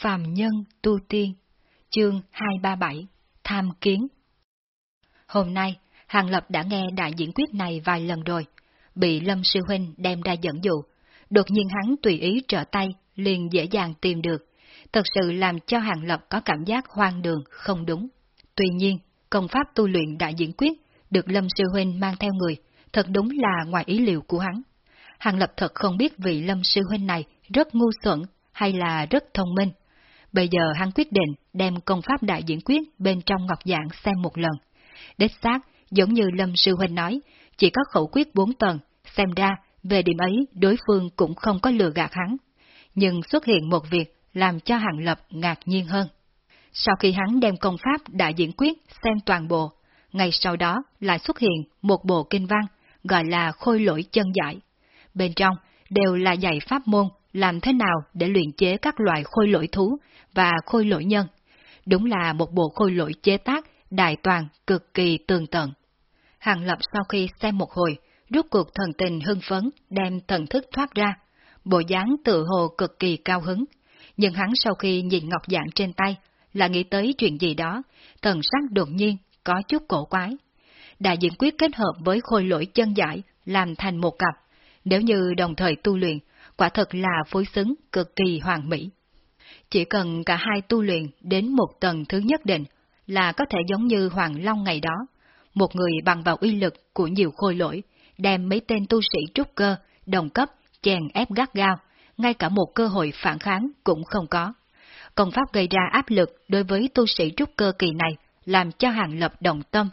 Phàm Nhân Tu Tiên, chương 237, Tham Kiến. Hôm nay, Hàng Lập đã nghe đại diễn quyết này vài lần rồi, bị Lâm Sư Huynh đem ra dẫn dụ, đột nhiên hắn tùy ý trở tay, liền dễ dàng tìm được, thật sự làm cho Hàng Lập có cảm giác hoang đường, không đúng. Tuy nhiên, công pháp tu luyện đại diễn quyết được Lâm Sư Huynh mang theo người, thật đúng là ngoài ý liệu của hắn. Hàng Lập thật không biết vị Lâm Sư Huynh này rất ngu xuẩn hay là rất thông minh. Bây giờ hắn quyết định đem công pháp đại diễn quyết bên trong ngọc dạng xem một lần. Đích xác, giống như Lâm Sư Huynh nói, chỉ có khẩu quyết bốn tầng, xem ra, về điểm ấy đối phương cũng không có lừa gạt hắn. Nhưng xuất hiện một việc làm cho Hàng Lập ngạc nhiên hơn. Sau khi hắn đem công pháp đại diễn quyết xem toàn bộ, ngày sau đó lại xuất hiện một bộ kinh văn gọi là khôi lỗi chân giải. Bên trong đều là dạy pháp môn làm thế nào để luyện chế các loại khôi lỗi thú và khôi lỗi nhân. Đúng là một bộ khôi lỗi chế tác đại toàn cực kỳ tường tận. Hàng Lập sau khi xem một hồi, rút cuộc thần tình hưng phấn đem thần thức thoát ra, bộ dáng tự hồ cực kỳ cao hứng. Nhưng hắn sau khi nhìn ngọc dạng trên tay, là nghĩ tới chuyện gì đó, thần sắc đột nhiên có chút cổ quái. Đại diện quyết kết hợp với khôi lỗi chân giải làm thành một cặp, nếu như đồng thời tu luyện, quả thật là phối xứng cực kỳ hoàn mỹ. Chỉ cần cả hai tu luyện đến một tầng thứ nhất định là có thể giống như Hoàng Long ngày đó, một người bằng vào uy lực của nhiều khôi lỗi, đem mấy tên tu sĩ trúc cơ, đồng cấp, chèn ép gắt gao, ngay cả một cơ hội phản kháng cũng không có. Công pháp gây ra áp lực đối với tu sĩ trúc cơ kỳ này, làm cho hàng lập đồng tâm.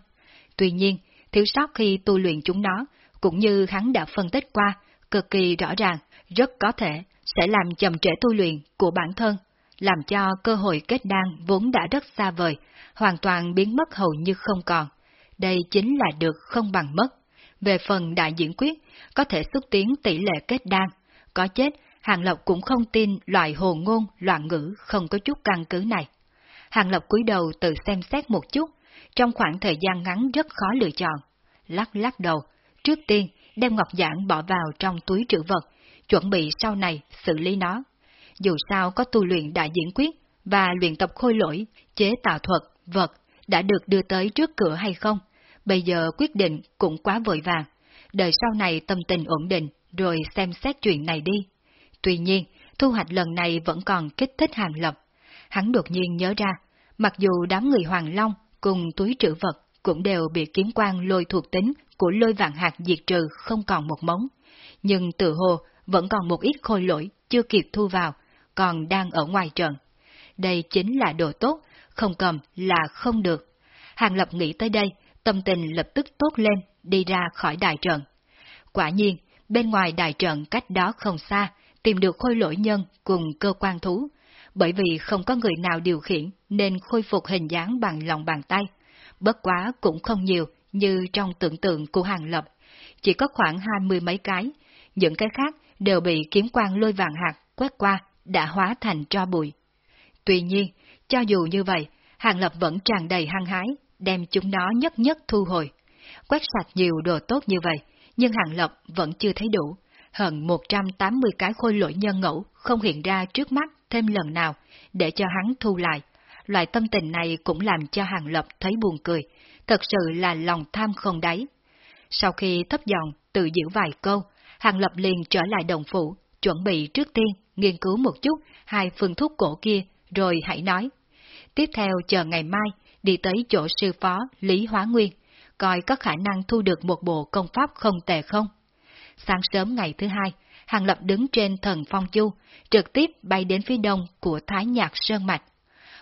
Tuy nhiên, thiếu sót khi tu luyện chúng nó, cũng như hắn đã phân tích qua, cực kỳ rõ ràng, rất có thể sẽ làm chậm trễ tu luyện của bản thân, làm cho cơ hội kết đan vốn đã rất xa vời, hoàn toàn biến mất hầu như không còn. Đây chính là được không bằng mất. Về phần đại diễn quyết, có thể xúc tiến tỷ lệ kết đan. Có chết, Hàng Lộc cũng không tin loại hồ ngôn, loạn ngữ không có chút căn cứ này. Hàng Lộc cúi đầu tự xem xét một chút, trong khoảng thời gian ngắn rất khó lựa chọn. Lắc lắc đầu, trước tiên đem ngọc giảng bỏ vào trong túi trữ vật, chuẩn bị sau này xử lý nó. Dù sao có tu luyện đại diễn quyết và luyện tập khôi lỗi, chế tạo thuật, vật đã được đưa tới trước cửa hay không, bây giờ quyết định cũng quá vội vàng. Đợi sau này tâm tình ổn định rồi xem xét chuyện này đi. Tuy nhiên, thu hoạch lần này vẫn còn kích thích hàng lập. Hắn đột nhiên nhớ ra, mặc dù đám người Hoàng Long cùng túi trữ vật cũng đều bị kiếm quan lôi thuộc tính của lôi vạn hạt diệt trừ không còn một móng. Nhưng tự hồ vẫn còn một ít khôi lỗi chưa kịp thu vào, còn đang ở ngoài trận. Đây chính là đồ tốt, không cầm là không được. Hàng Lập nghĩ tới đây, tâm tình lập tức tốt lên, đi ra khỏi đại trận. Quả nhiên, bên ngoài đại trận cách đó không xa, tìm được khôi lỗi nhân cùng cơ quan thú, bởi vì không có người nào điều khiển nên khôi phục hình dáng bằng lòng bàn tay. Bất quá cũng không nhiều như trong tưởng tượng của Hàng Lập, chỉ có khoảng hai mươi mấy cái, những cái khác đều bị kiếm quang lôi vàng hạt quét qua, đã hóa thành tro bụi. Tuy nhiên, cho dù như vậy, Hàng Lập vẫn tràn đầy hăng hái, đem chúng nó nhất nhất thu hồi. Quét sạch nhiều đồ tốt như vậy, nhưng Hàng Lập vẫn chưa thấy đủ. Hơn 180 cái khôi lỗi nhân ngẫu không hiện ra trước mắt thêm lần nào, để cho hắn thu lại. Loại tâm tình này cũng làm cho Hàng Lập thấy buồn cười, thật sự là lòng tham không đáy. Sau khi thấp giọng tự giữ vài câu, Hàng Lập liền trở lại đồng phủ, chuẩn bị trước tiên nghiên cứu một chút hai phương thuốc cổ kia, rồi hãy nói. Tiếp theo chờ ngày mai, đi tới chỗ sư phó Lý Hóa Nguyên, coi có khả năng thu được một bộ công pháp không tệ không. Sáng sớm ngày thứ hai, Hàng Lập đứng trên thần phong chu, trực tiếp bay đến phía đông của Thái Nhạc Sơn Mạch.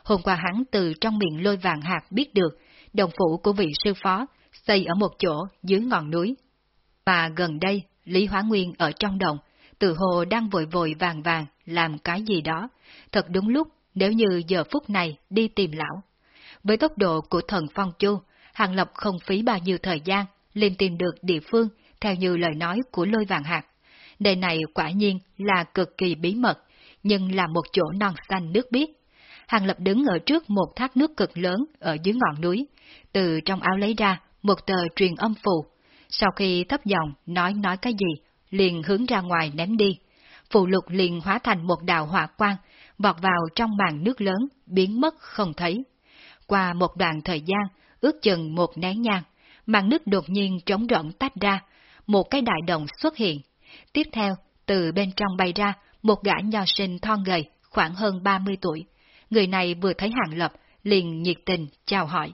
Hôm qua hắn từ trong miệng lôi vàng hạt biết được, đồng phủ của vị sư phó xây ở một chỗ dưới ngọn núi. Và gần đây, Lý Hóa Nguyên ở trong đồng, tự hồ đang vội vội vàng vàng làm cái gì đó, thật đúng lúc nếu như giờ phút này đi tìm lão. Với tốc độ của thần Phong Chu, Hàng Lập không phí bao nhiêu thời gian, liền tìm được địa phương theo như lời nói của lôi vàng hạt. Đề này quả nhiên là cực kỳ bí mật, nhưng là một chỗ non xanh nước biếc. Hàng Lập đứng ở trước một thác nước cực lớn ở dưới ngọn núi, từ trong áo lấy ra một tờ truyền âm phù. Sau khi thấp giọng nói nói cái gì, liền hướng ra ngoài ném đi. phụ lục liền hóa thành một đạo hỏa quang, vọt vào trong màn nước lớn, biến mất không thấy. Qua một đoạn thời gian, ước chừng một nén nhang, màn nước đột nhiên trống rỗng tách ra, một cái đại động xuất hiện. Tiếp theo, từ bên trong bay ra, một gã nho sinh thon gầy, khoảng hơn 30 tuổi. Người này vừa thấy Hàng Lập, liền nhiệt tình, chào hỏi.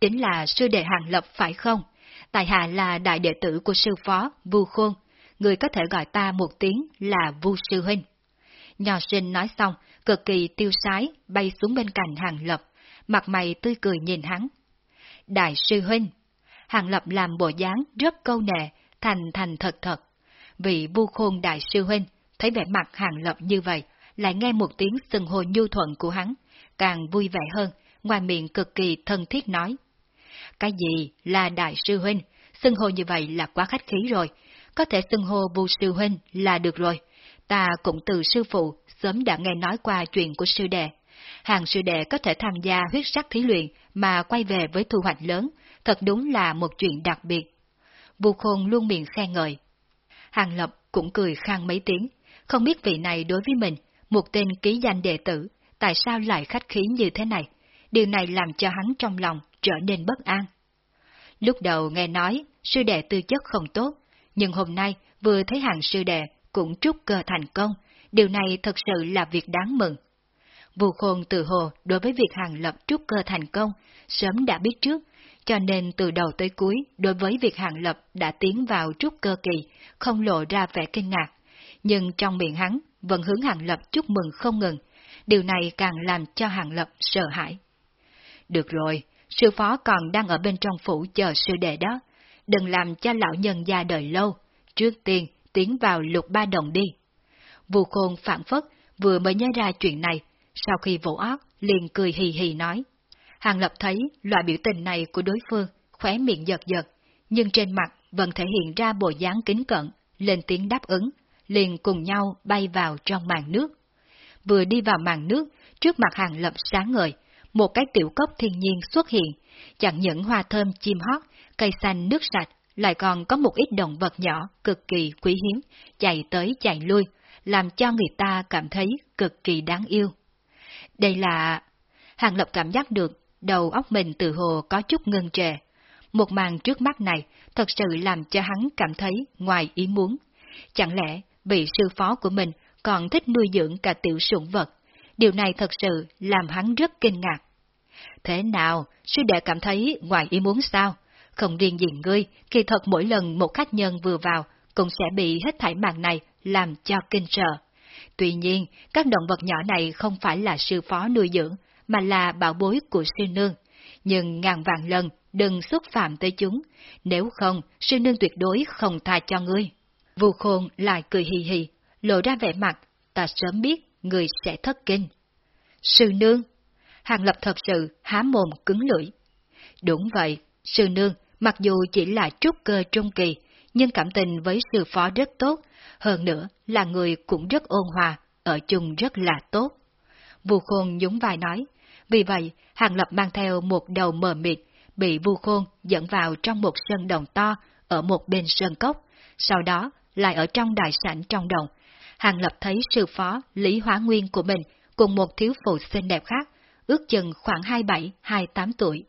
Chính là sư đệ Hàng Lập phải không? Tại hạ là đại đệ tử của sư phó, Vu Khôn. Người có thể gọi ta một tiếng là Vu Sư Huynh. Nho sinh nói xong, cực kỳ tiêu sái, bay xuống bên cạnh Hàng Lập, mặt mày tươi cười nhìn hắn. Đại sư Huynh! Hàng Lập làm bộ dáng rất câu nệ, thành thành thật thật. Vị Vu Khôn Đại sư Huynh thấy vẻ mặt Hàng Lập như vậy, lại nghe một tiếng xưng hô nhu thuận của hắn, càng vui vẻ hơn, ngoài miệng cực kỳ thân thiết nói. Cái gì là đại sư huynh, xưng hô như vậy là quá khách khí rồi, có thể xưng hô vu sư huynh là được rồi. Ta cũng từ sư phụ sớm đã nghe nói qua chuyện của sư đệ. Hàng sư đệ có thể tham gia huyết sắc thí luyện mà quay về với thu hoạch lớn, thật đúng là một chuyện đặc biệt. Vu khôn luôn miệng khen ngợi. Hàng lập cũng cười khang mấy tiếng, không biết vị này đối với mình, một tên ký danh đệ tử, tại sao lại khách khí như thế này? Điều này làm cho hắn trong lòng trở nên bất an. Lúc đầu nghe nói sư đệ tư chất không tốt, nhưng hôm nay vừa thấy hàng sư đệ cũng trúc cơ thành công, điều này thật sự là việc đáng mừng. Vù khôn từ hồ đối với việc hàng lập trúc cơ thành công, sớm đã biết trước, cho nên từ đầu tới cuối đối với việc hàng lập đã tiến vào trúc cơ kỳ, không lộ ra vẻ kinh ngạc. Nhưng trong miệng hắn vẫn hướng hàng lập chúc mừng không ngừng, điều này càng làm cho hàng lập sợ hãi. Được rồi, sư phó còn đang ở bên trong phủ chờ sư đệ đó, đừng làm cho lão nhân già đợi lâu, trước tiên tiến vào lục ba đồng đi. Vù khôn phản phất, vừa mới nhớ ra chuyện này, sau khi vỗ óc, liền cười hì hì nói. Hàng Lập thấy loại biểu tình này của đối phương, khóe miệng giật giật, nhưng trên mặt vẫn thể hiện ra bộ dáng kính cận, lên tiếng đáp ứng, liền cùng nhau bay vào trong màn nước. Vừa đi vào màn nước, trước mặt Hàng Lập sáng ngời, một cái tiểu cốc thiên nhiên xuất hiện, chẳng những hoa thơm chim hót, cây xanh nước sạch, lại còn có một ít động vật nhỏ cực kỳ quý hiếm, chạy tới chạy lui, làm cho người ta cảm thấy cực kỳ đáng yêu. Đây là... Hàng Lập cảm giác được đầu óc mình từ hồ có chút ngưng trệ. Một màn trước mắt này thật sự làm cho hắn cảm thấy ngoài ý muốn. Chẳng lẽ vị sư phó của mình còn thích nuôi dưỡng cả tiểu sủng vật? Điều này thật sự làm hắn rất kinh ngạc. Thế nào, sư đệ cảm thấy ngoài ý muốn sao? Không riêng gì ngươi, kỳ thật mỗi lần một khách nhân vừa vào, cũng sẽ bị hết thảy màn này làm cho kinh sợ. Tuy nhiên, các động vật nhỏ này không phải là sư phó nuôi dưỡng, mà là bảo bối của sư nương. Nhưng ngàn vạn lần đừng xúc phạm tới chúng, nếu không, sư nương tuyệt đối không tha cho ngươi. Vu khôn lại cười hì hì, lộ ra vẻ mặt, ta sớm biết người sẽ thất kinh. Sư nương, Hàng Lập thật sự há mồm cứng lưỡi. Đúng vậy, sư nương, mặc dù chỉ là trúc cơ trung kỳ, nhưng cảm tình với sư phó rất tốt, hơn nữa là người cũng rất ôn hòa, ở chung rất là tốt. Vu Khôn nhún vai nói, vì vậy Hàng Lập mang theo một đầu mờ mịt, bị Vu Khôn dẫn vào trong một sân đồng to ở một bên sơn cốc, sau đó lại ở trong đại sảnh trong đồng. Hàng Lập thấy sư phó Lý Hóa Nguyên của mình cùng một thiếu phụ xinh đẹp khác ước chừng khoảng 27-28 tuổi.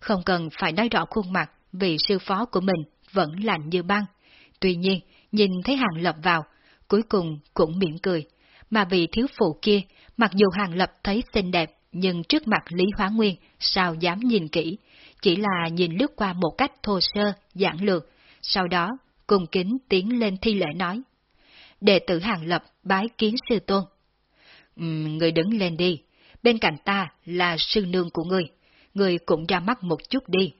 Không cần phải nói rõ khuôn mặt vì sư phó của mình vẫn lạnh như băng. Tuy nhiên, nhìn thấy Hàng Lập vào, cuối cùng cũng mỉm cười. Mà vì thiếu phụ kia, mặc dù Hàng Lập thấy xinh đẹp, nhưng trước mặt Lý Hóa Nguyên sao dám nhìn kỹ, chỉ là nhìn lướt qua một cách thô sơ, giản lược, sau đó cùng kính tiến lên thi lễ nói. Đệ tử Hàng Lập bái kiến sư tôn. Uhm, người đứng lên đi, bên cạnh ta là sư nương của ngươi, ngươi cũng ra mắt một chút đi.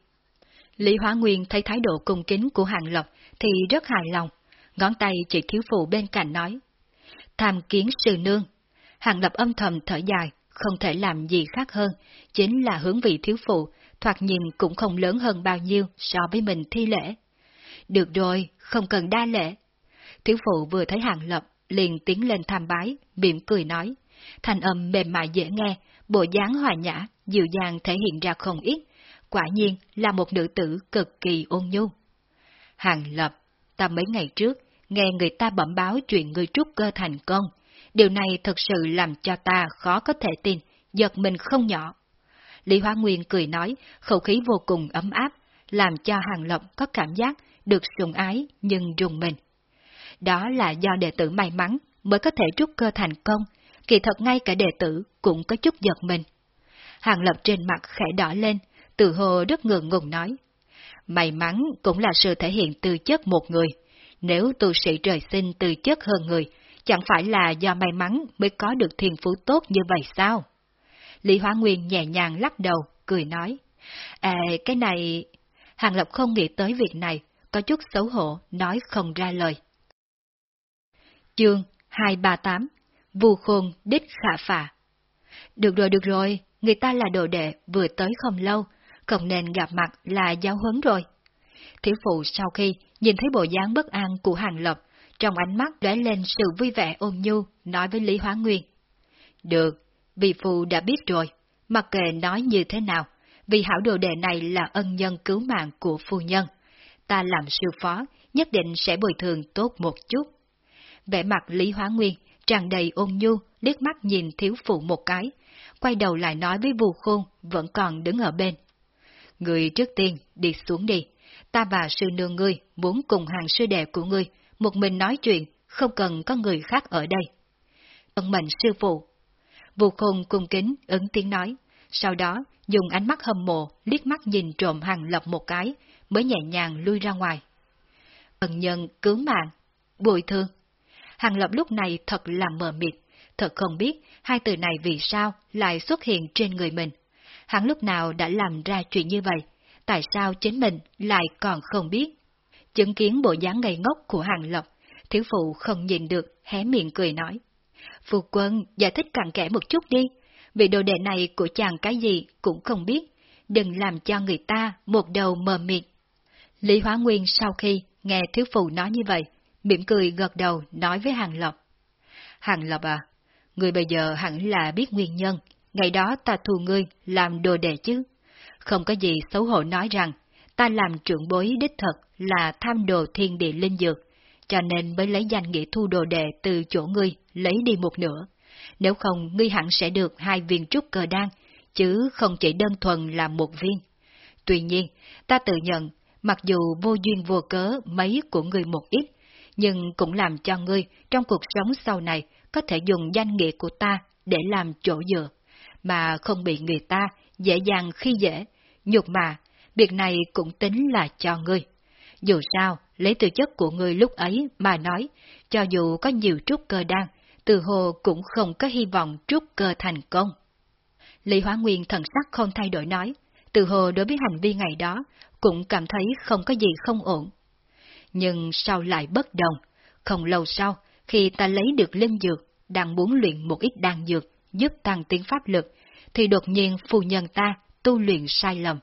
Lý Hóa Nguyên thấy thái độ cung kính của Hàng Lộc thì rất hài lòng, ngón tay chỉ thiếu phụ bên cạnh nói. Tham kiến sư nương. Hàng Lập âm thầm thở dài, không thể làm gì khác hơn, chính là hướng vị thiếu phụ, thoạt nhìn cũng không lớn hơn bao nhiêu so với mình thi lễ. Được rồi, không cần đa lễ. Thiếu phụ vừa thấy Hàng Lập, liền tiến lên tham bái, mỉm cười nói thanh âm mềm mại dễ nghe, bộ dáng hòa nhã, dịu dàng thể hiện ra không ít, quả nhiên là một nữ tử cực kỳ ôn nhu. Hàng Lập, ta mấy ngày trước, nghe người ta bẩm báo chuyện người trúc cơ thành công, Điều này thật sự làm cho ta khó có thể tin, giật mình không nhỏ. Lý Hoa Nguyên cười nói, khẩu khí vô cùng ấm áp, làm cho Hàng Lập có cảm giác được sùng ái nhưng rùng mình. Đó là do đệ tử may mắn mới có thể trúc cơ thành công, kỳ thật ngay cả đệ tử cũng có chút giật mình. Hàng Lập trên mặt khẽ đỏ lên, từ hồ rất ngượng ngùng nói. May mắn cũng là sự thể hiện tư chất một người. Nếu tu sĩ trời sinh tư chất hơn người, chẳng phải là do may mắn mới có được thiên phú tốt như vậy sao? Lý Hóa Nguyên nhẹ nhàng lắc đầu, cười nói. À, cái này... Hàng Lập không nghĩ tới việc này, có chút xấu hổ, nói không ra lời. Chương 238 Vù khôn đích khả phà Được rồi, được rồi, người ta là đồ đệ vừa tới không lâu, không nên gặp mặt là giáo huấn rồi. Thiếu phụ sau khi nhìn thấy bộ dáng bất an của Hàng Lập, trong ánh mắt lóe lên sự vui vẻ ôn nhu, nói với Lý Hóa Nguyên. Được, vị phụ đã biết rồi, mặc kệ nói như thế nào, vì hảo đồ đệ này là ân nhân cứu mạng của phu nhân. Ta làm sư phó, nhất định sẽ bồi thường tốt một chút. Vẻ mặt Lý Hóa Nguyên tràn đầy ôn nhu, liếc mắt nhìn thiếu phụ một cái, quay đầu lại nói với vù khôn vẫn còn đứng ở bên. Người trước tiên đi xuống đi, ta và sư nương ngươi muốn cùng hàng sư đệ của ngươi, một mình nói chuyện, không cần có người khác ở đây. Ân mệnh sư phụ. Vù khôn cung kính ứng tiếng nói, sau đó dùng ánh mắt hâm mộ liếc mắt nhìn trộm hàng lập một cái, mới nhẹ nhàng lui ra ngoài. Ân nhân cứu mạng, bồi thương. Hàng lập lúc này thật là mờ mịt, thật không biết hai từ này vì sao lại xuất hiện trên người mình. Hắn lúc nào đã làm ra chuyện như vậy, tại sao chính mình lại còn không biết? Chứng kiến bộ dáng ngây ngốc của Hàng Lập, thiếu phụ không nhìn được, hé miệng cười nói. Phu quân, giải thích cặn kẽ một chút đi, vì đồ đệ này của chàng cái gì cũng không biết, đừng làm cho người ta một đầu mờ mịt. Lý Hóa Nguyên sau khi nghe thiếu phụ nói như vậy, mỉm cười gật đầu nói với Hàng Lập. Hàng Lập à, người bây giờ hẳn là biết nguyên nhân, ngày đó ta thù ngươi làm đồ đệ chứ. Không có gì xấu hổ nói rằng, ta làm trưởng bối đích thật là tham đồ thiên địa linh dược, cho nên mới lấy danh nghĩa thu đồ đệ từ chỗ ngươi, lấy đi một nửa. Nếu không, ngươi hẳn sẽ được hai viên trúc cờ đan, chứ không chỉ đơn thuần là một viên. Tuy nhiên, ta tự nhận, mặc dù vô duyên vô cớ mấy của ngươi một ít, nhưng cũng làm cho ngươi trong cuộc sống sau này có thể dùng danh nghĩa của ta để làm chỗ dựa, mà không bị người ta dễ dàng khi dễ, nhục mà, việc này cũng tính là cho ngươi. Dù sao, lấy từ chất của ngươi lúc ấy mà nói, cho dù có nhiều trúc cơ đan, từ hồ cũng không có hy vọng trúc cơ thành công. Lý Hóa Nguyên thần sắc không thay đổi nói, từ hồ đối với hành vi ngày đó, cũng cảm thấy không có gì không ổn. Nhưng sau lại bất đồng, không lâu sau, khi ta lấy được linh dược, đang muốn luyện một ít đan dược, giúp tăng tiến pháp lực, thì đột nhiên phu nhân ta tu luyện sai lầm.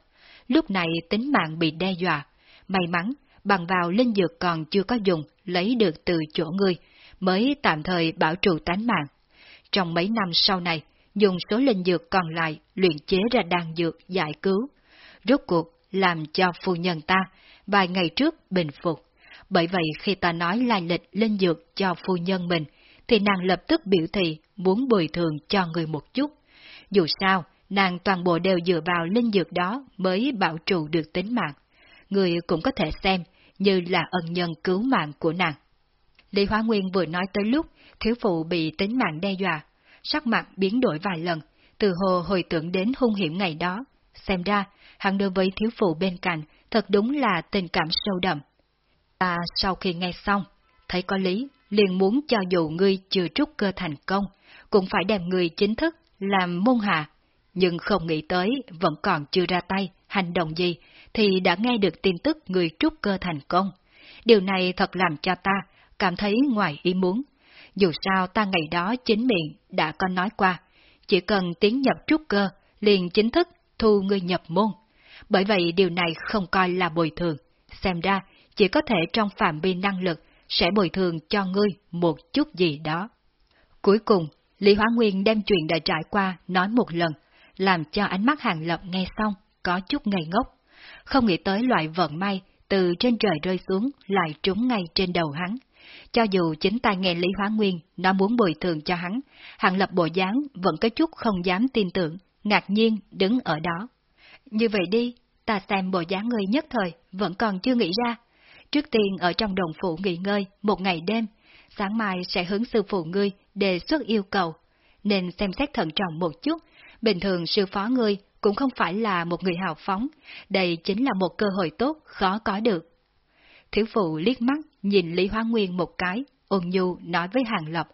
Lúc này tính mạng bị đe dọa. May mắn, bằng vào linh dược còn chưa có dùng, lấy được từ chỗ ngươi, mới tạm thời bảo trụ tánh mạng. Trong mấy năm sau này, dùng số linh dược còn lại luyện chế ra đan dược giải cứu. Rốt cuộc, làm cho phu nhân ta, vài ngày trước bình phục. Bởi vậy khi ta nói lai lịch linh dược cho phu nhân mình, thì nàng lập tức biểu thị muốn bồi thường cho người một chút. Dù sao, nàng toàn bộ đều dựa vào linh dược đó mới bảo trụ được tính mạng. Người cũng có thể xem như là ân nhân cứu mạng của nàng. Lý Hóa Nguyên vừa nói tới lúc thiếu phụ bị tính mạng đe dọa, sắc mặt biến đổi vài lần, từ hồ hồi tưởng đến hung hiểm ngày đó. Xem ra, hắn đối với thiếu phụ bên cạnh thật đúng là tình cảm sâu đậm. Ta sau khi nghe xong, thấy có lý, liền muốn cho dù ngươi chưa trúc cơ thành công, cũng phải đem người chính thức làm môn hạ, nhưng không nghĩ tới vẫn còn chưa ra tay, hành động gì, thì đã nghe được tin tức người trúc cơ thành công. Điều này thật làm cho ta cảm thấy ngoài ý muốn. Dù sao ta ngày đó chính miệng đã có nói qua, chỉ cần tiến nhập trúc cơ, liền chính thức thu ngươi nhập môn. Bởi vậy điều này không coi là bồi thường, xem ra chỉ có thể trong phạm vi năng lực sẽ bồi thường cho ngươi một chút gì đó. Cuối cùng, Lý Hóa Nguyên đem chuyện đã trải qua nói một lần, làm cho ánh mắt hàng lập nghe xong, có chút ngây ngốc. Không nghĩ tới loại vận may từ trên trời rơi xuống lại trúng ngay trên đầu hắn. Cho dù chính tai nghe Lý Hóa Nguyên nó muốn bồi thường cho hắn, Hàng Lập bộ dáng vẫn có chút không dám tin tưởng, ngạc nhiên đứng ở đó. Như vậy đi, ta xem bộ dáng ngươi nhất thời, vẫn còn chưa nghĩ ra. Trước tiên ở trong đồng phụ nghỉ ngơi một ngày đêm, sáng mai sẽ hướng sư phụ ngươi đề xuất yêu cầu, nên xem xét thận trọng một chút. Bình thường sư phó ngươi cũng không phải là một người hào phóng, đây chính là một cơ hội tốt khó có được. Thiếu phụ liếc mắt nhìn Lý Hóa Nguyên một cái, ôn nhu nói với Hàng Lập,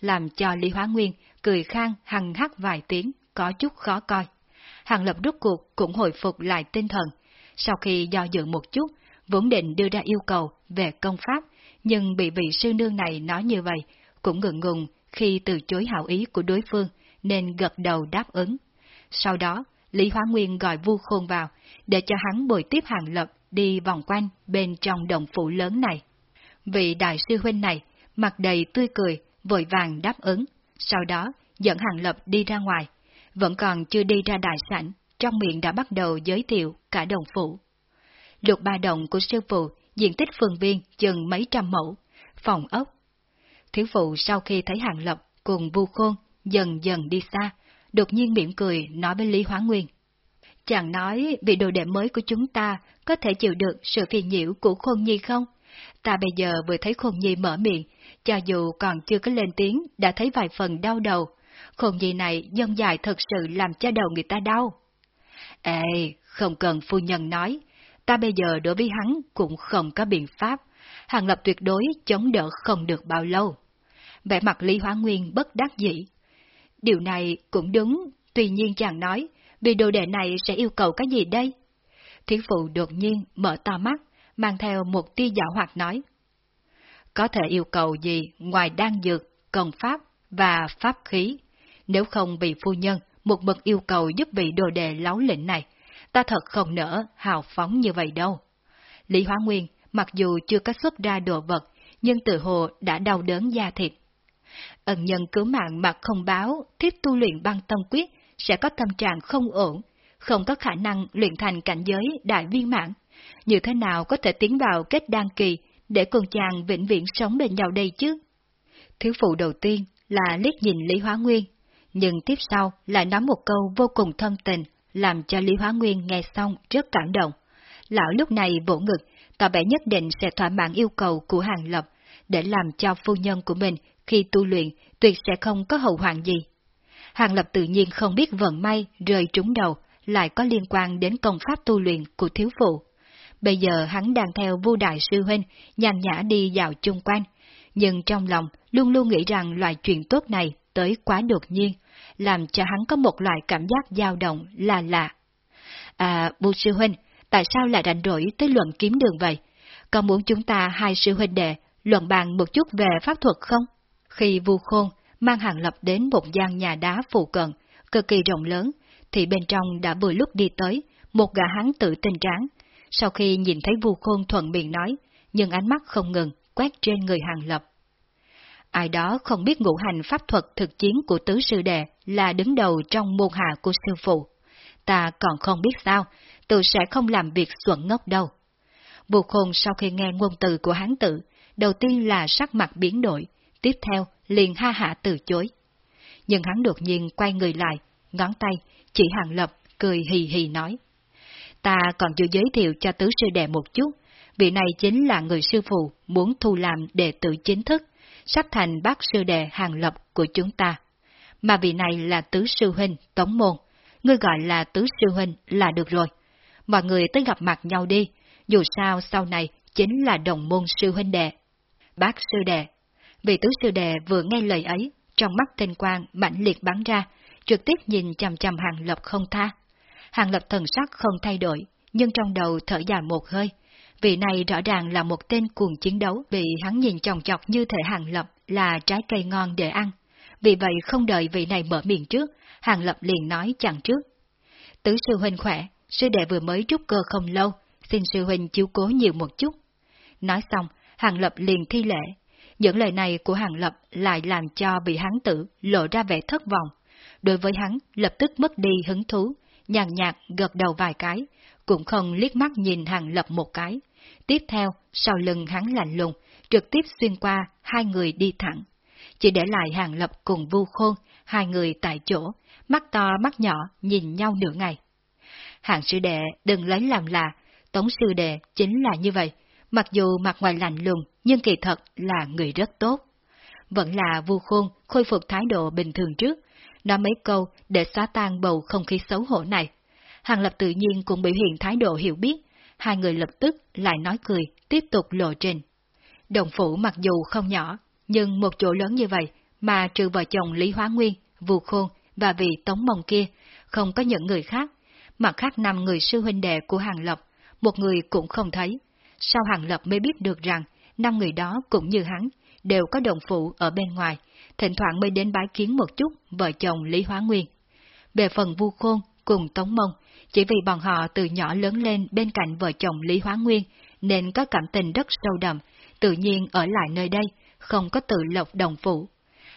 làm cho Lý Hóa Nguyên cười khang hằng hắc vài tiếng, có chút khó coi. Hàng Lập rút cuộc cũng hồi phục lại tinh thần, sau khi do dự một chút, vốn định đưa ra yêu cầu về công pháp, nhưng bị vị sư nương này nói như vậy, cũng ngượng ngùng khi từ chối hảo ý của đối phương, nên gật đầu đáp ứng. Sau đó, Lý Hóa Nguyên gọi vu khôn vào, để cho hắn bồi tiếp hàng lập đi vòng quanh bên trong đồng phủ lớn này. Vị đại sư huynh này, mặt đầy tươi cười, vội vàng đáp ứng, sau đó dẫn hàng lập đi ra ngoài, vẫn còn chưa đi ra đại sảnh, trong miệng đã bắt đầu giới thiệu cả đồng phủ. Lục ba đồng của sư phụ, diện tích phường viên chừng mấy trăm mẫu, phòng ốc. Thiếu phụ sau khi thấy hàng lập cùng vu khôn dần dần đi xa, đột nhiên mỉm cười nói với Lý Hóa Nguyên. Chàng nói vị đồ đệ mới của chúng ta có thể chịu được sự phiền nhiễu của Khôn Nhi không? Ta bây giờ vừa thấy Khôn Nhi mở miệng, cho dù còn chưa có lên tiếng, đã thấy vài phần đau đầu. Khôn Nhi này dông dài thật sự làm cho đầu người ta đau. Ê, không cần phu nhân nói, ta bây giờ đối với hắn cũng không có biện pháp, Hàng Lập tuyệt đối chống đỡ không được bao lâu. Vẻ mặt Lý Hóa Nguyên bất đắc dĩ. Điều này cũng đúng, tuy nhiên chàng nói, vì đồ đệ này sẽ yêu cầu cái gì đây? Thiếu phụ đột nhiên mở to mắt, mang theo một tia dạo hoạt nói. Có thể yêu cầu gì ngoài đan dược, công pháp và pháp khí, nếu không bị phu nhân một bậc yêu cầu giúp vị đồ đệ láo lĩnh này, ta thật không nỡ hào phóng như vậy đâu. Lý Hóa Nguyên, mặc dù chưa có xuất ra đồ vật, nhưng tự hồ đã đau đớn da thịt. Ẩn nhân cứu mạng mà không báo, thiết tu luyện băng tâm quyết sẽ có tâm trạng không ổn, không có khả năng luyện thành cảnh giới đại viên mãn. Như thế nào có thể tiến vào kết đan kỳ để cùng chàng vĩnh viễn sống bên nhau đây chứ? Thiếu phụ đầu tiên là liếc nhìn Lý Hóa Nguyên, nhưng tiếp sau lại nói một câu vô cùng thân tình, làm cho Lý Hóa Nguyên nghe xong rất cảm động. Lão lúc này vỗ ngực, tỏ vẻ nhất định sẽ thỏa mãn yêu cầu của Hàng Lập, để làm cho phu nhân của mình khi tu luyện tuyệt sẽ không có hậu hoạn gì. Hàng Lập tự nhiên không biết vận may rơi trúng đầu lại có liên quan đến công pháp tu luyện của thiếu phụ. Bây giờ hắn đang theo vu đại sư huynh, nhàn nhã đi dạo chung quanh, nhưng trong lòng luôn luôn nghĩ rằng loại chuyện tốt này tới quá đột nhiên, làm cho hắn có một loại cảm giác dao động là lạ. À, vu sư huynh, tại sao lại rảnh rỗi tới luận kiếm đường vậy? Có muốn chúng ta hai sư huynh đệ luận bàn một chút về pháp thuật không? Khi vu khôn mang hàng lập đến một gian nhà đá phụ cận, cực kỳ rộng lớn, thì bên trong đã vừa lúc đi tới, một gã hắn tự tinh tráng. Sau khi nhìn thấy vu khôn thuận miệng nói, nhưng ánh mắt không ngừng, quét trên người hàng lập. Ai đó không biết ngũ hành pháp thuật thực chiến của tứ sư đệ là đứng đầu trong môn hạ của sư phụ. Ta còn không biết sao, tôi sẽ không làm việc xuẩn ngốc đâu. Bù khôn sau khi nghe ngôn từ của hắn tự, đầu tiên là sắc mặt biến đổi, tiếp theo liền ha hạ từ chối. Nhưng hắn đột nhiên quay người lại, ngón tay, chỉ hàng lập, cười hì hì nói. Ta còn chưa giới thiệu cho tứ sư đệ một chút, vị này chính là người sư phụ muốn thu làm đệ tử chính thức, sắp thành bác sư đệ hàng lập của chúng ta. Mà vị này là tứ sư huynh Tống Môn, ngươi gọi là tứ sư huynh là được rồi. Mọi người tới gặp mặt nhau đi, dù sao sau này chính là đồng môn sư huynh đệ. Bác sư đệ, vị tứ sư đệ vừa nghe lời ấy, trong mắt tinh quang mãnh liệt bắn ra, trực tiếp nhìn chằm chằm Hàng Lập không tha. Hàng Lập thần sắc không thay đổi, nhưng trong đầu thở dài một hơi. Vị này rõ ràng là một tên cuồng chiến đấu, bị hắn nhìn chòng chọc như thể Hàng Lập là trái cây ngon để ăn. Vì vậy không đợi vị này mở miệng trước, Hàng Lập liền nói chặn trước. Tứ sư huynh khỏe, sư đệ vừa mới trúc cơ không lâu, xin sư huynh chiếu cố nhiều một chút. Nói xong, Hàng Lập liền thi lễ. Những lời này của Hàng Lập lại làm cho vị hắn tử lộ ra vẻ thất vọng. Đối với hắn, lập tức mất đi hứng thú, nhàn nhạt gật đầu vài cái, cũng không liếc mắt nhìn Hàng Lập một cái. Tiếp theo, sau lưng hắn lạnh lùng, trực tiếp xuyên qua hai người đi thẳng. Chỉ để lại hàng lập cùng vu khôn, hai người tại chỗ, mắt to mắt nhỏ nhìn nhau nửa ngày. Hàng sư đệ đừng lấy làm lạ, tống sư đệ chính là như vậy, mặc dù mặt ngoài lạnh lùng nhưng kỳ thật là người rất tốt. Vẫn là vu khôn khôi phục thái độ bình thường trước, nói mấy câu để xóa tan bầu không khí xấu hổ này. Hàng Lập tự nhiên cũng biểu hiện thái độ hiểu biết, hai người lập tức lại nói cười, tiếp tục lộ trình. Đồng phủ mặc dù không nhỏ, nhưng một chỗ lớn như vậy mà trừ vợ chồng Lý Hóa Nguyên, Vù Khôn và vị Tống Mông kia, không có những người khác. Mặt khác năm người sư huynh đệ của Hàng Lập, một người cũng không thấy. Sau Hàng Lập mới biết được rằng, năm người đó cũng như hắn, đều có đồng phụ ở bên ngoài, thỉnh thoảng mới đến bái kiến một chút vợ chồng Lý Hóa Nguyên. Về phần Vu Khôn cùng Tống Mông, chỉ vì bọn họ từ nhỏ lớn lên bên cạnh vợ chồng Lý Hóa Nguyên, nên có cảm tình rất sâu đậm, tự nhiên ở lại nơi đây, không có tự lộc đồng phụ.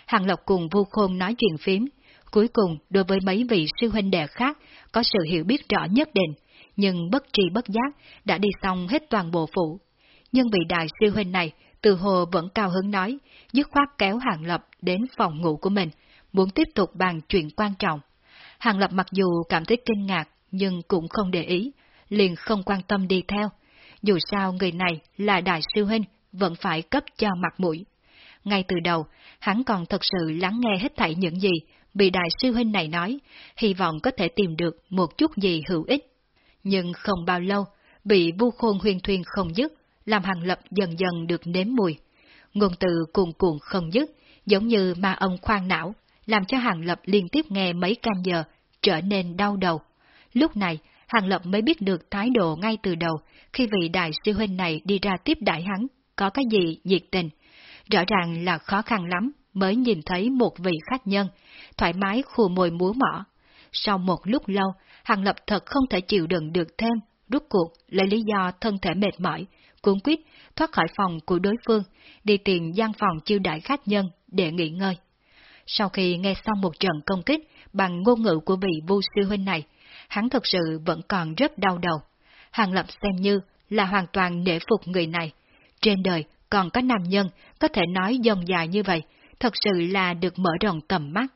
Hàng Lộc cùng Vu Khôn nói chuyện phím, cuối cùng đối với mấy vị sư huynh đệ khác có sự hiểu biết rõ nhất định, nhưng bất tri bất giác đã đi xong hết toàn bộ phụ. Nhưng vị đại sư huynh này từ hồ vẫn cao hứng nói, dứt khoát kéo Hàng Lập đến phòng ngủ của mình, muốn tiếp tục bàn chuyện quan trọng. Hàng Lập mặc dù cảm thấy kinh ngạc, nhưng cũng không để ý, liền không quan tâm đi theo. Dù sao người này là đại sư huynh, vẫn phải cấp cho mặt mũi. Ngay từ đầu, hắn còn thật sự lắng nghe hết thảy những gì bị đại sư huynh này nói, hy vọng có thể tìm được một chút gì hữu ích. Nhưng không bao lâu, bị vu khôn huyền thuyền không dứt, làm hàng lập dần dần được nếm mùi. Ngôn từ cuồn cuộn không dứt, giống như ma ông khoan não, làm cho hàng lập liên tiếp nghe mấy canh giờ, trở nên đau đầu. Lúc này, hàng lập mới biết được thái độ ngay từ đầu, khi vị đại sư huynh này đi ra tiếp đại hắn, có cái gì nhiệt tình. Rõ ràng là khó khăn lắm mới nhìn thấy một vị khách nhân, thoải mái khù môi múa mỏ. Sau một lúc lâu, Hàng Lập thật không thể chịu đựng được thêm, rút cuộc lấy lý do thân thể mệt mỏi, cuốn quyết thoát khỏi phòng của đối phương, đi tìm gian phòng chiêu đại khách nhân để nghỉ ngơi. Sau khi nghe xong một trận công kích bằng ngôn ngữ của vị vu sư huynh này, hắn thật sự vẫn còn rất đau đầu. Hàng Lập xem như là hoàn toàn nể phục người này. Trên đời còn có nam nhân có thể nói dòng dài như vậy, thật sự là được mở rộng tầm mắt.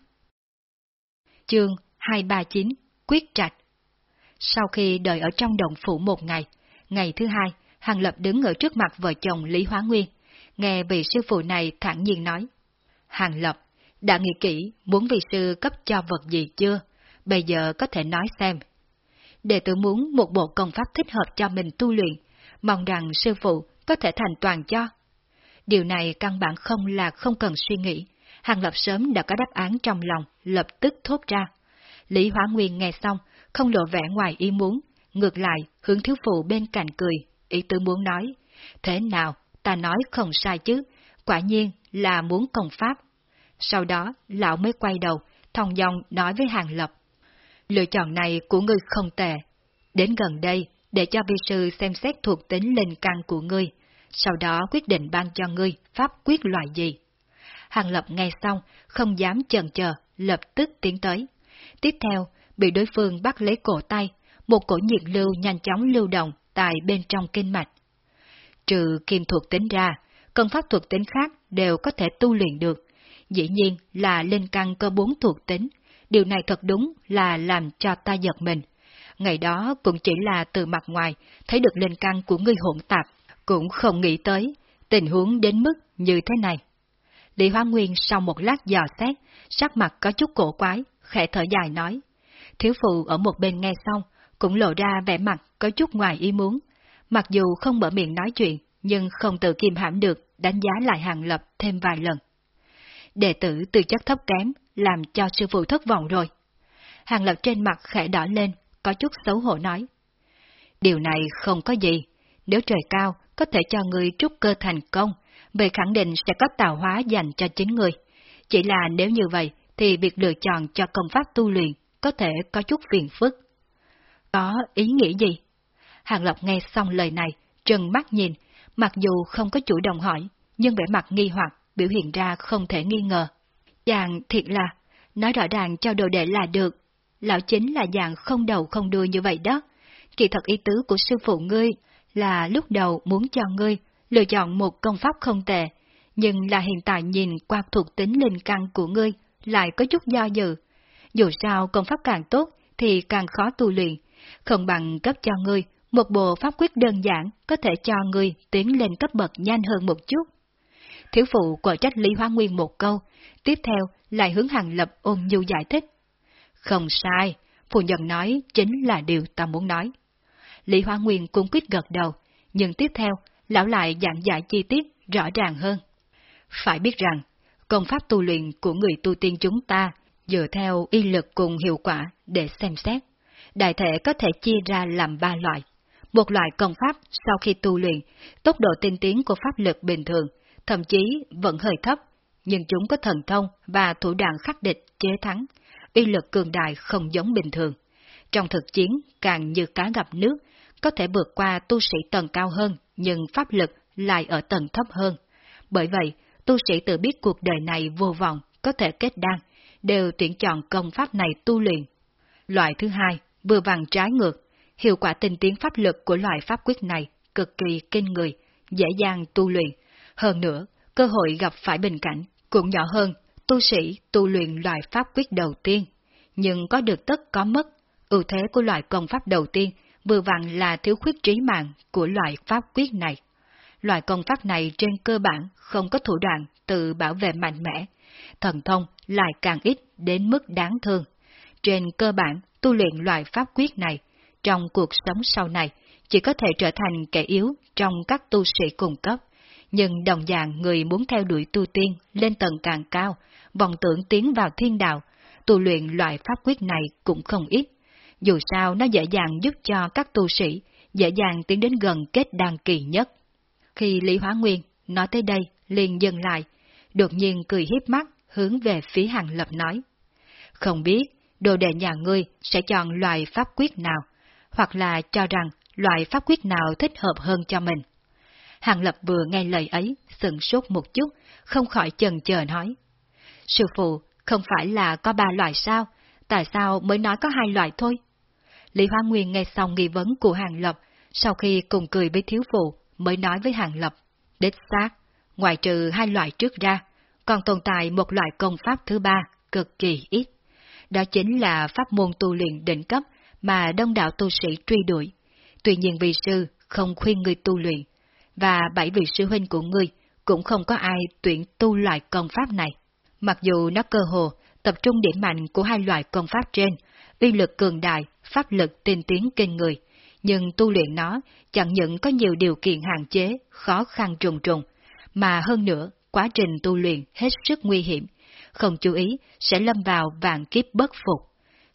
Chương 239 Quyết Trạch Sau khi đợi ở trong động phủ một ngày, ngày thứ hai, Hàng Lập đứng ở trước mặt vợ chồng Lý Hóa Nguyên, nghe vị sư phụ này thẳng nhiên nói. Hàng Lập, đã nghĩ kỹ muốn vị sư cấp cho vật gì chưa? Bây giờ có thể nói xem. Đệ tử muốn một bộ công pháp thích hợp cho mình tu luyện, mong rằng sư phụ có thể thành toàn cho. Điều này căn bản không là không cần suy nghĩ, Hàng Lập sớm đã có đáp án trong lòng, lập tức thốt ra. Lý Hóa Nguyên nghe xong, không lộ vẻ ngoài ý muốn, ngược lại hướng thiếu phụ bên cạnh cười, ý tư muốn nói. Thế nào, ta nói không sai chứ, quả nhiên là muốn công pháp. Sau đó, lão mới quay đầu, thong dong nói với Hàng Lập. Lựa chọn này của ngươi không tệ. Đến gần đây, để cho vi sư xem xét thuộc tính linh căn của ngươi, sau đó quyết định ban cho ngươi pháp quyết loại gì. Hàng Lập nghe xong, không dám chần chờ, lập tức tiến tới. Tiếp theo, bị đối phương bắt lấy cổ tay, một cổ nhiệt lưu nhanh chóng lưu động tại bên trong kinh mạch. Trừ kim thuộc tính ra, công pháp thuộc tính khác đều có thể tu luyện được. Dĩ nhiên là lên căn cơ bốn thuộc tính, điều này thật đúng là làm cho ta giật mình. Ngày đó cũng chỉ là từ mặt ngoài thấy được lên căn của người hỗn tạp, cũng không nghĩ tới tình huống đến mức như thế này. Lý Hoa Nguyên sau một lát dò xét, sắc mặt có chút cổ quái, khẽ thở dài nói. Thiếu phụ ở một bên nghe xong, cũng lộ ra vẻ mặt có chút ngoài ý muốn. Mặc dù không mở miệng nói chuyện, nhưng không tự kiềm hãm được, đánh giá lại hàng lập thêm vài lần. Đệ tử từ chất thấp kém, làm cho sư phụ thất vọng rồi. Hàng lập trên mặt khẽ đỏ lên, có chút xấu hổ nói. Điều này không có gì, nếu trời cao có thể cho người trúc cơ thành công, vậy khẳng định sẽ có tạo hóa dành cho chính người. Chỉ là nếu như vậy, thì việc lựa chọn cho công pháp tu luyện có thể có chút phiền phức. Có ý nghĩa gì? Hàng Lộc nghe xong lời này, trừng mắt nhìn, mặc dù không có chủ động hỏi, nhưng vẻ mặt nghi hoặc biểu hiện ra không thể nghi ngờ. Chàng thiệt là, nói rõ ràng cho đồ đệ là được. Lão chính là dạng không đầu không đuôi như vậy đó. Kỳ thật ý tứ của sư phụ ngươi là lúc đầu muốn cho ngươi lựa chọn một công pháp không tệ, nhưng là hiện tại nhìn qua thuộc tính linh căn của ngươi lại có chút do dự. Dù sao công pháp càng tốt thì càng khó tu luyện, không bằng cấp cho ngươi một bộ pháp quyết đơn giản có thể cho ngươi tiến lên cấp bậc nhanh hơn một chút. Thiếu phụ quả trách Lý Hoa Nguyên một câu, tiếp theo lại hướng Hàng Lập ôn nhu giải thích. Không sai, phụ nhân nói chính là điều ta muốn nói. Lý Hoa Nguyên cũng quyết gật đầu, nhưng tiếp theo, lão lại giảng giải chi tiết rõ ràng hơn. Phải biết rằng, công pháp tu luyện của người tu tiên chúng ta dựa theo y lực cùng hiệu quả để xem xét. Đại thể có thể chia ra làm ba loại. Một loại công pháp sau khi tu luyện, tốc độ tinh tiến của pháp lực bình thường, thậm chí vẫn hơi thấp, nhưng chúng có thần thông và thủ đoạn khắc địch chế thắng, y lực cường đại không giống bình thường. Trong thực chiến, càng như cá gặp nước, có thể vượt qua tu sĩ tầng cao hơn, nhưng pháp lực lại ở tầng thấp hơn. Bởi vậy, tu sĩ tự biết cuộc đời này vô vọng, có thể kết đan, đều tuyển chọn công pháp này tu luyện. Loại thứ hai, vừa vàng trái ngược, hiệu quả tinh tiến pháp lực của loại pháp quyết này cực kỳ kinh người, dễ dàng tu luyện. Hơn nữa, cơ hội gặp phải bình cảnh cũng nhỏ hơn tu sĩ tu luyện loại pháp quyết đầu tiên. Nhưng có được tất có mất, ưu thế của loại công pháp đầu tiên vừa vặn là thiếu khuyết trí mạng của loại pháp quyết này. Loại công pháp này trên cơ bản không có thủ đoạn tự bảo vệ mạnh mẽ, thần thông lại càng ít đến mức đáng thương. Trên cơ bản, tu luyện loại pháp quyết này, trong cuộc sống sau này, chỉ có thể trở thành kẻ yếu trong các tu sĩ cùng cấp. Nhưng đồng dạng người muốn theo đuổi tu tiên lên tầng càng cao, vọng tưởng tiến vào thiên đạo, tu luyện loại pháp quyết này cũng không ít. Dù sao nó dễ dàng giúp cho các tu sĩ dễ dàng tiến đến gần kết đăng kỳ nhất. Khi Lý Hóa Nguyên nói tới đây, liền dừng lại, đột nhiên cười hiếp mắt, hướng về phía Hàng Lập nói. Không biết, đồ đệ nhà ngươi sẽ chọn loại pháp quyết nào, hoặc là cho rằng loại pháp quyết nào thích hợp hơn cho mình. Hàng Lập vừa nghe lời ấy, sừng sốt một chút, không khỏi chần chờ nói. Sư phụ, không phải là có ba loại sao, tại sao mới nói có hai loại thôi? Lý Hoa Nguyên nghe xong nghi vấn của Hàng Lập, sau khi cùng cười với thiếu phụ, mới nói với Hàng Lập. Đích xác, ngoài trừ hai loại trước ra, còn tồn tại một loại công pháp thứ ba, cực kỳ ít. Đó chính là pháp môn tu luyện đỉnh cấp mà đông đảo tu sĩ truy đuổi. Tuy nhiên vị sư không khuyên người tu luyện, và bảy vị sư huynh của ngươi cũng không có ai tuyển tu loại công pháp này. Mặc dù nó cơ hồ tập trung điểm mạnh của hai loại công pháp trên, uy lực cường đại, pháp lực tiên tiến kinh người, nhưng tu luyện nó chẳng những có nhiều điều kiện hạn chế, khó khăn trùng trùng, mà hơn nữa, quá trình tu luyện hết sức nguy hiểm, không chú ý sẽ lâm vào vạn kiếp bất phục.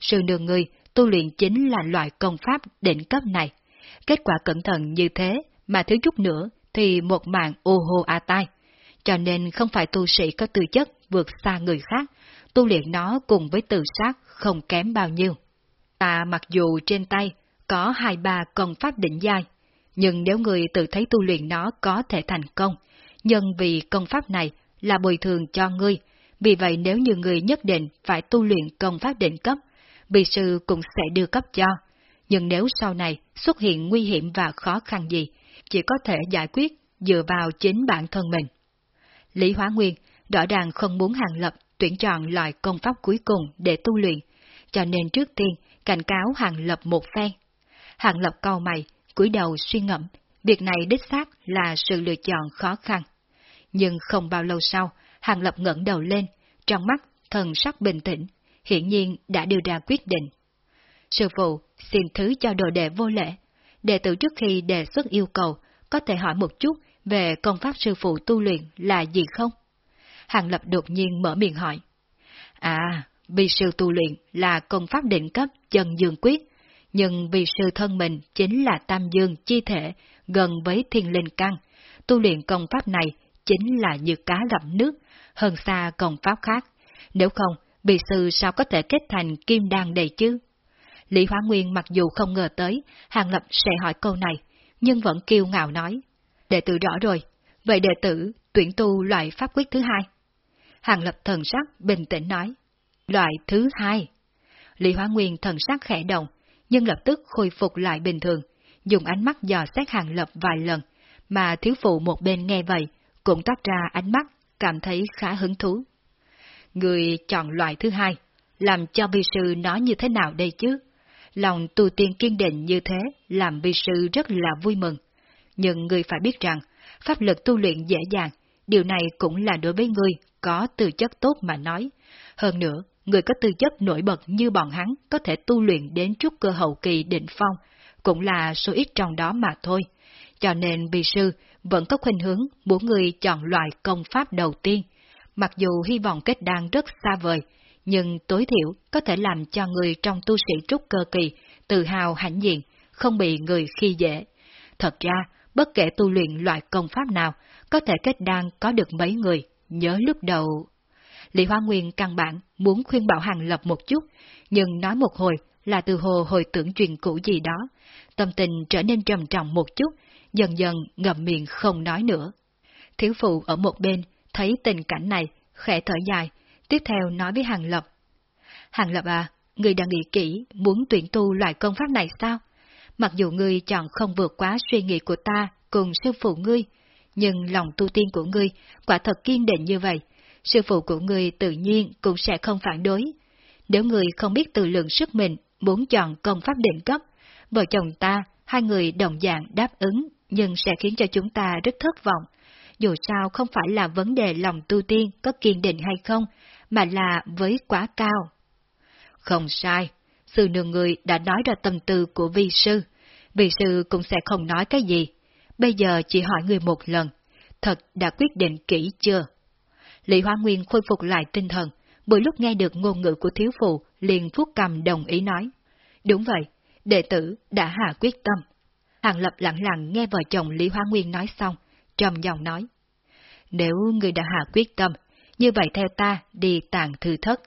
Sự nương người tu luyện chính là loại công pháp đỉnh cấp này. Kết quả cẩn thận như thế mà thiếu chút nữa thì một mạng ô hô a tai. Cho nên không phải tu sĩ có tư chất vượt xa người khác, tu luyện nó cùng với tự sát không kém bao nhiêu. Ta mặc dù trên tay có hai ba công pháp đỉnh giai, nhưng nếu người tự thấy tu luyện nó có thể thành công, nhân vì công pháp này là bồi thường cho ngươi, vì vậy nếu như người nhất định phải tu luyện công pháp đỉnh cấp, vị sư cũng sẽ đưa cấp cho. Nhưng nếu sau này xuất hiện nguy hiểm và khó khăn gì, chỉ có thể giải quyết dựa vào chính bản thân mình. Lý Hóa Nguyên rõ ràng không muốn Hàng Lập tuyển chọn loại công pháp cuối cùng để tu luyện, cho nên trước tiên cảnh cáo Hàng Lập một phen. Hàng Lập cau mày, cúi đầu suy ngẫm, việc này đích xác là sự lựa chọn khó khăn. Nhưng không bao lâu sau, Hàng Lập ngẩng đầu lên, trong mắt thần sắc bình tĩnh, hiển nhiên đã đưa ra quyết định. Sư phụ, xin thứ cho đồ đệ vô lễ. Đệ tử trước khi đề xuất yêu cầu, có thể hỏi một chút về công pháp sư phụ tu luyện là gì không? Hàng Lập đột nhiên mở miệng hỏi. À, vì sư tu luyện là công pháp định cấp chân dương quyết, nhưng vì sư thân mình chính là tam dương chi thể gần với thiên linh căn, tu luyện công pháp này chính là như cá gặp nước, hơn xa công pháp khác. Nếu không, vị sư sao có thể kết thành kim đan đầy chứ? Lý Hóa Nguyên mặc dù không ngờ tới, Hàng Lập sẽ hỏi câu này, nhưng vẫn kiêu ngạo nói. Đệ tử rõ rồi, vậy đệ tử tuyển tu loại pháp quyết thứ hai. Hàng Lập thần sắc bình tĩnh nói. Loại thứ hai. Lý Hóa Nguyên thần sắc khẽ động, nhưng lập tức khôi phục lại bình thường, dùng ánh mắt dò xét Hàng Lập vài lần, mà thiếu phụ một bên nghe vậy, cũng toát ra ánh mắt, cảm thấy khá hứng thú. Người chọn loại thứ hai, làm cho vi sư nói như thế nào đây chứ? Lòng tu tiên kiên định như thế, làm vi sư rất là vui mừng. Nhưng người phải biết rằng, pháp lực tu luyện dễ dàng, điều này cũng là đối với người có tư chất tốt mà nói. Hơn nữa, người có tư chất nổi bật như bọn hắn có thể tu luyện đến chút cơ hậu kỳ định phong, cũng là số ít trong đó mà thôi. Cho nên vị sư vẫn có khuynh hướng muốn người chọn loại công pháp đầu tiên. Mặc dù hy vọng kết đan rất xa vời, nhưng tối thiểu có thể làm cho người trong tu sĩ trúc cơ kỳ tự hào hãnh diện, không bị người khi dễ. Thật ra, bất kể tu luyện loại công pháp nào, có thể kết đan có được mấy người, nhớ lúc đầu... Lý Hoa Nguyên căn bản muốn khuyên bảo Hàng Lập một chút, nhưng nói một hồi là từ hồ hồi tưởng truyền cũ gì đó, tâm tình trở nên trầm trọng một chút, dần dần ngậm miệng không nói nữa. Thiếu phụ ở một bên thấy tình cảnh này, khẽ thở dài, tiếp theo nói với Hàng Lập. Hàng Lập à, người đã nghĩ kỹ muốn tuyển tu loại công pháp này sao? Mặc dù ngươi chọn không vượt quá suy nghĩ của ta cùng sư phụ ngươi, nhưng lòng tu tiên của ngươi quả thật kiên định như vậy, sư phụ của người tự nhiên cũng sẽ không phản đối. Nếu người không biết tự lượng sức mình, muốn chọn công pháp định cấp, vợ chồng ta, hai người đồng dạng đáp ứng, nhưng sẽ khiến cho chúng ta rất thất vọng. Dù sao không phải là vấn đề lòng tu tiên có kiên định hay không, mà là với quá cao. Không sai, sư nương người đã nói ra tâm tư của vi sư, vi sư cũng sẽ không nói cái gì. Bây giờ chỉ hỏi người một lần, thật đã quyết định kỹ chưa? Lý Hoa Nguyên khôi phục lại tinh thần, bởi lúc nghe được ngôn ngữ của thiếu phụ, liền phúc cầm đồng ý nói. Đúng vậy, đệ tử đã hạ quyết tâm. Hàng Lập lặng lặng nghe vợ chồng Lý Hoa Nguyên nói xong, trầm giọng nói. Nếu người đã hạ quyết tâm, như vậy theo ta đi tàn thư thất.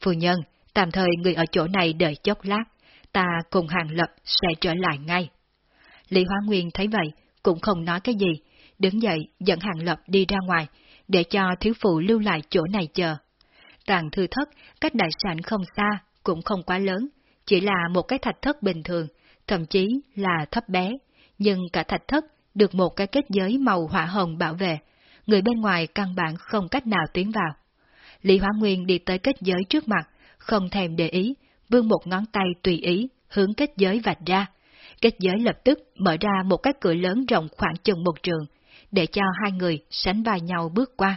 Phu nhân, tạm thời người ở chỗ này đợi chốc lát, ta cùng Hàng Lập sẽ trở lại ngay. Lý Hoa Nguyên thấy vậy, cũng không nói cái gì, đứng dậy dẫn Hàng Lập đi ra ngoài, để cho thiếu phụ lưu lại chỗ này chờ. Tàng thư thất, cách đại sảnh không xa, cũng không quá lớn, chỉ là một cái thạch thất bình thường, thậm chí là thấp bé, nhưng cả thạch thất được một cái kết giới màu hỏa hồng bảo vệ, người bên ngoài căn bản không cách nào tiến vào. Lý Hóa Nguyên đi tới kết giới trước mặt, không thèm để ý, vươn một ngón tay tùy ý, hướng kết giới vạch ra. Kết giới lập tức mở ra một cái cửa lớn rộng khoảng chừng một trường, để cho hai người sánh vai nhau bước qua.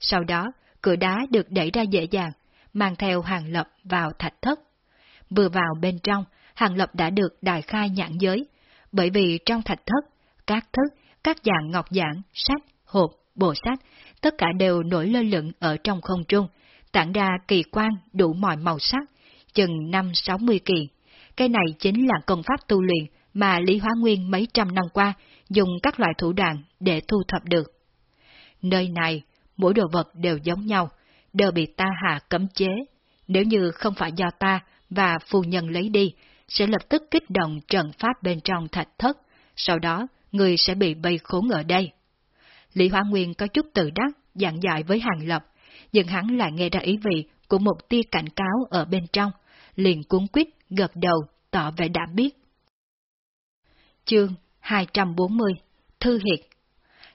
Sau đó, cửa đá được đẩy ra dễ dàng, mang theo hàng lập vào thạch thất. Vừa vào bên trong, hàng lập đã được đại khai nhãn giới, bởi vì trong thạch thất, các thức, các dạng ngọc giảng, sách, hộp, bộ sách, tất cả đều nổi lơ lửng ở trong không trung, tản ra kỳ quan đủ mọi màu sắc, chừng năm sáu mươi kỳ. Cái này chính là công pháp tu luyện mà Lý Hóa Nguyên mấy trăm năm qua dùng các loại thủ đoạn để thu thập được. Nơi này, mỗi đồ vật đều giống nhau, đều bị ta hạ cấm chế. Nếu như không phải do ta và phu nhân lấy đi, sẽ lập tức kích động trận pháp bên trong thạch thất, sau đó người sẽ bị vây khốn ở đây. Lý Hóa Nguyên có chút tự đắc, giảng dạy với Hàng Lập, nhưng hắn lại nghe ra ý vị của một tia cảnh cáo ở bên trong, liền cuốn quýt gật đầu, tỏ vẻ đã biết. Chương 240 Thư Hiệt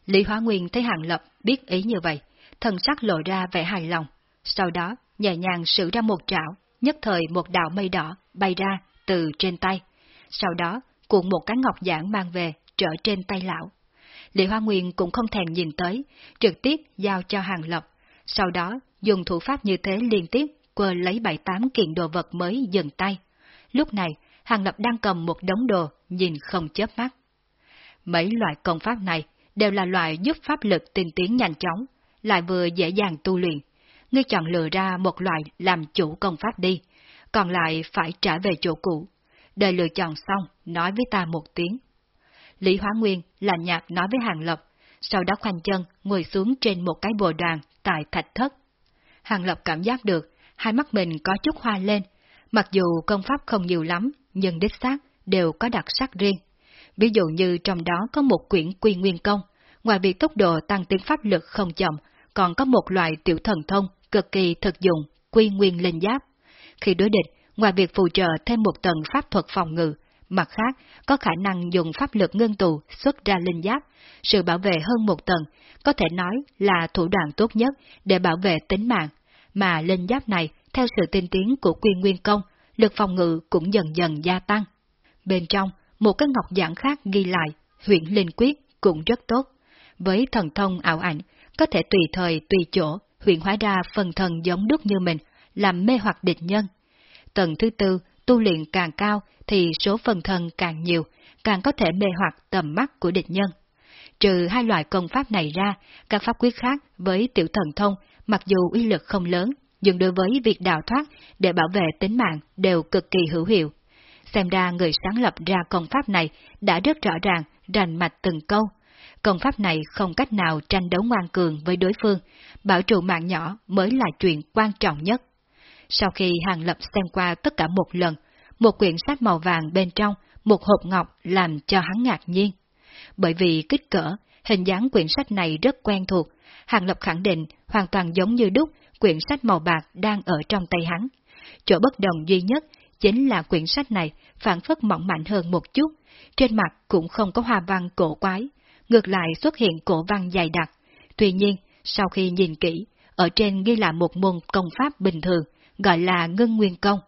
Lý Hóa Nguyên thấy Hàng Lập biết ý như vậy, thần sắc lộ ra vẻ hài lòng, sau đó nhẹ nhàng sử ra một trảo, nhất thời một đạo mây đỏ bay ra từ trên tay, sau đó cuộn một cái ngọc giản mang về trở trên tay lão. Lý Hoa Nguyên cũng không thèm nhìn tới, trực tiếp giao cho Hàng Lập, sau đó dùng thủ pháp như thế liên tiếp quơ lấy bảy tám kiện đồ vật mới dừng tay. Lúc này, Hàng Lập đang cầm một đống đồ, nhìn không chớp mắt. Mấy loại công pháp này đều là loại giúp pháp lực tinh tiến nhanh chóng, lại vừa dễ dàng tu luyện. Ngươi chọn lựa ra một loại làm chủ công pháp đi, còn lại phải trả về chỗ cũ. Đợi lựa chọn xong, nói với ta một tiếng. Lý Hóa Nguyên là nhạt nói với Hàng Lập, sau đó khoanh chân ngồi xuống trên một cái bồ đoàn tại thạch thất. Hàng Lập cảm giác được hai mắt mình có chút hoa lên, mặc dù công pháp không nhiều lắm, nhưng đích xác đều có đặc sắc riêng. Ví dụ như trong đó có một quyển quy nguyên công, ngoài việc tốc độ tăng tiến pháp lực không chậm, còn có một loại tiểu thần thông cực kỳ thực dụng, quy nguyên linh giáp. Khi đối địch, ngoài việc phù trợ thêm một tầng pháp thuật phòng ngự, Mặt khác, có khả năng dùng pháp lực ngưng tụ xuất ra linh giáp, sự bảo vệ hơn một tầng, có thể nói là thủ đoạn tốt nhất để bảo vệ tính mạng, mà linh giáp này, theo sự tinh tiến của quy nguyên công, lực phòng ngự cũng dần dần gia tăng. Bên trong, một cái ngọc giảng khác ghi lại, huyện linh quyết cũng rất tốt. Với thần thông ảo ảnh, có thể tùy thời tùy chỗ huyện hóa ra phần thần giống đúc như mình, làm mê hoặc địch nhân. Tầng thứ tư, tu luyện càng cao thì số phần thần càng nhiều, càng có thể mê hoặc tầm mắt của địch nhân. Trừ hai loại công pháp này ra, các pháp quyết khác với tiểu thần thông, mặc dù uy lực không lớn, nhưng đối với việc đào thoát để bảo vệ tính mạng đều cực kỳ hữu hiệu. Xem ra người sáng lập ra công pháp này đã rất rõ ràng, rành mạch từng câu. Công pháp này không cách nào tranh đấu ngoan cường với đối phương, bảo trụ mạng nhỏ mới là chuyện quan trọng nhất. Sau khi Hàng Lập xem qua tất cả một lần, một quyển sách màu vàng bên trong, một hộp ngọc làm cho hắn ngạc nhiên. Bởi vì kích cỡ, hình dáng quyển sách này rất quen thuộc, Hàng Lập khẳng định hoàn toàn giống như đúc quyển sách màu bạc đang ở trong tay hắn. Chỗ bất đồng duy nhất chính là quyển sách này phản phất mỏng mạnh hơn một chút, trên mặt cũng không có hoa văn cổ quái, ngược lại xuất hiện cổ văn dày đặc. Tuy nhiên, sau khi nhìn kỹ, ở trên ghi là một môn công pháp bình thường, gọi là ngân nguyên công.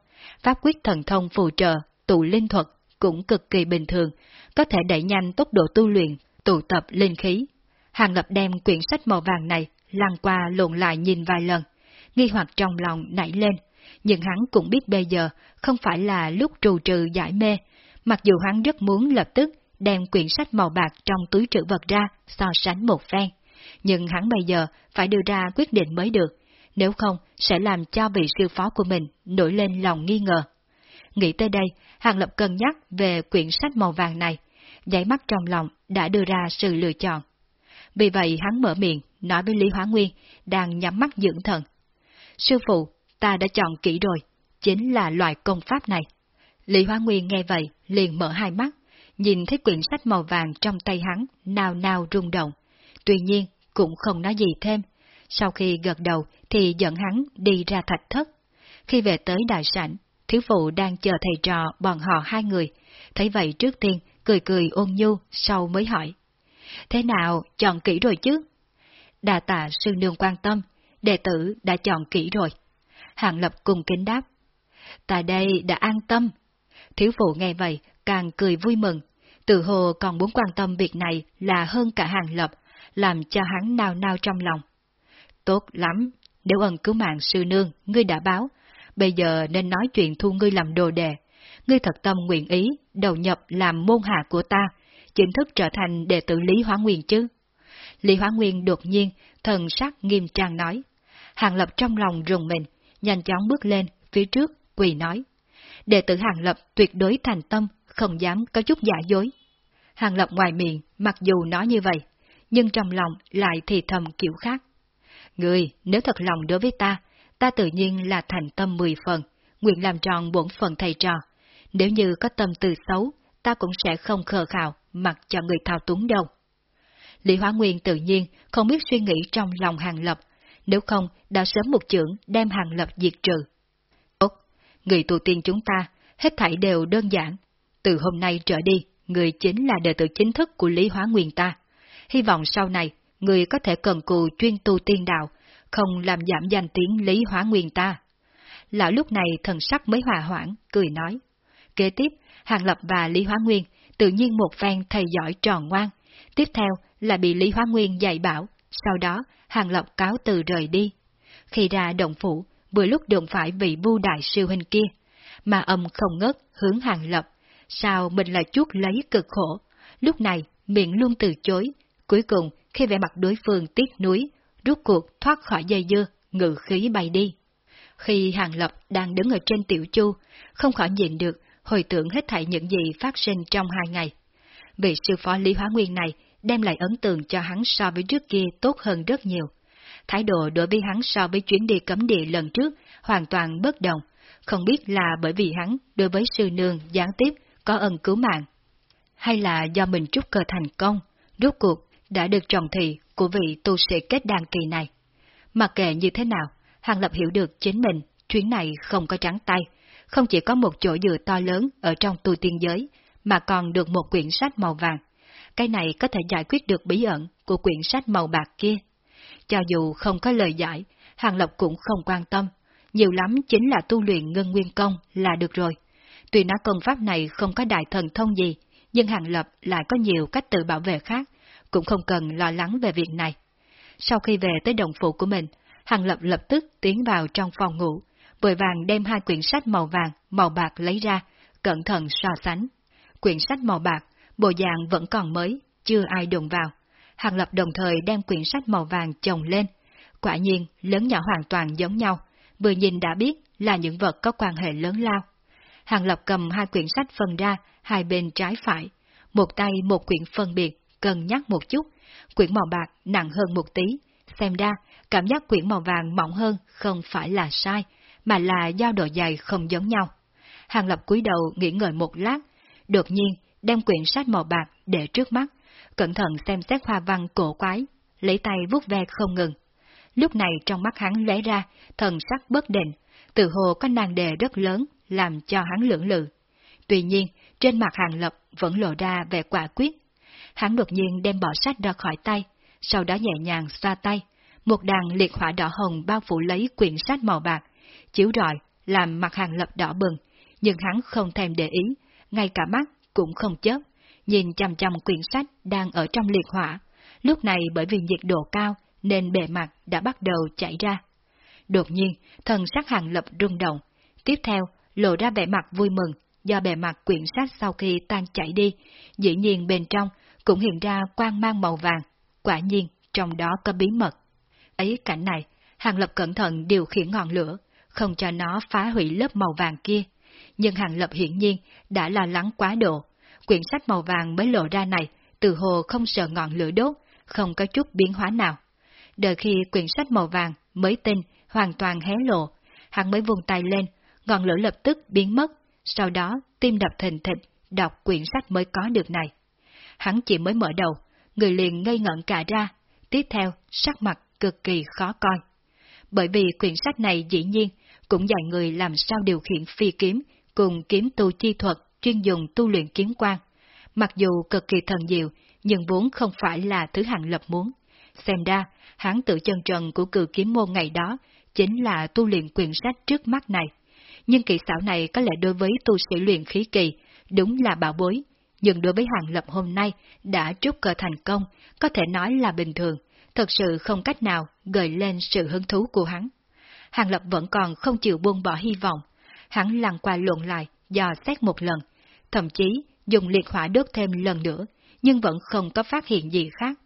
Pháp quyết thần thông phù trợ, tụ linh thuật cũng cực kỳ bình thường, có thể đẩy nhanh tốc độ tu luyện, tụ tập linh khí. Hàng Lập đem quyển sách màu vàng này lăn qua lộn lại nhìn vài lần, nghi hoặc trong lòng nảy lên, nhưng hắn cũng biết bây giờ không phải là lúc trù trừ giải mê, mặc dù hắn rất muốn lập tức đem quyển sách màu bạc trong túi trữ vật ra so sánh một phen. Nhưng hắn bây giờ phải đưa ra quyết định mới được, nếu không sẽ làm cho vị sư phó của mình nổi lên lòng nghi ngờ. Nghĩ tới đây, Hàng Lập cân nhắc về quyển sách màu vàng này, giấy mắt trong lòng đã đưa ra sự lựa chọn. Vì vậy hắn mở miệng, nói với Lý Hóa Nguyên, đang nhắm mắt dưỡng thần. Sư phụ, ta đã chọn kỹ rồi, chính là loại công pháp này. Lý Hoa Nguyên nghe vậy, liền mở hai mắt, nhìn thấy quyển sách màu vàng trong tay hắn, nào nào rung động. Tuy nhiên, cũng không nói gì thêm. Sau khi gật đầu thì dẫn hắn đi ra thạch thất. Khi về tới đại sảnh, thiếu phụ đang chờ thầy trò bọn họ hai người. Thấy vậy trước tiên, cười cười ôn nhu, sau mới hỏi. Thế nào, chọn kỹ rồi chứ? Đà tạ sư nương quan tâm, đệ tử đã chọn kỹ rồi. Hàng lập cùng kính đáp. Tại đây đã an tâm. Thiếu phụ nghe vậy, càng cười vui mừng. Từ hồ còn muốn quan tâm việc này là hơn cả hàng lập, làm cho hắn nao nao trong lòng. Tốt lắm, nếu ân cứu mạng sư nương, ngươi đã báo, bây giờ nên nói chuyện thu ngươi làm đồ đề. Ngươi thật tâm nguyện ý, đầu nhập làm môn hạ của ta, chính thức trở thành đệ tử Lý Hóa Nguyên chứ. Lý Hóa Nguyên đột nhiên, thần sắc nghiêm trang nói. Hàng Lập trong lòng rùng mình, nhanh chóng bước lên, phía trước, quỳ nói. Đệ tử Hàng Lập tuyệt đối thành tâm, không dám có chút giả dối. Hàng Lập ngoài miệng, mặc dù nói như vậy, nhưng trong lòng lại thì thầm kiểu khác. Người, nếu thật lòng đối với ta, ta tự nhiên là thành tâm mười phần, nguyện làm tròn bổn phần thầy trò. Nếu như có tâm từ xấu, ta cũng sẽ không khờ khạo mặc cho người thao túng đâu. Lý Hóa Nguyên tự nhiên không biết suy nghĩ trong lòng Hàng Lập, nếu không đã sớm một trưởng đem Hàng Lập diệt trừ. Tốt, người tu tiên chúng ta, hết thảy đều đơn giản. Từ hôm nay trở đi, người chính là đệ tử chính thức của Lý Hóa Nguyên ta. Hy vọng sau này, người có thể cần cù chuyên tu tiên đạo, không làm giảm danh tiếng Lý Hóa Nguyên ta. Lão lúc này thần sắc mới hòa hoãn, cười nói. Kế tiếp, Hàng Lập và Lý Hóa Nguyên tự nhiên một phen thầy giỏi tròn ngoan. Tiếp theo là bị Lý Hóa Nguyên dạy bảo, sau đó Hàng Lập cáo từ rời đi. Khi ra động phủ, vừa lúc đụng phải vị vu đại siêu hình kia, mà âm không ngớt hướng Hàng Lập, sao mình lại chuốt lấy cực khổ. Lúc này, miệng luôn từ chối, cuối cùng khi vẻ mặt đối phương tiếc núi, rút cuộc thoát khỏi dây dưa, ngự khí bay đi. Khi Hàng Lập đang đứng ở trên tiểu chu, không khỏi nhìn được, hồi tưởng hết thảy những gì phát sinh trong hai ngày. Vị sư phó Lý Hóa Nguyên này đem lại ấn tượng cho hắn so với trước kia tốt hơn rất nhiều. Thái độ đối với hắn so với chuyến đi cấm địa lần trước hoàn toàn bất đồng, không biết là bởi vì hắn đối với sư nương gián tiếp có ân cứu mạng, hay là do mình trúc cơ thành công, rốt cuộc đã được trọng thị của vị tu sĩ kết đàn kỳ này. Mặc kệ như thế nào, Hàng Lập hiểu được chính mình, chuyến này không có trắng tay, không chỉ có một chỗ dựa to lớn ở trong tu tiên giới, mà còn được một quyển sách màu vàng. Cái này có thể giải quyết được bí ẩn của quyển sách màu bạc kia. Cho dù không có lời giải, Hàng Lập cũng không quan tâm, nhiều lắm chính là tu luyện ngân nguyên công là được rồi. Tuy nói công pháp này không có đại thần thông gì, nhưng Hàng Lập lại có nhiều cách tự bảo vệ khác, cũng không cần lo lắng về việc này. Sau khi về tới đồng phụ của mình, Hàng Lập lập tức tiến vào trong phòng ngủ, vội vàng đem hai quyển sách màu vàng, màu bạc lấy ra, cẩn thận so sánh. Quyển sách màu bạc, bộ dạng vẫn còn mới, chưa ai đụng vào. Hàng Lập đồng thời đem quyển sách màu vàng chồng lên. Quả nhiên, lớn nhỏ hoàn toàn giống nhau, vừa nhìn đã biết là những vật có quan hệ lớn lao. Hàng Lập cầm hai quyển sách phân ra, hai bên trái phải, một tay một quyển phân biệt, cân nhắc một chút, quyển màu bạc nặng hơn một tí, xem ra cảm giác quyển màu vàng mỏng hơn không phải là sai, mà là do độ dày không giống nhau. Hàng Lập cúi đầu nghỉ ngơi một lát, đột nhiên đem quyển sách màu bạc để trước mắt, cẩn thận xem xét hoa văn cổ quái, lấy tay vuốt ve không ngừng. Lúc này trong mắt hắn lóe ra, thần sắc bất định, tự hồ có nàng đề rất lớn, làm cho hắn lưỡng lự. Tuy nhiên, trên mặt hàng lập vẫn lộ ra vẻ quả quyết. Hắn đột nhiên đem bỏ sách ra khỏi tay, sau đó nhẹ nhàng xoa tay. Một đàn liệt hỏa đỏ hồng bao phủ lấy quyển sách màu bạc, chiếu rọi, làm mặt hàng lập đỏ bừng, nhưng hắn không thèm để ý, ngay cả mắt cũng không chớp, nhìn chăm chăm quyển sách đang ở trong liệt hỏa. Lúc này bởi vì nhiệt độ cao nên bề mặt đã bắt đầu chảy ra. Đột nhiên, thần sắc hàng lập rung động. Tiếp theo, lộ ra vẻ mặt vui mừng, do bề mặt quyển sách sau khi tan chảy đi, dĩ nhiên bên trong cũng hiện ra quang mang màu vàng, quả nhiên trong đó có bí mật. Ấy cảnh này, Hàng Lập cẩn thận điều khiển ngọn lửa, không cho nó phá hủy lớp màu vàng kia. Nhưng Hàng Lập hiển nhiên đã lo lắng quá độ. Quyển sách màu vàng mới lộ ra này, từ hồ không sợ ngọn lửa đốt, không có chút biến hóa nào. Đợi khi quyển sách màu vàng mới tinh hoàn toàn hé lộ, hắn mới vùng tay lên, ngọn lửa lập tức biến mất, sau đó tim đập thình thịch, đọc quyển sách mới có được này. Hắn chỉ mới mở đầu, người liền ngây ngẩn cả ra, tiếp theo sắc mặt cực kỳ khó coi. Bởi vì quyển sách này dĩ nhiên cũng dạy người làm sao điều khiển phi kiếm cùng kiếm tu chi thuật chuyên dùng tu luyện kiếm quan. Mặc dù cực kỳ thần diệu, nhưng vốn không phải là thứ hạng lập muốn. Xem ra, hắn tự chân trần của cử kiếm môn ngày đó chính là tu luyện quyển sách trước mắt này. Nhưng kỹ xảo này có lẽ đối với tu sĩ luyện khí kỳ, đúng là bảo bối, nhưng đối với hàng lập hôm nay đã trúc cờ thành công, có thể nói là bình thường, thật sự không cách nào gợi lên sự hứng thú của hắn. Hàng lập vẫn còn không chịu buông bỏ hy vọng, hắn lăn qua lộn lại, dò xét một lần, thậm chí dùng liệt hỏa đốt thêm lần nữa, nhưng vẫn không có phát hiện gì khác.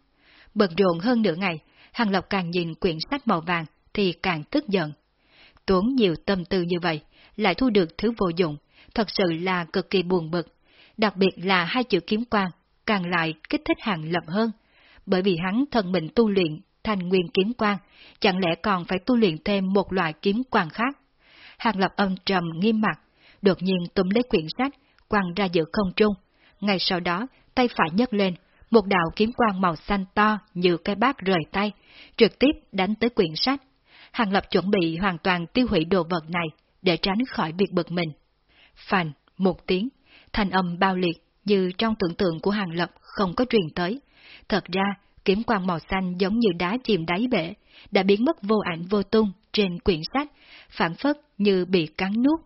Bận rộn hơn nửa ngày, Hàng lộc càng nhìn quyển sách màu vàng thì càng tức giận. Tốn nhiều tâm tư như vậy, lại thu được thứ vô dụng, thật sự là cực kỳ buồn bực. Đặc biệt là hai chữ kiếm quang, càng lại kích thích Hàng Lập hơn, bởi vì hắn thân mình tu luyện thành nguyên kiếm quang, chẳng lẽ còn phải tu luyện thêm một loại kiếm quang khác. Hàng Lập âm trầm nghiêm mặt, đột nhiên túm lấy quyển sách, quăng ra giữa không trung. Ngay sau đó, tay phải nhấc lên, một đạo kiếm quang màu xanh to như cái bát rời tay, trực tiếp đánh tới quyển sách. Hàng Lập chuẩn bị hoàn toàn tiêu hủy đồ vật này để tránh khỏi việc bực mình. Phành, một tiếng, thanh âm bao liệt như trong tưởng tượng của Hàng Lập không có truyền tới. Thật ra, kiếm quang màu xanh giống như đá chìm đáy bể, đã biến mất vô ảnh vô tung trên quyển sách, phản phất như bị cắn nuốt.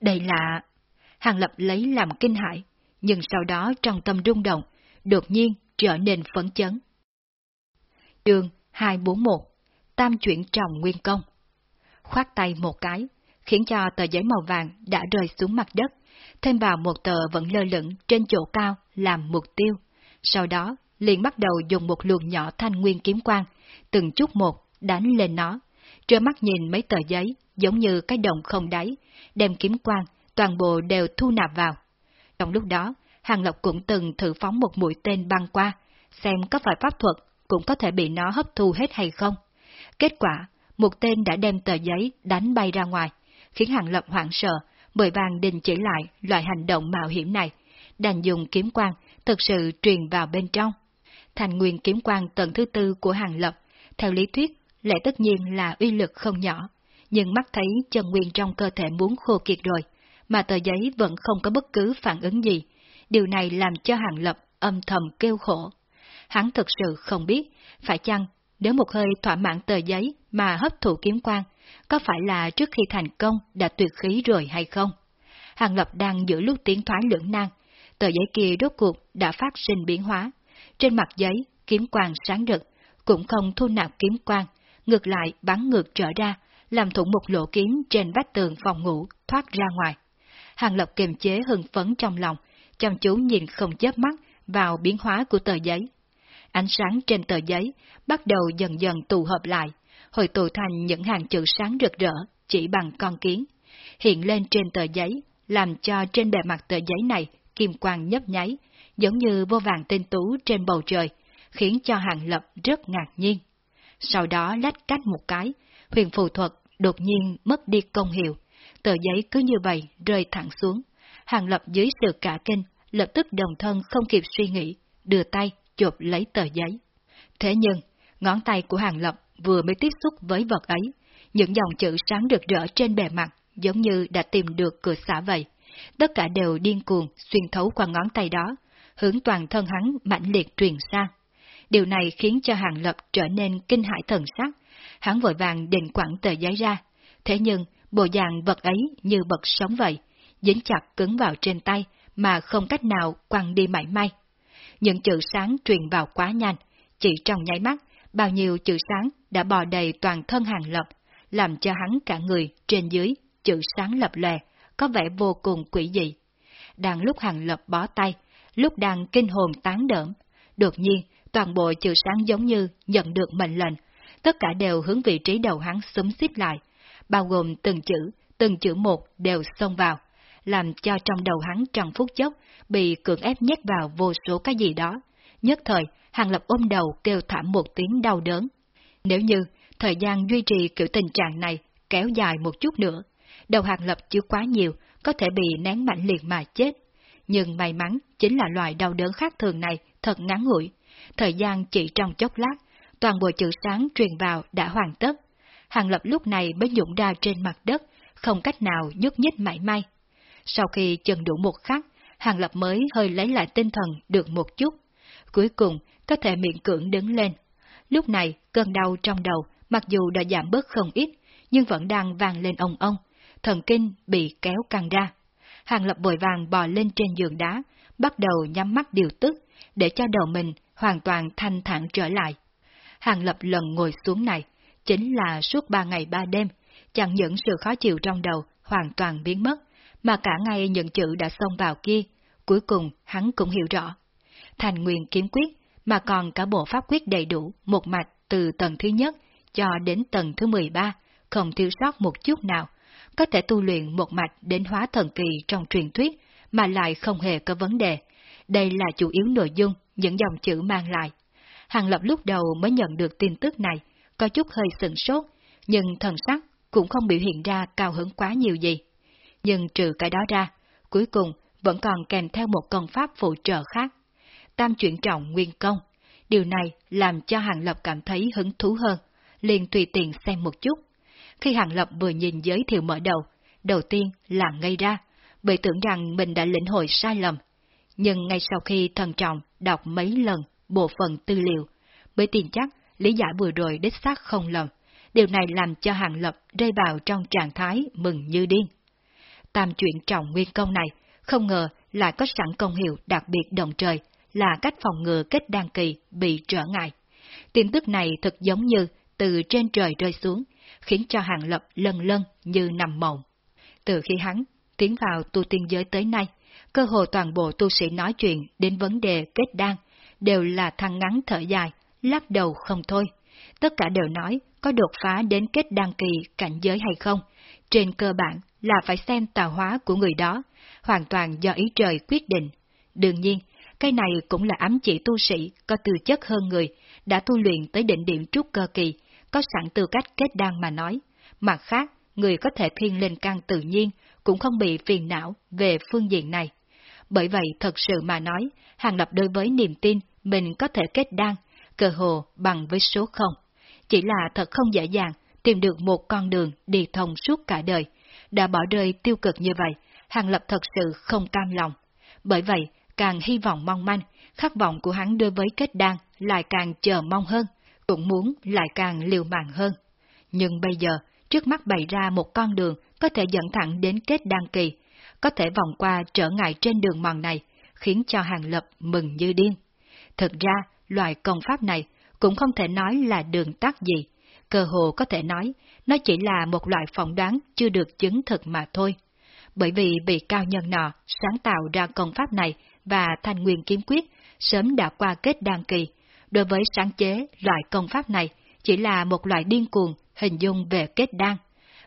Đây là... Hàng Lập lấy làm kinh hại, nhưng sau đó trong tâm rung động, đột nhiên trở nên phấn chấn. Đường 241 Tam chuyển trọng nguyên công Khoát tay một cái, khiến cho tờ giấy màu vàng đã rơi xuống mặt đất, thêm vào một tờ vẫn lơ lửng trên chỗ cao làm mục tiêu. Sau đó, liền bắt đầu dùng một luồng nhỏ thanh nguyên kiếm quang, từng chút một đánh lên nó. Trơ mắt nhìn mấy tờ giấy, giống như cái đồng không đáy, đem kiếm quang, toàn bộ đều thu nạp vào. Trong lúc đó, Hàng Lộc cũng từng thử phóng một mũi tên băng qua, xem có phải pháp thuật cũng có thể bị nó hấp thu hết hay không. Kết quả, một tên đã đem tờ giấy đánh bay ra ngoài, khiến Hàng lộc hoảng sợ, bởi vàng đình chỉ lại loại hành động mạo hiểm này, đành dùng kiếm quang thực sự truyền vào bên trong. Thành nguyên kiếm quang tầng thứ tư của Hàng Lập, theo lý thuyết, lẽ tất nhiên là uy lực không nhỏ, nhưng mắt thấy chân nguyên trong cơ thể muốn khô kiệt rồi, mà tờ giấy vẫn không có bất cứ phản ứng gì, Điều này làm cho Hàng Lập âm thầm kêu khổ. Hắn thực sự không biết, phải chăng nếu một hơi thỏa mãn tờ giấy mà hấp thụ kiếm quang, có phải là trước khi thành công đã tuyệt khí rồi hay không? Hàng Lập đang giữ lúc tiến thoái lưỡng nan, tờ giấy kia rốt cuộc đã phát sinh biến hóa. Trên mặt giấy, kiếm quang sáng rực, cũng không thu nạp kiếm quang, ngược lại bắn ngược trở ra, làm thủng một lỗ kiếm trên vách tường phòng ngủ thoát ra ngoài. Hàng Lập kiềm chế hưng phấn trong lòng, chăm chú nhìn không chớp mắt vào biến hóa của tờ giấy. Ánh sáng trên tờ giấy bắt đầu dần dần tụ hợp lại, hội tụ thành những hàng chữ sáng rực rỡ chỉ bằng con kiến, hiện lên trên tờ giấy, làm cho trên bề mặt tờ giấy này kim quang nhấp nháy, giống như vô vàng tinh tú trên bầu trời, khiến cho Hàng Lập rất ngạc nhiên. Sau đó lách cách một cái, huyền phù thuật đột nhiên mất đi công hiệu, tờ giấy cứ như vậy rơi thẳng xuống. Hàng Lập dưới sự cả kinh, lập tức đồng thân không kịp suy nghĩ, đưa tay chụp lấy tờ giấy. Thế nhưng, ngón tay của Hàng Lập vừa mới tiếp xúc với vật ấy, những dòng chữ sáng rực rỡ trên bề mặt giống như đã tìm được cửa xả vậy. Tất cả đều điên cuồng xuyên thấu qua ngón tay đó, hướng toàn thân hắn mãnh liệt truyền sang. Điều này khiến cho Hàng Lập trở nên kinh hãi thần sắc. Hắn vội vàng định quẳng tờ giấy ra. Thế nhưng, bộ dạng vật ấy như bật sống vậy, dính chặt cứng vào trên tay mà không cách nào quăng đi mảy may. Những chữ sáng truyền vào quá nhanh, chỉ trong nháy mắt, bao nhiêu chữ sáng đã bò đầy toàn thân Hàng Lập, làm cho hắn cả người trên dưới chữ sáng lập lè, có vẻ vô cùng quỷ dị. Đang lúc Hàng Lập bó tay, lúc đang kinh hồn tán đỡm, đột nhiên toàn bộ chữ sáng giống như nhận được mệnh lệnh, tất cả đều hướng vị trí đầu hắn xúm xít lại, bao gồm từng chữ, từng chữ một đều xông vào, làm cho trong đầu hắn trong phút chốc bị cưỡng ép nhét vào vô số cái gì đó. Nhất thời, Hàng Lập ôm đầu kêu thảm một tiếng đau đớn. Nếu như thời gian duy trì kiểu tình trạng này kéo dài một chút nữa, đầu Hàng Lập chứa quá nhiều, có thể bị nén mạnh liệt mà chết. Nhưng may mắn chính là loại đau đớn khác thường này thật ngắn ngủi. Thời gian chỉ trong chốc lát, toàn bộ chữ sáng truyền vào đã hoàn tất. Hàng Lập lúc này mới dũng ra trên mặt đất, không cách nào nhúc nhích mãi may. Sau khi chần đủ một khắc, Hàng Lập mới hơi lấy lại tinh thần được một chút. Cuối cùng, có thể miệng cưỡng đứng lên. Lúc này, cơn đau trong đầu, mặc dù đã giảm bớt không ít, nhưng vẫn đang vang lên ông ông, thần kinh bị kéo căng ra. Hàng Lập bồi vàng bò lên trên giường đá, bắt đầu nhắm mắt điều tức, để cho đầu mình hoàn toàn thanh thản trở lại. Hàng Lập lần ngồi xuống này, chính là suốt ba ngày ba đêm, chẳng những sự khó chịu trong đầu hoàn toàn biến mất, mà cả ngày những chữ đã xông vào kia, cuối cùng hắn cũng hiểu rõ. Thành nguyên kiếm quyết, mà còn cả bộ pháp quyết đầy đủ, một mạch từ tầng thứ nhất cho đến tầng thứ 13, không thiếu sót một chút nào, có thể tu luyện một mạch đến hóa thần kỳ trong truyền thuyết, mà lại không hề có vấn đề. Đây là chủ yếu nội dung những dòng chữ mang lại. Hàng Lập lúc đầu mới nhận được tin tức này, có chút hơi sừng sốt, nhưng thần sắc cũng không biểu hiện ra cao hứng quá nhiều gì. Nhưng trừ cái đó ra, cuối cùng vẫn còn kèm theo một công pháp phụ trợ khác. Tam chuyển trọng nguyên công. Điều này làm cho Hàng Lập cảm thấy hứng thú hơn, liền tùy tiện xem một chút. Khi Hàng Lập vừa nhìn giới thiệu mở đầu, đầu tiên là ngây ra, bởi tưởng rằng mình đã lĩnh hội sai lầm. Nhưng ngay sau khi thần trọng đọc mấy lần bộ phận tư liệu, mới tin chắc lý giải vừa rồi đích xác không lầm. Điều này làm cho Hàng Lập rơi vào trong trạng thái mừng như điên. Tam chuyện trọng nguyên công này, không ngờ lại có sẵn công hiệu đặc biệt đồng trời, là cách phòng ngừa kết đăng kỳ bị trở ngại. Tin tức này thật giống như từ trên trời rơi xuống, khiến cho Hàng Lập lân lân như nằm mộng. Từ khi hắn tiến vào tu tiên giới tới nay, cơ hồ toàn bộ tu sĩ nói chuyện đến vấn đề kết đan, đều là thăng ngắn thở dài, lắc đầu không thôi. Tất cả đều nói có đột phá đến kết đan kỳ cảnh giới hay không, trên cơ bản là phải xem tạo hóa của người đó, hoàn toàn do ý trời quyết định. Đương nhiên, cái này cũng là ám chỉ tu sĩ có tư chất hơn người, đã tu luyện tới đỉnh điểm trúc cơ kỳ, có sẵn tư cách kết đan mà nói. Mặt khác, người có thể thiên lên căn tự nhiên, cũng không bị phiền não về phương diện này. Bởi vậy thật sự mà nói, Hàng Lập đối với niềm tin mình có thể kết đan, cơ hồ bằng với số không. Chỉ là thật không dễ dàng tìm được một con đường đi thông suốt cả đời. Đã bỏ rơi tiêu cực như vậy, Hàng Lập thật sự không cam lòng. Bởi vậy, càng hy vọng mong manh, khát vọng của hắn đối với kết đan lại càng chờ mong hơn, cũng muốn lại càng liều mạng hơn. Nhưng bây giờ, trước mắt bày ra một con đường có thể dẫn thẳng đến kết đăng kỳ, có thể vòng qua trở ngại trên đường mòn này, khiến cho Hàng Lập mừng như điên. Thực ra, loại công pháp này cũng không thể nói là đường tắt gì, cơ hồ có thể nói, nó chỉ là một loại phỏng đoán chưa được chứng thực mà thôi. Bởi vì vị cao nhân nọ sáng tạo ra công pháp này và thành nguyên kiếm quyết sớm đã qua kết đăng kỳ, đối với sáng chế loại công pháp này chỉ là một loại điên cuồng hình dung về kết đan.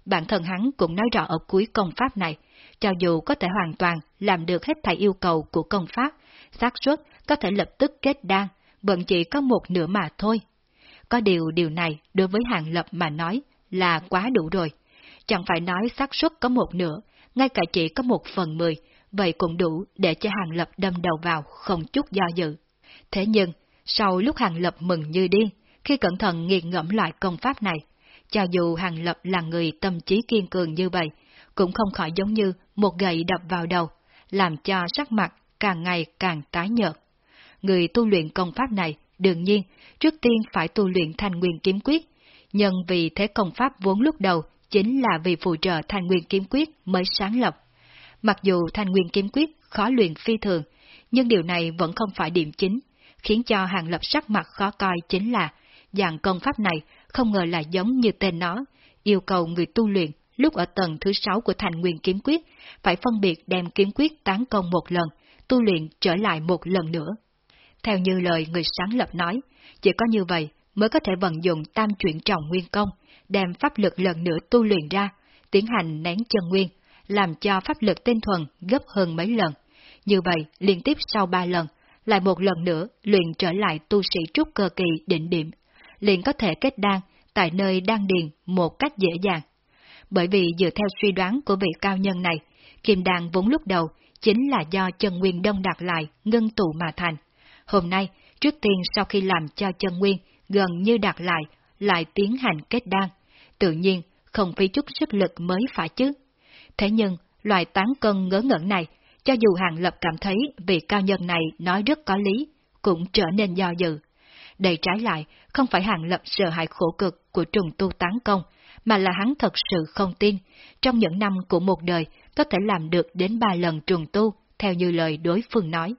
Bản thân hắn cũng nói rõ ở cuối công pháp này, cho dù có thể hoàn toàn làm được hết thảy yêu cầu của công pháp, xác suất có thể lập tức kết đan, vẫn chỉ có một nửa mà thôi. Có điều điều này đối với hàng lập mà nói là quá đủ rồi. Chẳng phải nói xác suất có một nửa, ngay cả chỉ có một phần mười, vậy cũng đủ để cho hàng lập đâm đầu vào không chút do dự. Thế nhưng, sau lúc hàng lập mừng như điên, khi cẩn thận nghiền ngẫm loại công pháp này, cho dù hàng lập là người tâm trí kiên cường như vậy, cũng không khỏi giống như một gậy đập vào đầu, làm cho sắc mặt càng ngày càng tái nhợt. Người tu luyện công pháp này, đương nhiên, trước tiên phải tu luyện thành nguyên kiếm quyết, nhưng vì thế công pháp vốn lúc đầu chính là vì phụ trợ thành nguyên kiếm quyết mới sáng lập. Mặc dù thành nguyên kiếm quyết khó luyện phi thường, nhưng điều này vẫn không phải điểm chính, khiến cho hàng lập sắc mặt khó coi chính là dạng công pháp này không ngờ là giống như tên nó, yêu cầu người tu luyện lúc ở tầng thứ sáu của thành nguyên kiếm quyết phải phân biệt đem kiếm quyết tán công một lần, tu luyện trở lại một lần nữa. Theo như lời người sáng lập nói, chỉ có như vậy mới có thể vận dụng tam chuyển trọng nguyên công, đem pháp lực lần nữa tu luyện ra, tiến hành nén chân nguyên, làm cho pháp lực tinh thuần gấp hơn mấy lần. Như vậy, liên tiếp sau ba lần, lại một lần nữa luyện trở lại tu sĩ trúc cơ kỳ định điểm, liền có thể kết đan tại nơi đan điền một cách dễ dàng. Bởi vì dựa theo suy đoán của vị cao nhân này, kim đan vốn lúc đầu chính là do chân nguyên đông đặt lại ngưng tụ mà thành. Hôm nay, trước tiên sau khi làm cho chân nguyên gần như đạt lại, lại tiến hành kết đan, tự nhiên không phí chút sức lực mới phải chứ. Thế nhưng, loại tán cân ngớ ngẩn này, cho dù Hàng Lập cảm thấy vị cao nhân này nói rất có lý, cũng trở nên do dự. Đây trái lại, không phải Hàng Lập sợ hãi khổ cực của trùng tu tán công, mà là hắn thật sự không tin, trong những năm của một đời có thể làm được đến ba lần trùng tu, theo như lời đối phương nói.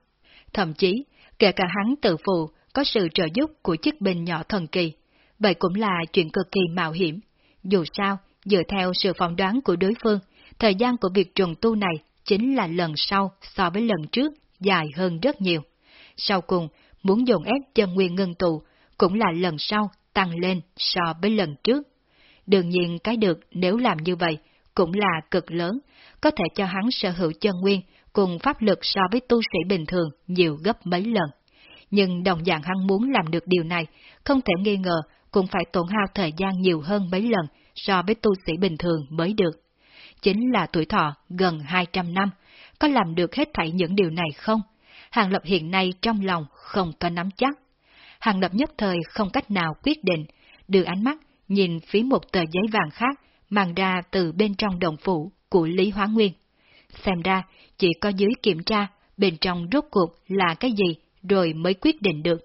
Thậm chí, kể cả hắn tự phụ có sự trợ giúp của chiếc bình nhỏ thần kỳ, vậy cũng là chuyện cực kỳ mạo hiểm. Dù sao, dựa theo sự phỏng đoán của đối phương, thời gian của việc trùng tu này chính là lần sau so với lần trước dài hơn rất nhiều. Sau cùng, muốn dùng ép chân nguyên ngân tụ, cũng là lần sau tăng lên so với lần trước. Đương nhiên cái được nếu làm như vậy cũng là cực lớn, có thể cho hắn sở hữu chân nguyên cùng pháp lực so với tu sĩ bình thường nhiều gấp mấy lần. Nhưng đồng dạng hắn muốn làm được điều này, không thể nghi ngờ cũng phải tổn hao thời gian nhiều hơn mấy lần so với tu sĩ bình thường mới được. Chính là tuổi thọ gần 200 năm, có làm được hết thảy những điều này không? Hàng Lập hiện nay trong lòng không có nắm chắc. Hàng Lập nhất thời không cách nào quyết định, đưa ánh mắt nhìn phía một tờ giấy vàng khác mang ra từ bên trong đồng phủ của Lý Hóa Nguyên. Xem ra, chỉ có dưới kiểm tra bên trong rốt cuộc là cái gì rồi mới quyết định được.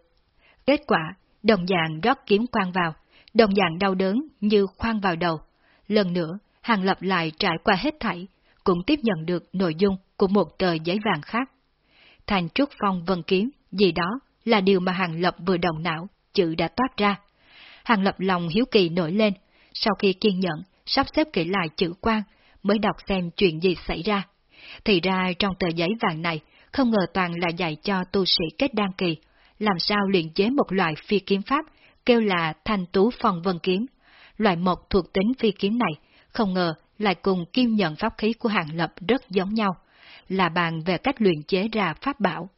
Kết quả, đồng dạng rót kiếm quang vào, đồng dạng đau đớn như khoan vào đầu. Lần nữa, Hàng Lập lại trải qua hết thảy, cũng tiếp nhận được nội dung của một tờ giấy vàng khác. Thành trúc phong vân kiếm, gì đó là điều mà Hàng Lập vừa đồng não, chữ đã toát ra. Hàng Lập lòng hiếu kỳ nổi lên, sau khi kiên nhẫn, sắp xếp kỹ lại chữ quan, mới đọc xem chuyện gì xảy ra. Thì ra trong tờ giấy vàng này, không ngờ toàn là dạy cho tu sĩ kết đan kỳ, làm sao luyện chế một loại phi kiếm pháp, kêu là thanh tú phong vân kiếm. Loại một thuộc tính phi kiếm này, không ngờ lại cùng kim nhận pháp khí của hàng lập rất giống nhau, là bàn về cách luyện chế ra pháp bảo.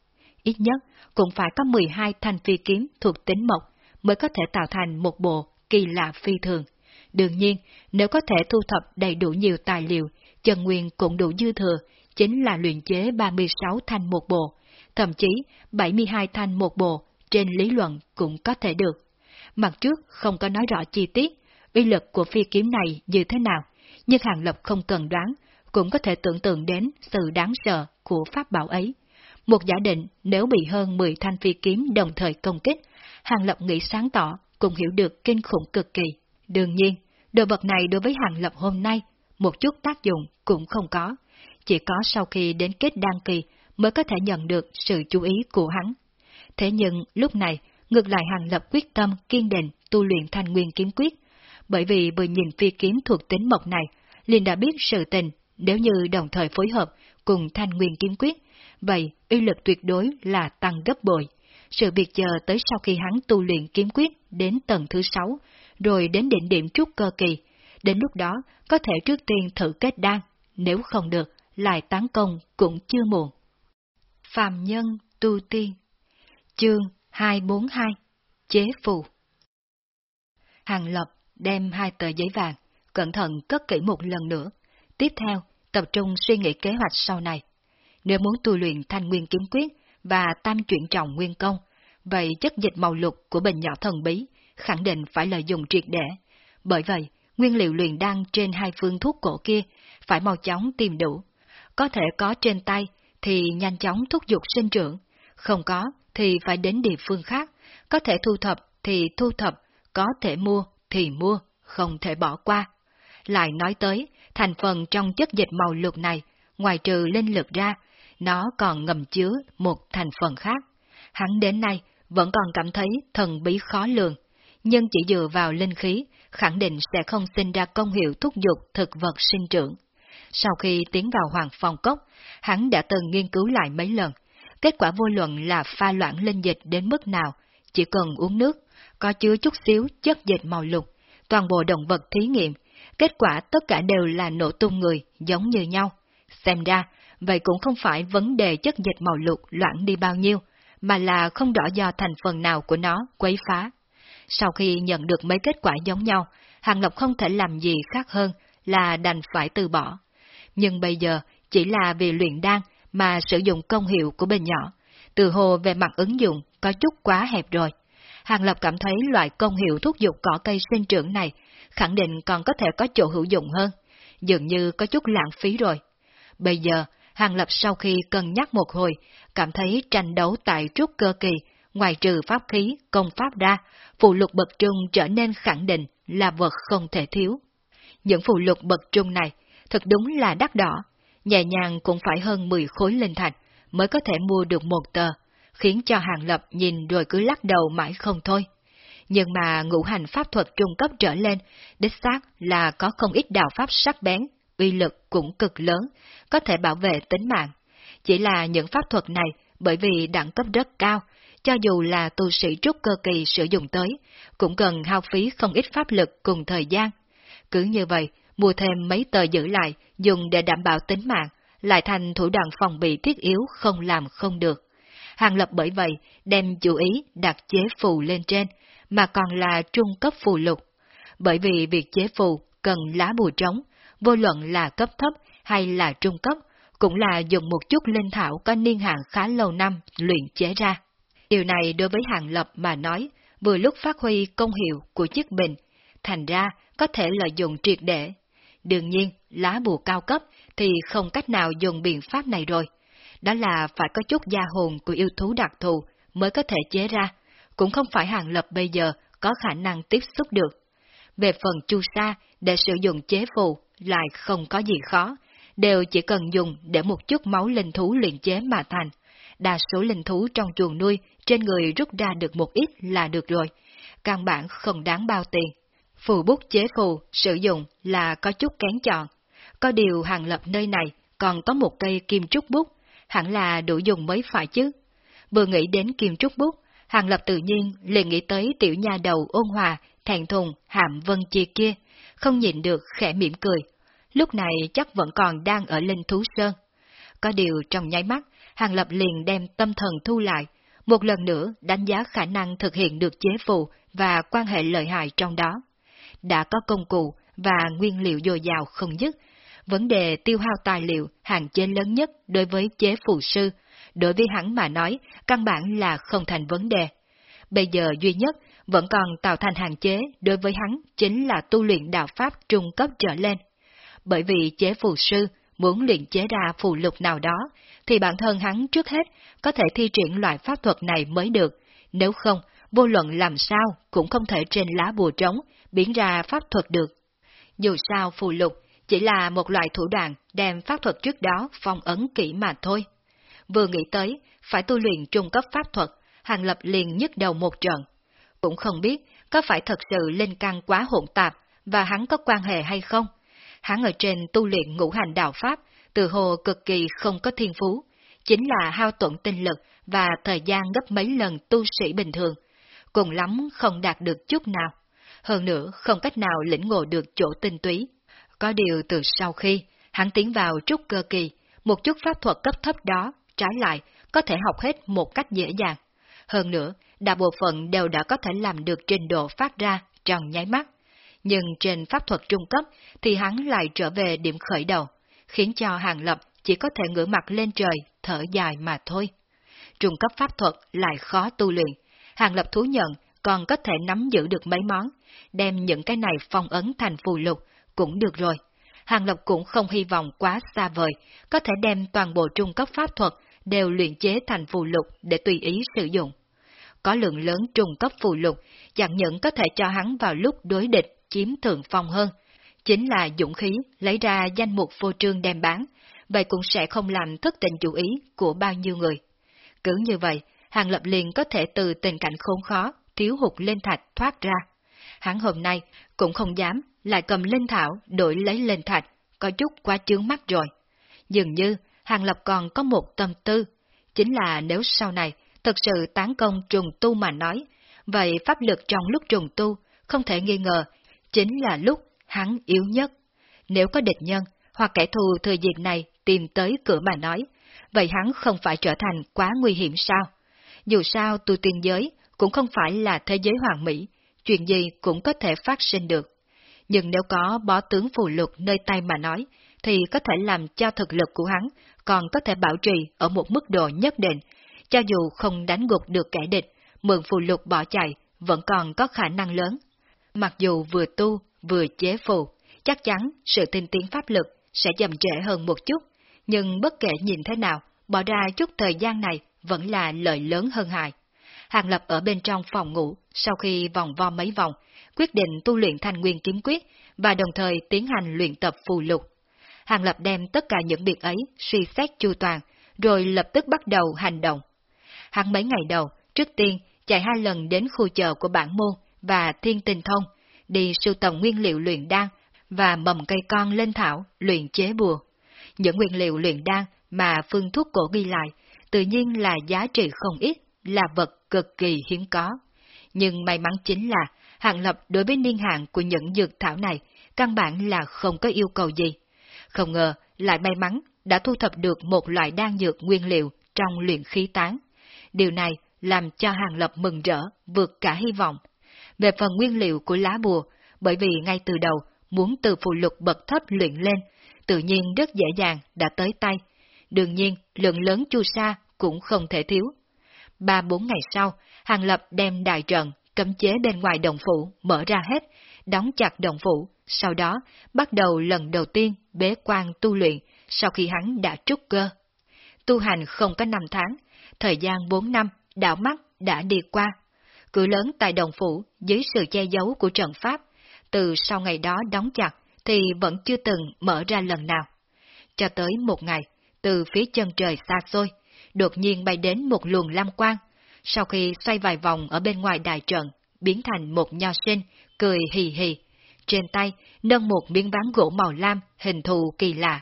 Ít nhất cũng phải có 12 thanh phi kiếm thuộc tính mộc mới có thể tạo thành một bộ kỳ lạ phi thường. Đương nhiên, nếu có thể thu thập đầy đủ nhiều tài liệu, Trần Nguyên cũng đủ dư thừa, chính là luyện chế 36 thanh một bộ, thậm chí 72 thanh một bộ, trên lý luận cũng có thể được. Mặt trước không có nói rõ chi tiết, uy lực của phi kiếm này như thế nào, nhưng Hàng Lập không cần đoán, cũng có thể tưởng tượng đến sự đáng sợ của pháp bảo ấy. Một giả định nếu bị hơn 10 thanh phi kiếm đồng thời công kích, Hàng Lập nghĩ sáng tỏ, cũng hiểu được kinh khủng cực kỳ. Đương nhiên, đồ vật này đối với Hàng Lập hôm nay, một chút tác dụng cũng không có. Chỉ có sau khi đến kết đăng kỳ mới có thể nhận được sự chú ý của hắn. Thế nhưng lúc này, ngược lại Hàng Lập quyết tâm kiên định tu luyện thanh nguyên kiếm quyết, bởi vì vừa nhìn phi kiếm thuộc tính mộc này, liền đã biết sự tình, nếu như đồng thời phối hợp cùng thanh nguyên kiếm quyết, vậy uy lực tuyệt đối là tăng gấp bội. Sự việc chờ tới sau khi hắn tu luyện kiếm quyết đến tầng thứ sáu, rồi đến đỉnh điểm trúc cơ kỳ, đến lúc đó có thể trước tiên thử kết đan, nếu không được, lại tán công cũng chưa muộn. Phạm Nhân Tu Tiên Chương 242 Chế Phù Hàng Lập đem hai tờ giấy vàng, cẩn thận cất kỹ một lần nữa. Tiếp theo, tập trung suy nghĩ kế hoạch sau này. Nếu muốn tu luyện thanh nguyên kiếm quyết và tam chuyển trọng nguyên công, vậy chất dịch màu lục của bình nhỏ thần bí khẳng định phải lợi dụng triệt để. Bởi vậy, nguyên liệu luyện đan trên hai phương thuốc cổ kia phải mau chóng tìm đủ. Có thể có trên tay thì nhanh chóng thúc giục sinh trưởng, không có thì phải đến địa phương khác, có thể thu thập thì thu thập, có thể mua thì mua, không thể bỏ qua. Lại nói tới, thành phần trong chất dịch màu lục này, ngoài trừ linh lực ra, nó còn ngầm chứa một thành phần khác. Hắn đến nay vẫn còn cảm thấy thần bí khó lường, nhưng chỉ dựa vào linh khí, khẳng định sẽ không sinh ra công hiệu thúc giục thực vật sinh trưởng. Sau khi tiến vào Hoàng Phong Cốc, hắn đã từng nghiên cứu lại mấy lần. Kết quả vô luận là pha loãng linh dịch đến mức nào, chỉ cần uống nước, có chứa chút xíu chất dịch màu lục, toàn bộ động vật thí nghiệm, kết quả tất cả đều là nổ tung người, giống như nhau. Xem ra, vậy cũng không phải vấn đề chất dịch màu lục loãng đi bao nhiêu, mà là không rõ do thành phần nào của nó quấy phá. Sau khi nhận được mấy kết quả giống nhau, Hàng Lộc không thể làm gì khác hơn là đành phải từ bỏ. Nhưng bây giờ chỉ là vì luyện đan mà sử dụng công hiệu của bên nhỏ, từ hồ về mặt ứng dụng có chút quá hẹp rồi. Hàng Lập cảm thấy loại công hiệu thuốc dục cỏ cây sinh trưởng này khẳng định còn có thể có chỗ hữu dụng hơn, dường như có chút lãng phí rồi. Bây giờ, Hàng Lập sau khi cân nhắc một hồi, cảm thấy tranh đấu tại trúc cơ kỳ, ngoài trừ pháp khí, công pháp ra, phụ lục bậc trung trở nên khẳng định là vật không thể thiếu. Những phụ lục bậc trung này thật đúng là đắt đỏ, nhẹ nhàng cũng phải hơn 10 khối linh thạch mới có thể mua được một tờ, khiến cho Hàng Lập nhìn rồi cứ lắc đầu mãi không thôi. Nhưng mà ngũ hành pháp thuật trung cấp trở lên, đích xác là có không ít đạo pháp sắc bén, uy lực cũng cực lớn, có thể bảo vệ tính mạng. Chỉ là những pháp thuật này, bởi vì đẳng cấp rất cao, cho dù là tu sĩ trúc cơ kỳ sử dụng tới, cũng cần hao phí không ít pháp lực cùng thời gian. Cứ như vậy, mua thêm mấy tờ giữ lại, dùng để đảm bảo tính mạng, lại thành thủ đoạn phòng bị thiết yếu không làm không được. Hàng Lập bởi vậy đem chủ ý đặt chế phù lên trên, mà còn là trung cấp phù lục. Bởi vì việc chế phù cần lá bùa trống, vô luận là cấp thấp hay là trung cấp, cũng là dùng một chút linh thảo có niên hạn khá lâu năm luyện chế ra. Điều này đối với Hàng Lập mà nói, vừa lúc phát huy công hiệu của chiếc bình, thành ra có thể lợi dụng triệt để. Đương nhiên, lá bùa cao cấp thì không cách nào dùng biện pháp này rồi. Đó là phải có chút gia hồn của yêu thú đặc thù mới có thể chế ra, cũng không phải Hàng Lập bây giờ có khả năng tiếp xúc được. Về phần chu sa, để sử dụng chế phù lại không có gì khó, đều chỉ cần dùng để một chút máu linh thú luyện chế mà thành. Đa số linh thú trong chuồng nuôi trên người rút ra được một ít là được rồi, căn bản không đáng bao tiền. Phù bút chế phù sử dụng là có chút kén chọn. Có điều hàng lập nơi này còn có một cây kim trúc bút, hẳn là đủ dùng mới phải chứ. Vừa nghĩ đến kim trúc bút, hàng lập tự nhiên liền nghĩ tới tiểu nha đầu ôn hòa, thẹn thùng, hàm vân chi kia, không nhịn được khẽ mỉm cười. Lúc này chắc vẫn còn đang ở linh thú sơn. Có điều trong nháy mắt, hàng lập liền đem tâm thần thu lại, một lần nữa đánh giá khả năng thực hiện được chế phù và quan hệ lợi hại trong đó. Đã có công cụ và nguyên liệu dồi dào không dứt, vấn đề tiêu hao tài liệu hạn chế lớn nhất đối với chế phù sư, đối với hắn mà nói, căn bản là không thành vấn đề. Bây giờ duy nhất vẫn còn tạo thành hạn chế đối với hắn chính là tu luyện đạo pháp trung cấp trở lên. Bởi vì chế phù sư muốn luyện chế ra phù lục nào đó, thì bản thân hắn trước hết có thể thi triển loại pháp thuật này mới được, nếu không, vô luận làm sao cũng không thể trên lá bùa trống biến ra pháp thuật được. Dù sao phù lục chỉ là một loại thủ đoạn đem pháp thuật trước đó phong ấn kỹ mà thôi. Vừa nghĩ tới, phải tu luyện trung cấp pháp thuật, Hàng Lập liền nhức đầu một trận. Cũng không biết có phải thật sự linh căn quá hỗn tạp và hắn có quan hệ hay không. Hắn ở trên tu luyện ngũ hành đạo Pháp, từ hồ cực kỳ không có thiên phú, chính là hao tổn tinh lực và thời gian gấp mấy lần tu sĩ bình thường. Cùng lắm không đạt được chút nào. Hơn nữa không cách nào lĩnh ngộ được chỗ tinh túy. Có điều từ sau khi hắn tiến vào trúc cơ kỳ, một chút pháp thuật cấp thấp đó, trái lại, có thể học hết một cách dễ dàng. Hơn nữa, đa bộ phận đều đã có thể làm được trình độ phát ra trong nháy mắt. Nhưng trên pháp thuật trung cấp thì hắn lại trở về điểm khởi đầu, khiến cho Hàng Lập chỉ có thể ngửa mặt lên trời, thở dài mà thôi. Trung cấp pháp thuật lại khó tu luyện, Hàng Lập thú nhận còn có thể nắm giữ được mấy món, đem những cái này phong ấn thành phù lục cũng được rồi. Hàng Lập cũng không hy vọng quá xa vời, có thể đem toàn bộ trung cấp pháp thuật đều luyện chế thành phù lục để tùy ý sử dụng. Có lượng lớn trung cấp phù lục, chẳng những có thể cho hắn vào lúc đối địch chiếm thượng phong hơn, chính là dũng khí lấy ra danh mục phô trương đem bán, vậy cũng sẽ không làm thất tình chủ ý của bao nhiêu người. Cứ như vậy, Hàng Lập liền có thể từ tình cảnh khốn khó, thiếu hụt lên thạch thoát ra. Hắn hôm nay cũng không dám lại cầm linh thảo đổi lấy lên thạch, có chút quá chướng mắt rồi. Dường như Hàng Lập còn có một tâm tư, chính là nếu sau này thật sự tán công trùng tu mà nói, vậy pháp lực trong lúc trùng tu không thể nghi ngờ, chính là lúc hắn yếu nhất. Nếu có địch nhân hoặc kẻ thù thời dịp này tìm tới cửa mà nói, vậy hắn không phải trở thành quá nguy hiểm sao? Dù sao tu tiên giới cũng không phải là thế giới hoàn mỹ, chuyện gì cũng có thể phát sinh được. Nhưng nếu có bó tướng phù lục nơi tay mà nói, thì có thể làm cho thực lực của hắn còn có thể bảo trì ở một mức độ nhất định, cho dù không đánh gục được kẻ địch, mượn phù lục bỏ chạy vẫn còn có khả năng lớn. Mặc dù vừa tu, vừa chế phù, chắc chắn sự tinh tiến pháp lực sẽ chậm trễ hơn một chút, nhưng bất kể nhìn thế nào, bỏ ra chút thời gian này vẫn là lợi lớn hơn hại. Hàng Lập ở bên trong phòng ngủ, sau khi vòng vo mấy vòng, quyết định tu luyện thành nguyên kiếm quyết và đồng thời tiến hành luyện tập phù lục. Hàng Lập đem tất cả những việc ấy suy xét chu toàn, rồi lập tức bắt đầu hành động. Hắn mấy ngày đầu, trước tiên chạy hai lần đến khu chợ của bản môn và thiên tình thông, đi sưu tầm nguyên liệu luyện đan và mầm cây con lên thảo luyện chế bùa. Những nguyên liệu luyện đan mà phương thuốc cổ ghi lại tự nhiên là giá trị không ít, là vật cực kỳ hiếm có. Nhưng may mắn chính là Hàng Lập đối với niên hạn của những dược thảo này căn bản là không có yêu cầu gì. Không ngờ lại may mắn đã thu thập được một loại đan dược nguyên liệu trong luyện khí tán. Điều này làm cho Hàng Lập mừng rỡ, vượt cả hy vọng. Về phần nguyên liệu của lá bùa, bởi vì ngay từ đầu muốn từ phù lục bậc thấp luyện lên, tự nhiên rất dễ dàng đã tới tay. Đương nhiên, lượng lớn chu sa cũng không thể thiếu. Ba bốn ngày sau, Hàng Lập đem đại trận, cấm chế bên ngoài đồng phủ mở ra hết, đóng chặt đồng phủ, sau đó bắt đầu lần đầu tiên bế quan tu luyện sau khi hắn đã trúc cơ. Tu hành không có năm tháng, thời gian bốn năm, đảo mắt đã đi qua. Cửa lớn tại đồng phủ dưới sự che giấu của trận pháp, từ sau ngày đó đóng chặt thì vẫn chưa từng mở ra lần nào. Cho tới một ngày, từ phía chân trời xa xôi, đột nhiên bay đến một luồng lam quang, sau khi xoay vài vòng ở bên ngoài đại trận, biến thành một nho sinh, cười hì hì. Trên tay, nâng một miếng ván gỗ màu lam, hình thù kỳ lạ.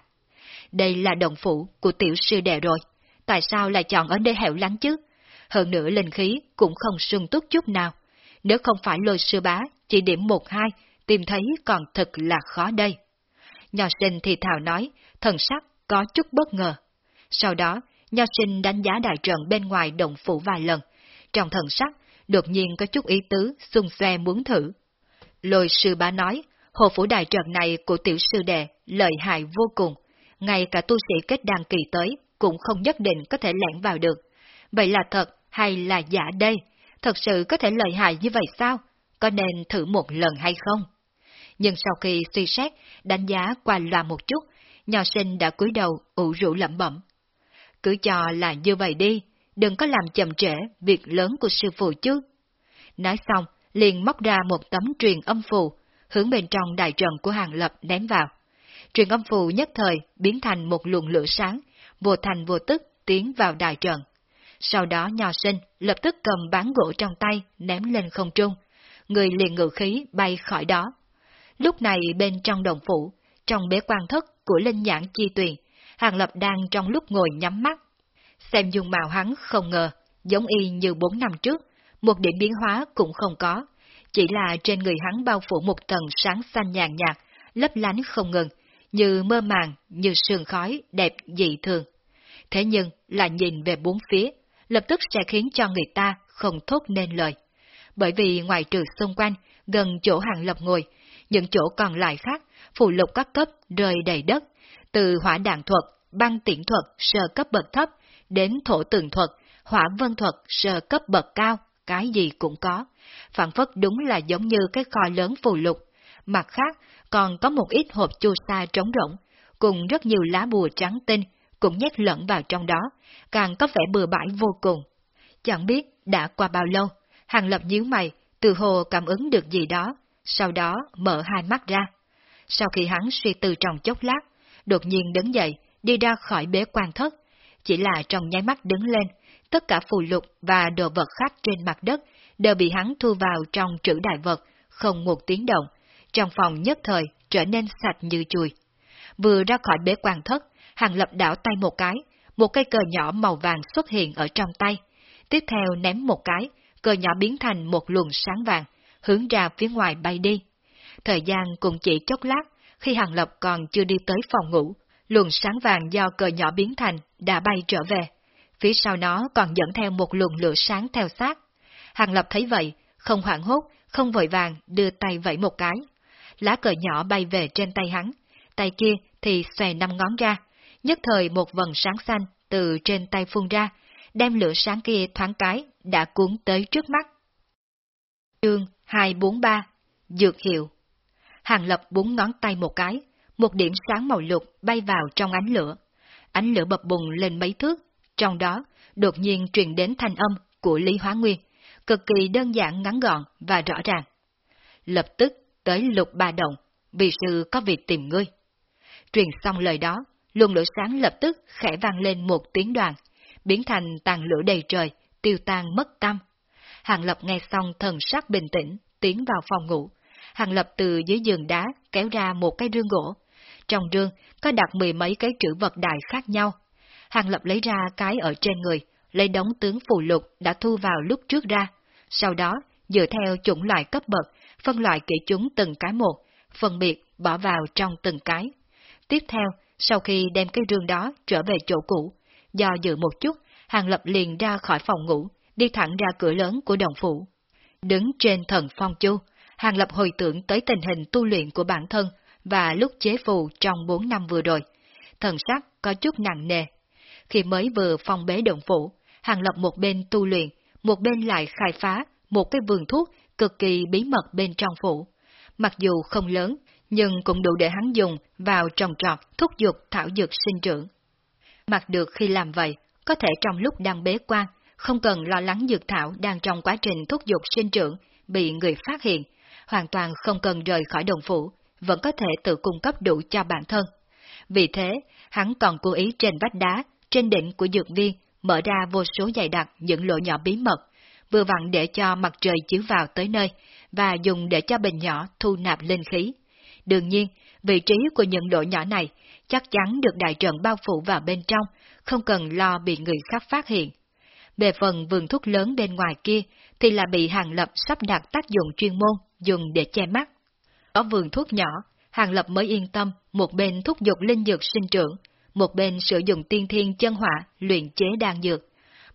Đây là đồng phủ của tiểu sư đệ rồi. Tại sao lại chọn ở nơi hẻo lánh chứ? Hơn nữa linh khí cũng không sung túc chút nào. Nếu không phải lôi sư bá, chỉ điểm một hai, tìm thấy còn thật là khó đây. Nho sinh thì thào nói, thần sắc có chút bất ngờ. Sau đó, nho sinh đánh giá đại trận bên ngoài động phủ vài lần. Trong thần sắc, đột nhiên có chút ý tứ, xung xoe muốn thử. Lôi sư bá nói, hồ phủ đại trận này của tiểu sư đệ lợi hại vô cùng, ngay cả tu sĩ kết đăng kỳ tới cũng không nhất định có thể lẻn vào được. Vậy là thật hay là giả đây? Thật sự có thể lợi hại như vậy sao? Có nên thử một lần hay không? Nhưng sau khi suy xét, đánh giá qua loa một chút, nho sinh đã cúi đầu ủ rũ lẩm bẩm. Cứ cho là như vậy đi, đừng có làm chậm trễ việc lớn của sư phụ chứ. Nói xong, liền móc ra một tấm truyền âm phù, hướng bên trong đại trận của hàng lập ném vào. Truyền âm phù nhất thời biến thành một luồng lửa sáng, vô thành vô tức tiến vào đại trận. Sau đó nho sinh lập tức cầm bán gỗ trong tay ném lên không trung, người liền ngự khí bay khỏi đó. Lúc này bên trong đồng phủ, trong bế quan thất của linh nhãn chi tuyền, Hàng Lập đang trong lúc ngồi nhắm mắt. Xem dùng màu hắn không ngờ, giống y như bốn năm trước, một điểm biến hóa cũng không có, chỉ là trên người hắn bao phủ một tầng sáng xanh nhàn nhạt, lấp lánh không ngừng, như mơ màng, như sương khói, đẹp dị thường. Thế nhưng, là nhìn về bốn phía, lập tức sẽ khiến cho người ta không thốt nên lời. Bởi vì ngoài trừ xung quanh, gần chỗ hàng lập ngồi, những chỗ còn lại khác, phụ lục các cấp rơi đầy đất, từ hỏa đạn thuật, băng tiễn thuật sơ cấp bậc thấp, đến thổ tường thuật, hỏa vân thuật sơ cấp bậc cao, cái gì cũng có. Phản phất đúng là giống như cái kho lớn phù lục. Mặt khác, còn có một ít hộp chu sa trống rỗng, cùng rất nhiều lá bùa trắng tinh, cũng nhét lẫn vào trong đó, càng có vẻ bừa bãi vô cùng. Chẳng biết đã qua bao lâu, Hàng Lập nhíu mày, từ hồ cảm ứng được gì đó, sau đó mở hai mắt ra. Sau khi hắn suy tư trong chốc lát, đột nhiên đứng dậy, đi ra khỏi bế quan thất. Chỉ là trong nháy mắt đứng lên, tất cả phù lục và đồ vật khác trên mặt đất đều bị hắn thu vào trong trữ đại vật, không một tiếng động. Trong phòng nhất thời trở nên sạch như chùi. Vừa ra khỏi bế quan thất, Hàng Lập đảo tay một cái, một cây cờ nhỏ màu vàng xuất hiện ở trong tay. Tiếp theo ném một cái, cờ nhỏ biến thành một luồng sáng vàng, hướng ra phía ngoài bay đi. Thời gian cũng chỉ chốc lát, khi Hàng Lập còn chưa đi tới phòng ngủ, luồng sáng vàng do cờ nhỏ biến thành đã bay trở về. Phía sau nó còn dẫn theo một luồng lửa sáng theo sát. Hàng Lập thấy vậy, không hoảng hốt, không vội vàng đưa tay vẫy một cái. Lá cờ nhỏ bay về trên tay hắn, tay kia thì xòe năm ngón ra, nhất thời một vần sáng xanh từ trên tay phun ra, đem lửa sáng kia thoáng cái đã cuốn tới trước mắt. Chương 243 Dược hiệu Hàng lập bốn ngón tay một cái, một điểm sáng màu lục bay vào trong ánh lửa. Ánh lửa bập bùng lên mấy thước, trong đó đột nhiên truyền đến thanh âm của Lý Hóa Nguyên, cực kỳ đơn giản ngắn gọn và rõ ràng. Lập tức tới lục ba động, vì sư có việc tìm ngươi. Truyền xong lời đó, luồng lửa sáng lập tức khẽ vang lên một tiếng đoàn, biến thành tàn lửa đầy trời, tiêu tan mất tâm. Hàng Lập nghe xong thần sắc bình tĩnh, tiến vào phòng ngủ. Hàng Lập từ dưới giường đá kéo ra một cái rương gỗ. Trong rương có đặt mười mấy cái trữ vật đại khác nhau. Hàng Lập lấy ra cái ở trên người, lấy đống tướng phù lục đã thu vào lúc trước ra. Sau đó, dựa theo chủng loại cấp bậc, phân loại kỹ chúng từng cái một, phân biệt bỏ vào trong từng cái. Tiếp theo, sau khi đem cái rương đó trở về chỗ cũ, do dự một chút, Hàng Lập liền ra khỏi phòng ngủ, đi thẳng ra cửa lớn của đồng phủ. Đứng trên thần phong chu, Hàng Lập hồi tưởng tới tình hình tu luyện của bản thân và lúc chế phù trong bốn năm vừa rồi. Thần sắc có chút nặng nề. Khi mới vừa phong bế đồng phủ, Hàng Lập một bên tu luyện, một bên lại khai phá một cái vườn thuốc cực kỳ bí mật bên trong phủ. Mặc dù không lớn, nhưng cũng đủ để hắn dùng vào trồng trọt, thúc giục thảo dược sinh trưởng. Mặc được khi làm vậy, có thể trong lúc đang bế quan, không cần lo lắng dược thảo đang trong quá trình thúc giục sinh trưởng, bị người phát hiện, hoàn toàn không cần rời khỏi đồng phủ, vẫn có thể tự cung cấp đủ cho bản thân. Vì thế, hắn còn cố ý trên vách đá, trên đỉnh của dược viên, mở ra vô số dày đặc những lỗ nhỏ bí mật, vừa vặn để cho mặt trời chiếu vào tới nơi, và dùng để cho bình nhỏ thu nạp linh khí. Đương nhiên, vị trí của những lỗ nhỏ này chắc chắn được đại trận bao phủ vào bên trong, không cần lo bị người khác phát hiện. Về phần vườn thuốc lớn bên ngoài kia thì là bị Hàng Lập sắp đặt tác dụng chuyên môn dùng để che mắt. Có vườn thuốc nhỏ, Hàng Lập mới yên tâm một bên thúc giục linh dược sinh trưởng, một bên sử dụng tiên thiên chân hỏa luyện chế đan dược.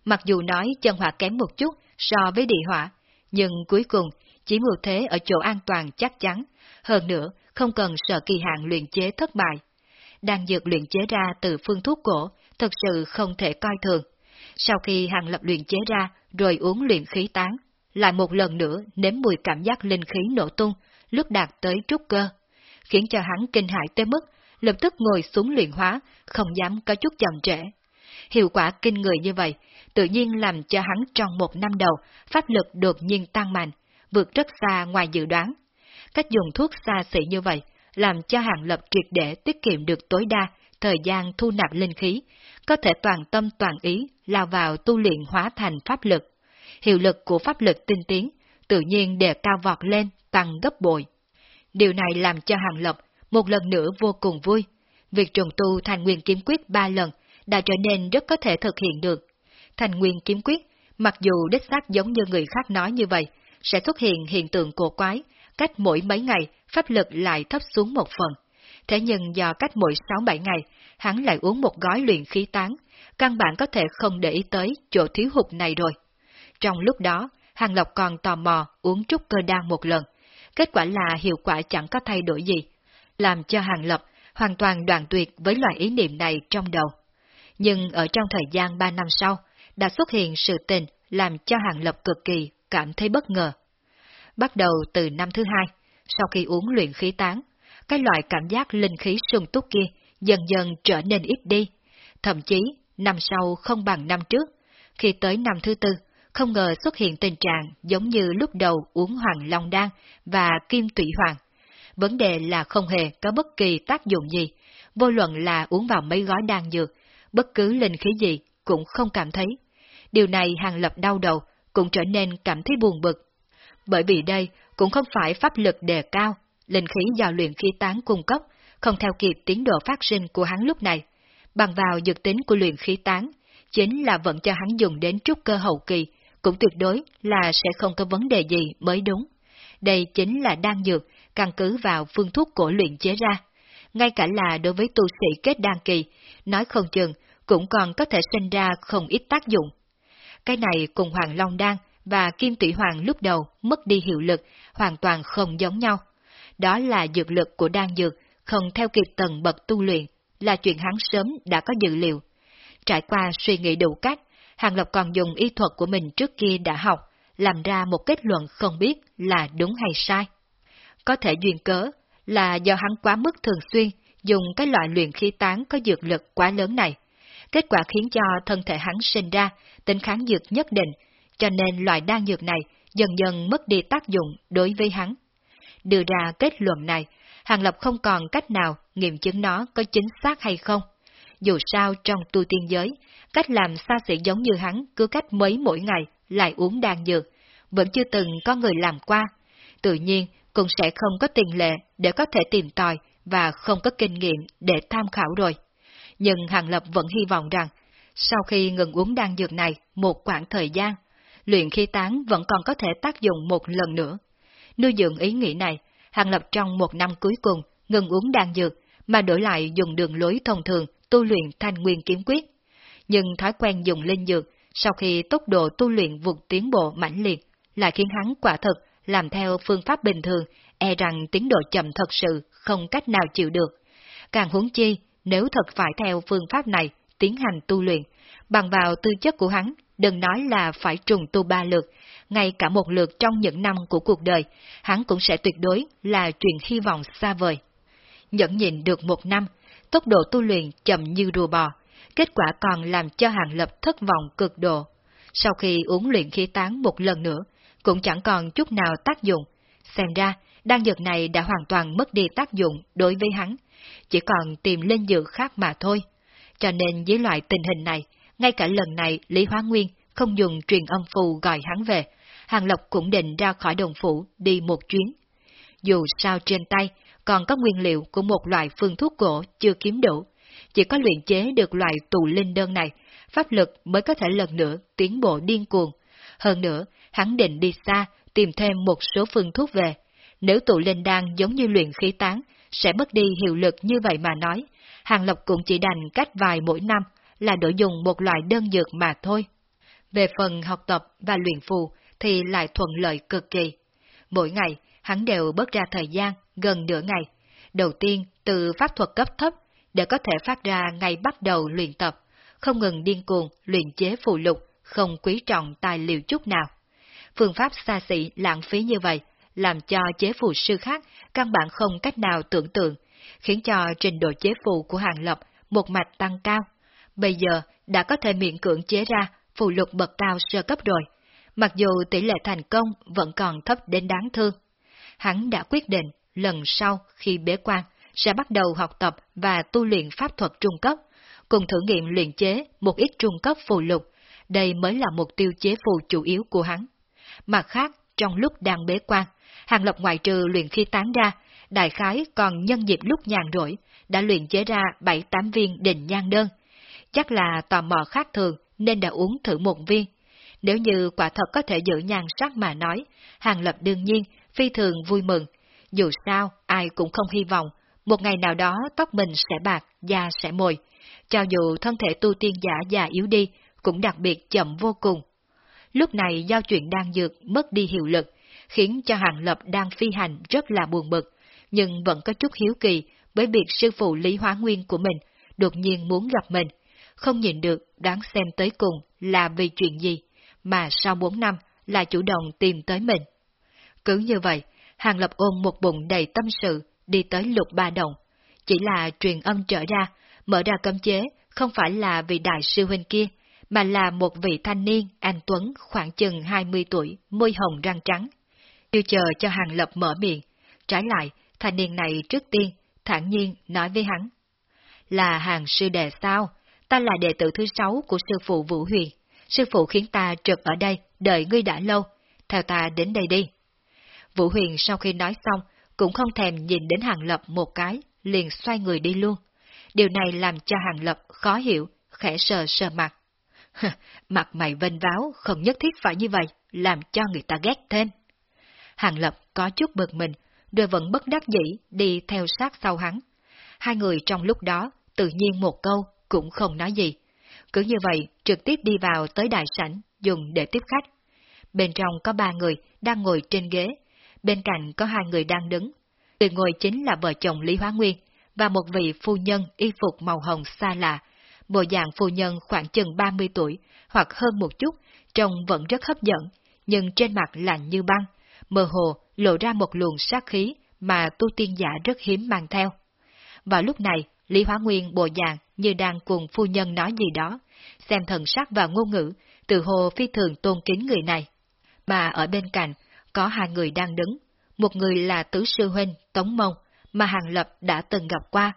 Mặc dù nói chân hỏa kém một chút so với địa hỏa, nhưng cuối cùng chỉ mưu thế ở chỗ an toàn chắc chắn, hơn nữa không cần sợ kỳ hạn luyện chế thất bại. Đan dược luyện chế ra từ phương thuốc cổ thật sự không thể coi thường. Sau khi hàng lập luyện chế ra rồi uống luyện khí tán, lại một lần nữa nếm mùi cảm giác linh khí nổ tung lúc đạt tới trúc cơ, khiến cho hắn kinh hại tới mức lập tức ngồi xuống luyện hóa, không dám có chút chậm trễ. Hiệu quả kinh người như vậy, tự nhiên làm cho hắn trong một năm đầu, pháp lực đột nhiên tăng mạnh, vượt rất xa ngoài dự đoán. Cách dùng thuốc xa xỉ như vậy, làm cho hàng lập triệt để tiết kiệm được tối đa thời gian thu nạp linh khí, có thể toàn tâm toàn ý lao vào tu luyện hóa thành pháp lực. Hiệu lực của pháp lực tinh tiến, tự nhiên đề cao vọt lên, tăng gấp bội. Điều này làm cho hàng lập một lần nữa vô cùng vui. Việc trùng tu thành nguyên kiếm quyết ba lần đã trở nên rất có thể thực hiện được. Thành nguyên kiếm quyết, mặc dù đích xác giống như người khác nói như vậy, sẽ xuất hiện hiện tượng cổ quái, cách mỗi mấy ngày pháp lực lại thấp xuống một phần. Thế nhưng do cách mỗi 6-7 ngày, hắn lại uống một gói luyện khí tán, căn bản có thể không để ý tới chỗ thiếu hụt này rồi. Trong lúc đó, Hàng Lộc còn tò mò uống trúc cơ đan một lần, kết quả là hiệu quả chẳng có thay đổi gì, làm cho Hàng Lập hoàn toàn đoạn tuyệt với loại ý niệm này trong đầu. Nhưng ở trong thời gian 3 năm sau, đã xuất hiện sự tình làm cho Hàng Lập cực kỳ cảm thấy bất ngờ. Bắt đầu từ năm thứ hai, sau khi uống luyện khí tán, cái loại cảm giác linh khí sung túc kia dần dần trở nên ít đi. Thậm chí, năm sau không bằng năm trước. Khi tới năm thứ tư, không ngờ xuất hiện tình trạng giống như lúc đầu uống hoàng long đan và kim tụy hoàng. Vấn đề là không hề có bất kỳ tác dụng gì, vô luận là uống vào mấy gói đan dược, bất cứ linh khí gì cũng không cảm thấy. Điều này hàng lập đau đầu, cũng trở nên cảm thấy buồn bực. Bởi vì đây cũng không phải pháp lực đề cao, linh khí do luyện khí tán cung cấp, không theo kịp tiến độ phát sinh của hắn lúc này. Bằng vào dược tính của luyện khí tán, chính là vẫn cho hắn dùng đến trúc cơ hậu kỳ, cũng tuyệt đối là sẽ không có vấn đề gì mới đúng. Đây chính là đan dược, căn cứ vào phương thuốc cổ luyện chế ra. Ngay cả là đối với tu sĩ kết đan kỳ, nói không chừng cũng còn có thể sinh ra không ít tác dụng. Cái này cùng Hoàng Long Đan và Kim Tủy Hoàng lúc đầu mất đi hiệu lực hoàn toàn không giống nhau. Đó là dược lực của đan dược không theo kịp tầng bậc tu luyện, là chuyện hắn sớm đã có dự liệu. Trải qua suy nghĩ đủ cách, Hàng Lập còn dùng y thuật của mình trước kia đã học, làm ra một kết luận không biết là đúng hay sai. Có thể duyên cớ là do hắn quá mức thường xuyên dùng cái loại luyện khí tán có dược lực quá lớn này. Kết quả khiến cho thân thể hắn sinh ra tính kháng dược nhất định, cho nên loại đan dược này dần dần mất đi tác dụng đối với hắn. Đưa ra kết luận này, Hàng Lập không còn cách nào nghiệm chứng nó có chính xác hay không. Dù sao trong tu tiên giới, cách làm xa xỉ giống như hắn cứ cách mấy mỗi ngày lại uống đan dược, vẫn chưa từng có người làm qua. Tự nhiên cũng sẽ không có tiền lệ để có thể tìm tòi và không có kinh nghiệm để tham khảo rồi. Nhưng Hàng Lập vẫn hy vọng rằng, sau khi ngừng uống đan dược này một quãng thời gian, luyện khí tán vẫn còn có thể tác dụng một lần nữa. Nuôi dưỡng ý nghĩ này, Hàng Lập trong một năm cuối cùng ngừng uống đan dược, mà đổi lại dùng đường lối thông thường tu luyện thanh nguyên kiếm quyết. Nhưng thói quen dùng linh dược, sau khi tốc độ tu luyện vượt tiến bộ mãnh liệt, lại khiến hắn quả thực làm theo phương pháp bình thường, e rằng tiến độ chậm thật sự không cách nào chịu được. Càng huống chi, nếu thật phải theo phương pháp này tiến hành tu luyện, bằng vào tư chất của hắn, đừng nói là phải trùng tu ba lượt, ngay cả một lượt trong những năm của cuộc đời, hắn cũng sẽ tuyệt đối là chuyện hy vọng xa vời. Nhẫn nhịn được một năm, tốc độ tu luyện chậm như rùa bò, kết quả còn làm cho Hàng Lập thất vọng cực độ. Sau khi uống luyện khí tán một lần nữa, cũng chẳng còn chút nào tác dụng. Xem ra, đan dược này đã hoàn toàn mất đi tác dụng đối với hắn, chỉ còn tìm lên dược khác mà thôi. Cho nên dưới loại tình hình này, ngay cả lần này Lý Hóa Nguyên không dùng truyền âm phù gọi hắn về, Hàng Lộc cũng định ra khỏi đồng phủ đi một chuyến. Dù sao trên tay còn có nguyên liệu của một loại phương thuốc cổ chưa kiếm đủ, chỉ có luyện chế được loại tù linh đơn này, pháp lực mới có thể lần nữa tiến bộ điên cuồng. Hơn nữa, hắn định đi xa tìm thêm một số phương thuốc về. Nếu tụ linh đan giống như luyện khí tán, sẽ mất đi hiệu lực như vậy mà nói, Hàng Lộc cũng chỉ đành cách vài mỗi năm là đổi dùng một loại đơn dược mà thôi. Về phần học tập và luyện phù thì lại thuận lợi cực kỳ. Mỗi ngày, hắn đều bớt ra thời gian gần nửa ngày. Đầu tiên từ pháp thuật cấp thấp để có thể phát ra ngày bắt đầu luyện tập, không ngừng điên cuồng luyện chế phù lục, không quý trọng tài liệu chút nào. Phương pháp xa xỉ lãng phí như vậy, làm cho chế phù sư khác căn bản không cách nào tưởng tượng, khiến cho trình độ chế phù của Hàng Lập một mạch tăng cao. Bây giờ đã có thể miễn cưỡng chế ra phù lục bậc cao sơ cấp rồi, mặc dù tỷ lệ thành công vẫn còn thấp đến đáng thương. Hắn đã quyết định lần sau khi bế quan sẽ bắt đầu học tập và tu luyện pháp thuật trung cấp, cùng thử nghiệm luyện chế một ít trung cấp phù lục, đây mới là mục tiêu chế phù chủ yếu của hắn. Mặt khác, trong lúc đang bế quan, Hàng Lập ngoại trừ luyện khi tán ra, đại khái còn nhân dịp lúc nhàn rỗi, đã luyện chế ra 7-8 viên định nhan đơn. Chắc là tò mò khác thường nên đã uống thử một viên. Nếu như quả thật có thể giữ nhàn sắc mà nói, Hàng Lập đương nhiên phi thường vui mừng. Dù sao, ai cũng không hy vọng, một ngày nào đó tóc mình sẽ bạc, da sẽ mồi. Cho dù thân thể tu tiên giả già yếu đi, cũng đặc biệt chậm vô cùng. Lúc này do chuyện đang dược mất đi hiệu lực, khiến cho Hàng Lập đang phi hành rất là buồn bực, nhưng vẫn có chút hiếu kỳ với việc sư phụ Lý Hóa Nguyên của mình đột nhiên muốn gặp mình, không nhìn được đáng xem tới cùng là vì chuyện gì, mà sau bốn năm là chủ động tìm tới mình. Cứ như vậy, Hàng Lập ôm một bụng đầy tâm sự đi tới lục ba đồng, chỉ là truyền âm trở ra, mở ra cấm chế, không phải là vì đại sư huynh kia, mà là một vị thanh niên anh Tuấn khoảng chừng 20 tuổi, môi hồng răng trắng. Chưa chờ cho Hàng Lập mở miệng, trái lại, thanh niên này trước tiên, thản nhiên nói với hắn. Là hàng sư đệ sao? Ta là đệ tử thứ sáu của sư phụ Vũ Huyền. Sư phụ khiến ta trực ở đây, đợi ngươi đã lâu. Theo ta đến đây đi. Vũ Huyền sau khi nói xong, cũng không thèm nhìn đến Hàng Lập một cái, liền xoay người đi luôn. Điều này làm cho Hàng Lập khó hiểu, khẽ sờ sờ mặt. mặt mày vênh váo không nhất thiết phải như vậy, làm cho người ta ghét thêm. Hàng Lập có chút bực mình, rồi vẫn bất đắc dĩ đi theo sát sau hắn. Hai người trong lúc đó, tự nhiên một câu, cũng không nói gì. Cứ như vậy, trực tiếp đi vào tới đại sảnh, dùng để tiếp khách. Bên trong có ba người đang ngồi trên ghế, bên cạnh có hai người đang đứng. Người ngồi chính là vợ chồng Lý Hóa Nguyên, và một vị phu nhân y phục màu hồng xa lạ. Bộ dạng phu nhân khoảng chừng 30 tuổi, hoặc hơn một chút, trông vẫn rất hấp dẫn, nhưng trên mặt lạnh như băng, mơ hồ lộ ra một luồng sát khí mà tu tiên giả rất hiếm mang theo. Vào lúc này, Lý Hóa Nguyên bộ dạng như đang cùng phu nhân nói gì đó, xem thần sắc và ngôn ngữ, từ hồ phi thường tôn kính người này. Mà ở bên cạnh, có hai người đang đứng, một người là tứ sư huynh Tống Mông, mà Hàng Lập đã từng gặp qua,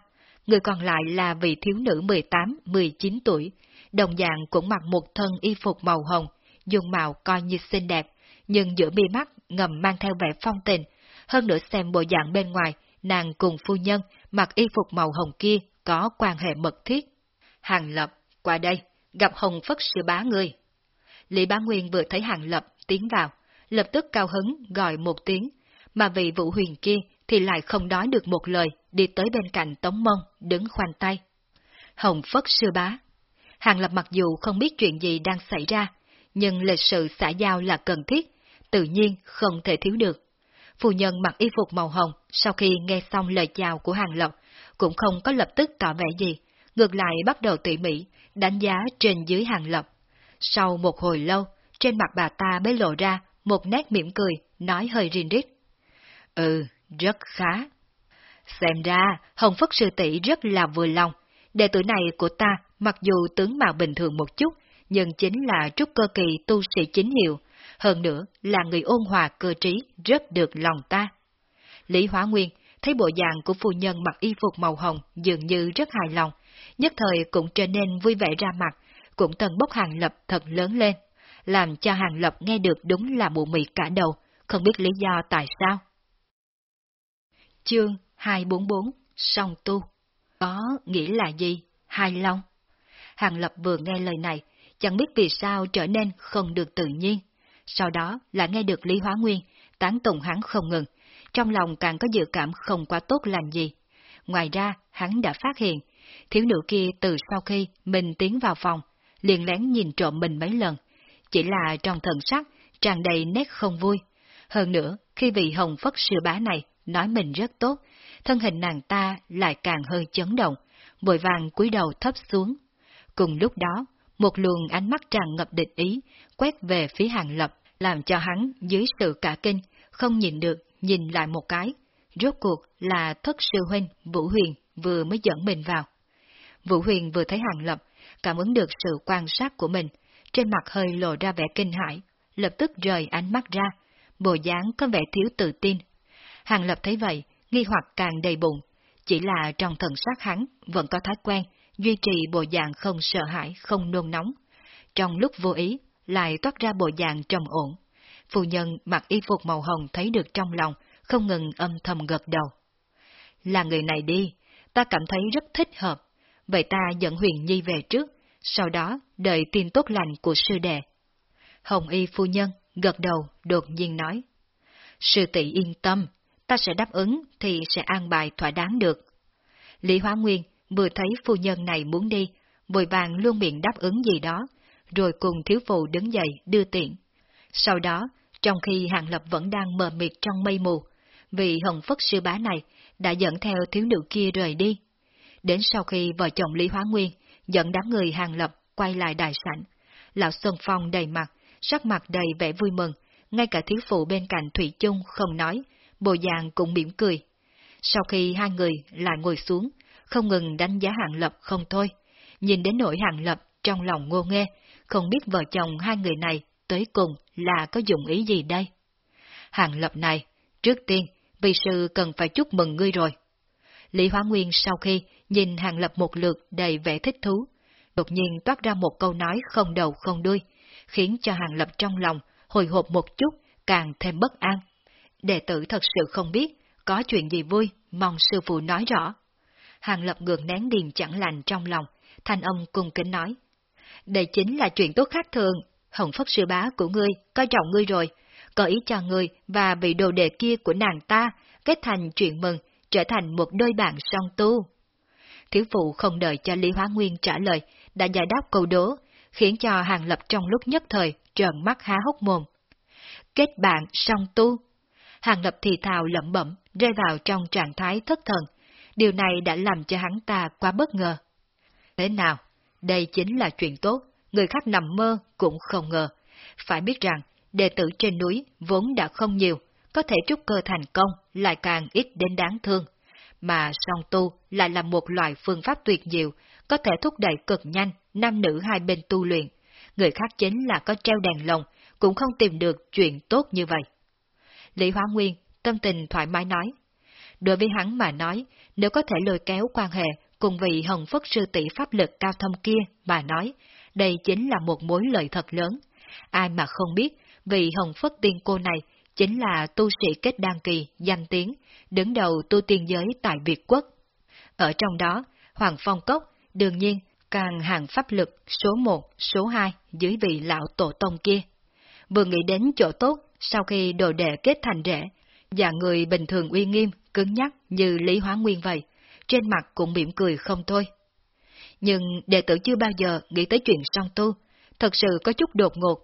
người còn lại là vị thiếu nữ 18-19 tuổi, đồng dạng cũng mặc một thân y phục màu hồng, dùng mạo coi như xinh đẹp, nhưng giữa mi mắt ngầm mang theo vẻ phong tình, hơn nữa xem bộ dạng bên ngoài, nàng cùng phu nhân mặc y phục màu hồng kia có quan hệ mật thiết. Hàng Lập, qua đây, gặp Hồng Phất sư bá người. Lý Bá Nguyên vừa thấy Hàng Lập tiến vào, lập tức cao hứng gọi một tiếng, mà vị vũ huyền kia thì lại không nói được một lời, đi tới bên cạnh Tống Mông, đứng khoanh tay. Hồng Phất sư bá. Hàng Lập mặc dù không biết chuyện gì đang xảy ra, nhưng lịch sự xã giao là cần thiết, tự nhiên không thể thiếu được. Phu nhân mặc y phục màu hồng, sau khi nghe xong lời chào của Hàng Lập, cũng không có lập tức tỏ vẻ gì, ngược lại bắt đầu tỉ mỉ, đánh giá trên dưới Hàng Lập. Sau một hồi lâu, trên mặt bà ta mới lộ ra một nét mỉm cười, nói hơi rin rít. Ừ, rất khá. Xem ra, Hồng Phất Sư tỷ rất là vừa lòng. Đệ tử này của ta, mặc dù tướng mạo bình thường một chút, nhưng chính là trúc cơ kỳ tu sĩ chính hiệu, hơn nữa là người ôn hòa cơ trí, rất được lòng ta. Lý Hóa Nguyên thấy bộ dạng của phu nhân mặc y phục màu hồng dường như rất hài lòng, nhất thời cũng trở nên vui vẻ ra mặt, cũng tần bốc hàng lập thật lớn lên, làm cho hàng lập nghe được đúng là mụ mị cả đầu, không biết lý do tại sao. Chương 244 Song Tu Có nghĩa là gì? Hài lòng. Hàng Lập vừa nghe lời này, chẳng biết vì sao trở nên không được tự nhiên. Sau đó lại nghe được Lý Hóa Nguyên, tán tụng hắn không ngừng, trong lòng càng có dự cảm không quá tốt lành gì. Ngoài ra, hắn đã phát hiện, thiếu nữ kia từ sau khi mình tiến vào phòng, liền lén nhìn trộm mình mấy lần, chỉ là trong thần sắc, tràn đầy nét không vui. Hơn nữa, khi vị hồng phất sư bá này nói mình rất tốt, thân hình nàng ta lại càng hơi chấn động, vội vàng cúi đầu thấp xuống. Cùng lúc đó, một luồng ánh mắt tràn ngập địch ý, quét về phía hàng lập, làm cho hắn dưới sự cả kinh, không nhìn được, nhìn lại một cái, rốt cuộc là thất sư huynh Vũ Huyền vừa mới dẫn mình vào. Vũ Huyền vừa thấy Hàng Lập, cảm ứng được sự quan sát của mình, trên mặt hơi lộ ra vẻ kinh hãi, lập tức rời ánh mắt ra, bộ dáng có vẻ thiếu tự tin. Hàng Lập thấy vậy, nghi hoặc càng đầy bụng, chỉ là trong thần sắc hắn vẫn có thói quen, duy trì bộ dạng không sợ hãi, không nôn nóng. Trong lúc vô ý, lại toát ra bộ dạng trầm ổn. Phu nhân mặc y phục màu hồng thấy được trong lòng, không ngừng âm thầm gật đầu. Là người này đi, ta cảm thấy rất thích hợp, vậy ta dẫn huyền nhi về trước, sau đó đợi tin tốt lành của sư đệ. Hồng y phu nhân gật đầu đột nhiên nói. Sư tỷ yên tâm, ta sẽ đáp ứng thì sẽ an bài thỏa đáng được. Lý Hóa Nguyên vừa thấy phu nhân này muốn đi, vội vàng luôn miệng đáp ứng gì đó, rồi cùng thiếu phụ đứng dậy đưa tiện. Sau đó, trong khi Hàng Lập vẫn đang mờ mịt trong mây mù, vị hồng phất sư bá này đã dẫn theo thiếu nữ kia rời đi. Đến sau khi vợ chồng Lý Hóa Nguyên dẫn đám người Hàng Lập quay lại đại sảnh, lão Xuân Phong đầy mặt, sắc mặt đầy vẻ vui mừng, ngay cả thiếu phụ bên cạnh Thủy chung không nói, bộ dạng cũng mỉm cười. Sau khi hai người lại ngồi xuống, không ngừng đánh giá Hàng Lập không thôi, nhìn đến nỗi Hàng Lập trong lòng ngô nghe, không biết vợ chồng hai người này tới cùng là có dụng ý gì đây. Hàng Lập này, trước tiên, vị sư cần phải chúc mừng ngươi rồi. Lý Hóa Nguyên sau khi nhìn Hàng Lập một lượt đầy vẻ thích thú, đột nhiên toát ra một câu nói không đầu không đuôi, khiến cho Hàng Lập trong lòng hồi hộp một chút, càng thêm bất an. Đệ tử thật sự không biết, có chuyện gì vui, mong sư phụ nói rõ. Hàng Lập ngược nén điềm chẳng lành trong lòng, thanh âm cung kính nói. Đây chính là chuyện tốt khác thường, Hồng Phất sư bá của ngươi, coi trọng ngươi rồi, có ý cho ngươi và vị đồ đệ kia của nàng ta kết thành chuyện mừng, trở thành một đôi bạn song tu. Thiếu phụ không đợi cho Lý Hóa Nguyên trả lời, đã giải đáp câu đố, khiến cho Hàng Lập trong lúc nhất thời trợn mắt há hốc mồm. Kết bạn song tu. Hàng Lập thì thào lẩm bẩm, rơi vào trong trạng thái thất thần. Điều này đã làm cho hắn ta quá bất ngờ. Thế nào? Đây chính là chuyện tốt, người khác nằm mơ cũng không ngờ. Phải biết rằng, đệ tử trên núi vốn đã không nhiều, có thể trúc cơ thành công lại càng ít đến đáng thương. Mà song tu lại là một loại phương pháp tuyệt diệu, có thể thúc đẩy cực nhanh nam nữ hai bên tu luyện. Người khác chính là có treo đèn lồng, cũng không tìm được chuyện tốt như vậy. Lý Hóa Nguyên tâm tình thoải mái nói. Đối với hắn mà nói, nếu có thể lôi kéo quan hệ cùng vị hồng phất sư tỷ pháp lực cao thâm kia mà nói, đây chính là một mối lợi thật lớn. Ai mà không biết, vị hồng phất tiên cô này chính là tu sĩ kết đan kỳ, danh tiếng, đứng đầu tu tiên giới tại Việt Quốc. Ở trong đó, Hoàng Phong Cốc, đương nhiên, càng hàng pháp lực số 1, số 2 dưới vị lão tổ tông kia. Vừa nghĩ đến chỗ tốt sau khi đồ đệ kết thành rễ, và người bình thường uy nghiêm, cứng nhắc như Lý Hóa Nguyên vậy, trên mặt cũng mỉm cười không thôi. Nhưng đệ tử chưa bao giờ nghĩ tới chuyện song tu, thật sự có chút đột ngột.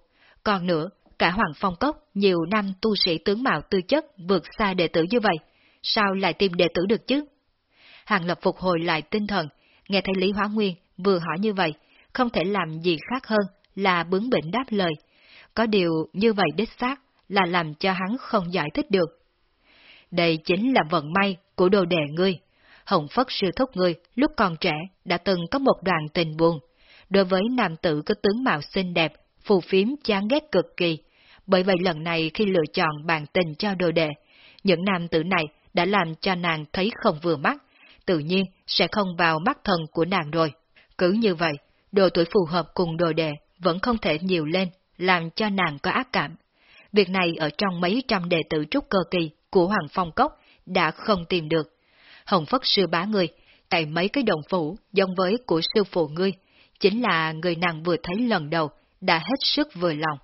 Còn nữa, cả Hoàng Phong Cốc, nhiều năm tu sĩ tướng mạo tư chất vượt xa đệ tử như vậy, sao lại tìm đệ tử được chứ? Hàng Lập phục hồi lại tinh thần, nghe thấy Lý Hóa Nguyên vừa hỏi như vậy, không thể làm gì khác hơn là bướng bỉnh đáp lời. Có điều như vậy đích xác là làm cho hắn không giải thích được. Đây chính là vận may của đồ đệ ngươi. Hồng Phất sư thúc ngươi lúc còn trẻ đã từng có một đoàn tình buồn. Đối với nam tử có tướng mạo xinh đẹp, phù phiếm chán ghét cực kỳ. Bởi vậy lần này khi lựa chọn bàn tình cho đồ đệ, những nam tử này đã làm cho nàng thấy không vừa mắt, tự nhiên sẽ không vào mắt thần của nàng rồi. Cứ như vậy, độ tuổi phù hợp cùng đồ đệ vẫn không thể nhiều lên, làm cho nàng có ác cảm. Việc này ở trong mấy trăm đệ tử trúc cơ kỳ của Hoàng Phong Cốc đã không tìm được. Hồng Phất sư bá ngươi, tại mấy cái đồng phủ giống với của sư phụ ngươi, chính là người nàng vừa thấy lần đầu, đã hết sức vừa lòng.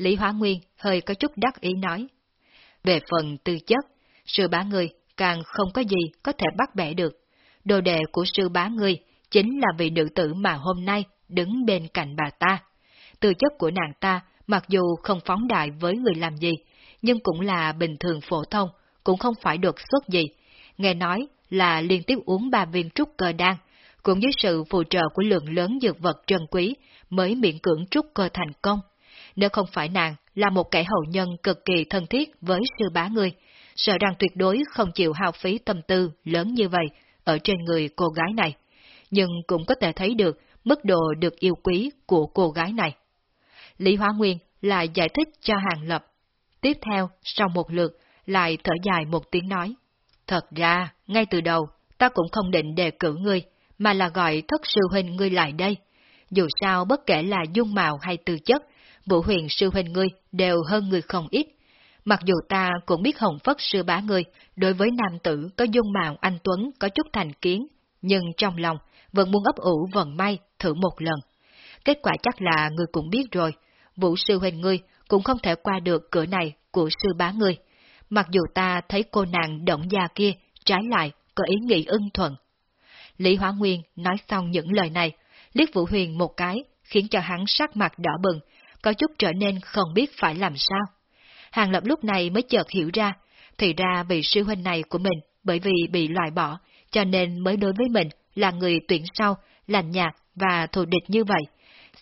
Lý Hóa Nguyên hơi có chút đắc ý nói. Về phần tư chất, sư bá ngươi càng không có gì có thể bắt bẻ được. Đồ đệ của sư bá ngươi chính là vị nữ tử mà hôm nay đứng bên cạnh bà ta. Tư chất của nàng ta, mặc dù không phóng đại với người làm gì, nhưng cũng là bình thường phổ thông, cũng không phải đột xuất gì. Nghe nói là liên tiếp uống ba viên trúc cơ đan, cũng dưới sự phù trợ của lượng lớn dược vật trân quý mới miễn cưỡng trúc cơ thành công. Nếu không phải nàng là một kẻ hậu nhân cực kỳ thân thiết với sư bá ngươi, sợ rằng tuyệt đối không chịu hao phí tâm tư lớn như vậy ở trên người cô gái này, nhưng cũng có thể thấy được mức độ được yêu quý của cô gái này. Lý Hóa Nguyên lại giải thích cho Hàng Lập. Tiếp theo, sau một lượt, lại thở dài một tiếng nói. Thật ra, ngay từ đầu, ta cũng không định đề cử ngươi, mà là gọi thất sư huynh ngươi lại đây. Dù sao bất kể là dung mạo hay tư chất, vũ huyền sư huynh ngươi đều hơn người không ít. Mặc dù ta cũng biết hồng phất sư bá ngươi, đối với nam tử có dung mạo anh Tuấn có chút thành kiến, nhưng trong lòng vẫn muốn ấp ủ vận may thử một lần. Kết quả chắc là ngươi cũng biết rồi, vũ sư huynh ngươi cũng không thể qua được cửa này của sư bá ngươi. Mặc dù ta thấy cô nàng động gia kia trái lại có ý nghĩ ưng thuận. Lý Hóa Nguyên nói xong những lời này, liếc Vũ Huyền một cái, khiến cho hắn sắc mặt đỏ bừng, có chút trở nên không biết phải làm sao. Hàng Lập lúc này mới chợt hiểu ra, thì ra vị sư huynh này của mình bởi vì bị loại bỏ, cho nên mới đối với mình là người tuyển sau, lành nhạt và thù địch như vậy.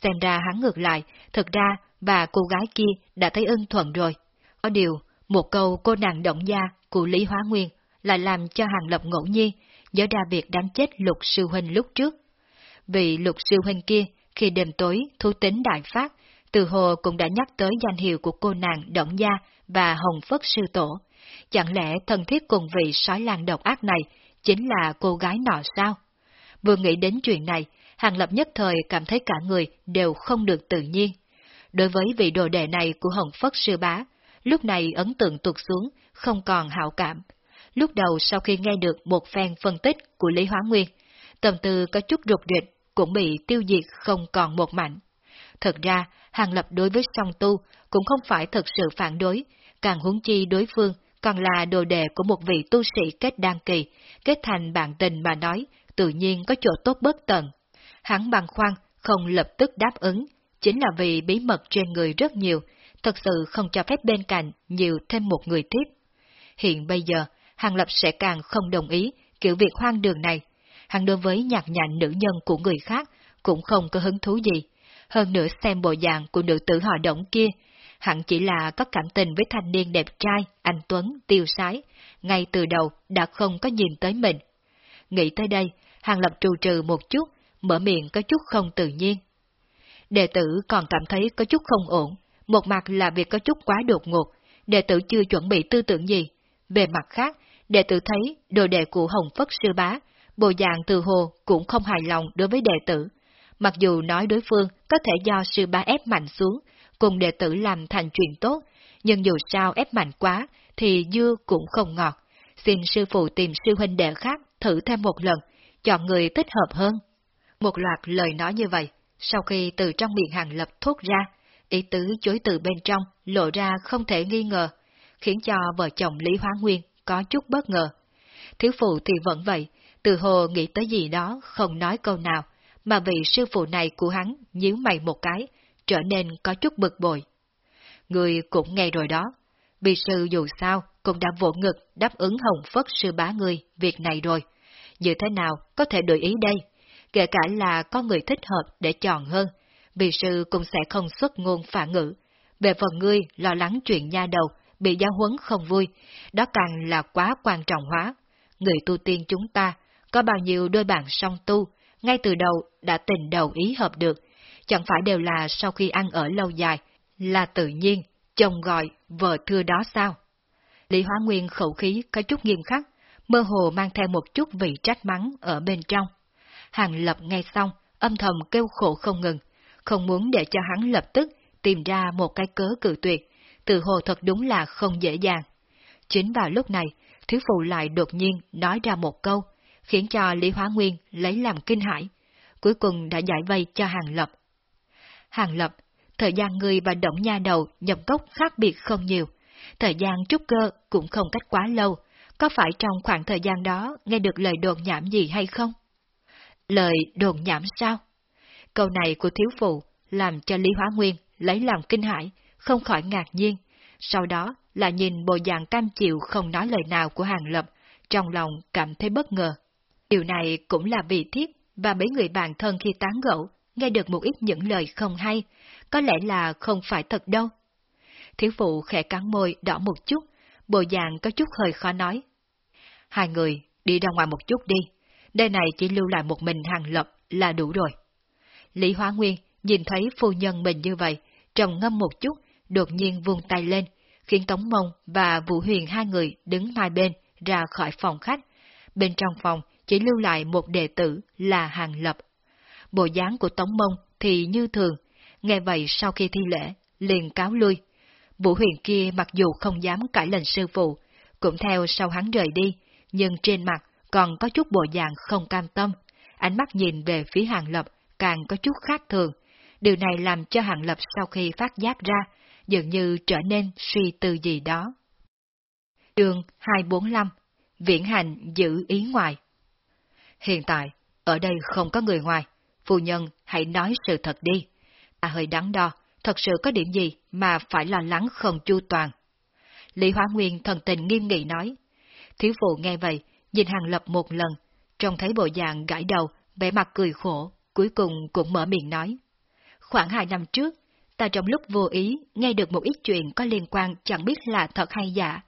Xem ra hắn ngược lại, thực ra và cô gái kia đã thấy ưng thuận rồi. Có điều, một câu cô nàng động gia của Lý Hóa Nguyên lại làm cho Hàng Lập ngẫu nhiên nhớ ra việc đánh chết lục sư huynh lúc trước. Vì lục sư huynh kia, khi đêm tối thu tính đại phát, từ hồ cũng đã nhắc tới danh hiệu của cô nàng Động Gia và Hồng Phất Sư Tổ. Chẳng lẽ thân thiết cùng vị sói làng độc ác này chính là cô gái nọ sao? Vừa nghĩ đến chuyện này, Hàng Lập nhất thời cảm thấy cả người đều không được tự nhiên. Đối với vị đồ đệ này của Hồng Phất Sư Bá, lúc này ấn tượng tụt xuống, không còn hảo cảm. Lúc đầu sau khi nghe được một phen phân tích của Lý Hóa Nguyên, tâm tư có chút rụt rịch cũng bị tiêu diệt không còn một mảnh. Thật ra, Hàng Lập đối với song tu cũng không phải thật sự phản đối, càng huống chi đối phương còn là đồ đệ của một vị tu sĩ kết đan kỳ, kết thành bạn tình mà nói, tự nhiên có chỗ tốt bất tận. Hắn bằng khoan, không lập tức đáp ứng, chính là vì bí mật trên người rất nhiều, thật sự không cho phép bên cạnh nhiều thêm một người tiếp. Hiện bây giờ, Hàng Lập sẽ càng không đồng ý kiểu việc hoang đường này. Hắn đối với nhạc nhạnh nữ nhân của người khác cũng không có hứng thú gì. Hơn nữa xem bộ dạng của nữ tử họ động kia, hẳn chỉ là có cảm tình với thanh niên đẹp trai, anh Tuấn, tiêu sái, ngay từ đầu đã không có nhìn tới mình. Nghĩ tới đây, Hàng Lập trù trừ một chút, mở miệng có chút không tự nhiên. Đệ tử còn cảm thấy có chút không ổn, một mặt là việc có chút quá đột ngột, đệ tử chưa chuẩn bị tư tưởng gì. Về mặt khác, đệ tử thấy đồ đệ của Hồng Phất Sư Bá, bộ dạng từ hồ cũng không hài lòng đối với đệ tử. Mặc dù nói đối phương có thể do sư bá ép mạnh xuống, cùng đệ tử làm thành chuyện tốt, nhưng dù sao ép mạnh quá thì dưa cũng không ngọt. Xin sư phụ tìm sư huynh đệ khác thử thêm một lần, chọn người thích hợp hơn. Một loạt lời nói như vậy, sau khi từ trong miệng hàng lập thốt ra, ý tứ chối từ bên trong lộ ra không thể nghi ngờ, khiến cho vợ chồng Lý Hóa Nguyên có chút bất ngờ. Thiếu phụ thì vẫn vậy, từ hồ nghĩ tới gì đó không nói câu nào, mà vị sư phụ này của hắn nhíu mày một cái, trở nên có chút bực bội. Người cũng nghe rồi đó, vì sư dù sao cũng đã vỗ ngực đáp ứng hồng phất sư bá người việc này rồi. Như thế nào có thể đổi ý đây? Kể cả là có người thích hợp để chọn hơn, vì sư cũng sẽ không xuất ngôn phản ngữ. Về phần ngươi lo lắng chuyện nha đầu, bị giáo huấn không vui, đó càng là quá quan trọng hóa. Người tu tiên chúng ta, có bao nhiêu đôi bạn song tu, ngay từ đầu đã tình đầu ý hợp được, chẳng phải đều là sau khi ăn ở lâu dài, là tự nhiên, chồng gọi, vợ thưa đó sao? Lý Hóa Nguyên khẩu khí có chút nghiêm khắc, mơ hồ mang theo một chút vị trách mắng ở bên trong. Hàng Lập nghe xong, âm thầm kêu khổ không ngừng, không muốn để cho hắn lập tức tìm ra một cái cớ cự tuyệt, từ hồ thật đúng là không dễ dàng. Chính vào lúc này, thiếu phụ lại đột nhiên nói ra một câu, khiến cho Lý Hóa Nguyên lấy làm kinh hãi, cuối cùng đã giải vây cho Hàng Lập. Hàng Lập, thời gian người và Động Nha Đầu nhập gốc khác biệt không nhiều, thời gian trúc cơ cũng không cách quá lâu, có phải trong khoảng thời gian đó nghe được lời đồn nhảm gì hay không? Lời đồn nhảm sao? Câu này của thiếu phụ làm cho Lý Hóa Nguyên lấy làm kinh hãi, không khỏi ngạc nhiên, sau đó là nhìn bộ dạng cam chịu không nói lời nào của Hàng Lập, trong lòng cảm thấy bất ngờ. Điều này cũng là vì thiết và mấy người bạn thân khi tán gẫu, nghe được một ít những lời không hay, có lẽ là không phải thật đâu. Thiếu phụ khẽ cắn môi đỏ một chút, bộ dạng có chút hơi khó nói. Hai người đi ra ngoài một chút đi, đây này chỉ lưu lại một mình hàng lập là đủ rồi. Lý Hóa Nguyên nhìn thấy phu nhân mình như vậy, trầm ngâm một chút, đột nhiên vung tay lên, khiến Tống Mông và Vũ Huyền hai người đứng hai bên ra khỏi phòng khách. Bên trong phòng chỉ lưu lại một đệ tử là Hàng Lập. Bộ dáng của Tống Mông thì như thường, nghe vậy sau khi thi lễ, liền cáo lui. Vũ Huyền kia mặc dù không dám cãi lệnh sư phụ, cũng theo sau hắn rời đi, nhưng trên mặt còn có chút bộ dạng không cam tâm, ánh mắt nhìn về phía Hàng Lập càng có chút khác thường. Điều này làm cho Hàng Lập sau khi phát giác ra, dường như trở nên suy tư gì đó. Chương 245 Viễn hành giữ ý ngoài Hiện tại, ở đây không có người ngoài, phu nhân hãy nói sự thật đi. Ta hơi đắn đo, thật sự có điểm gì mà phải lo lắng không chu toàn. Lý Hóa Nguyên thần tình nghiêm nghị nói. Thiếu phụ nghe vậy, nhìn Hàng Lập một lần, trông thấy bộ dạng gãi đầu, vẻ mặt cười khổ, cuối cùng cũng mở miệng nói. Khoảng hai năm trước, ta trong lúc vô ý nghe được một ít chuyện có liên quan chẳng biết là thật hay giả.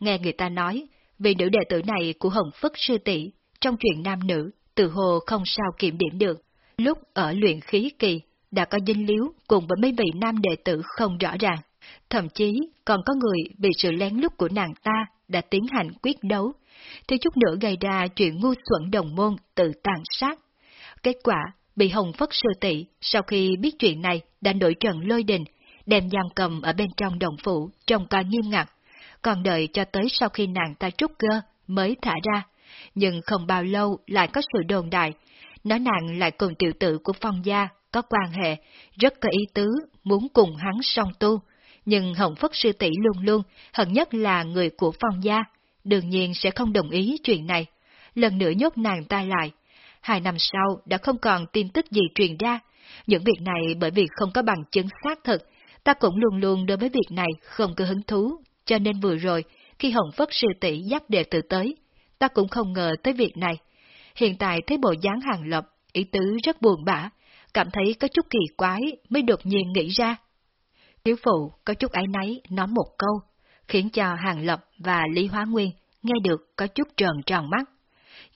Nghe người ta nói, vì nữ đệ tử này của Hồng Phất Sư tỷ trong chuyện nam nữ, từ hồ không sao kiểm điểm được. Lúc ở luyện khí kỳ, đã có dinh liếu cùng với mấy vị nam đệ tử không rõ ràng. Thậm chí còn có người vì sự lén lút của nàng ta đã tiến hành quyết đấu, thì chút nữa gây ra chuyện ngu xuẩn đồng môn tự tàn sát. Kết quả, bị Hồng Phất Sư tỷ sau khi biết chuyện này đã nổi trần lôi đình, đem giam cầm ở bên trong đồng phủ trông coi nghiêm ngặt, còn đợi cho tới sau khi nàng ta trút cơ mới thả ra. Nhưng không bao lâu lại có sự đồn đại, Nó nàng lại cùng tiểu tử của phong gia có quan hệ, rất có ý tứ, muốn cùng hắn song tu. Nhưng Hồng Phất Sư tỷ luôn luôn hận nhất là người của phong gia, đương nhiên sẽ không đồng ý chuyện này. Lần nữa nhốt nàng ta lại. Hai năm sau đã không còn tin tức gì truyền ra. Những việc này bởi vì không có bằng chứng xác thực, ta cũng luôn luôn đối với việc này không có hứng thú, cho nên vừa rồi, khi Hồng Phất sư tỷ dắt đệ tử tới, ta cũng không ngờ tới việc này. Hiện tại thấy bộ dáng hàng lập, ý tứ rất buồn bã, cảm thấy có chút kỳ quái mới đột nhiên nghĩ ra. Thiếu phụ có chút ái náy nói một câu, khiến cho Hàng Lập và Lý Hóa Nguyên nghe được có chút tròn tròn mắt.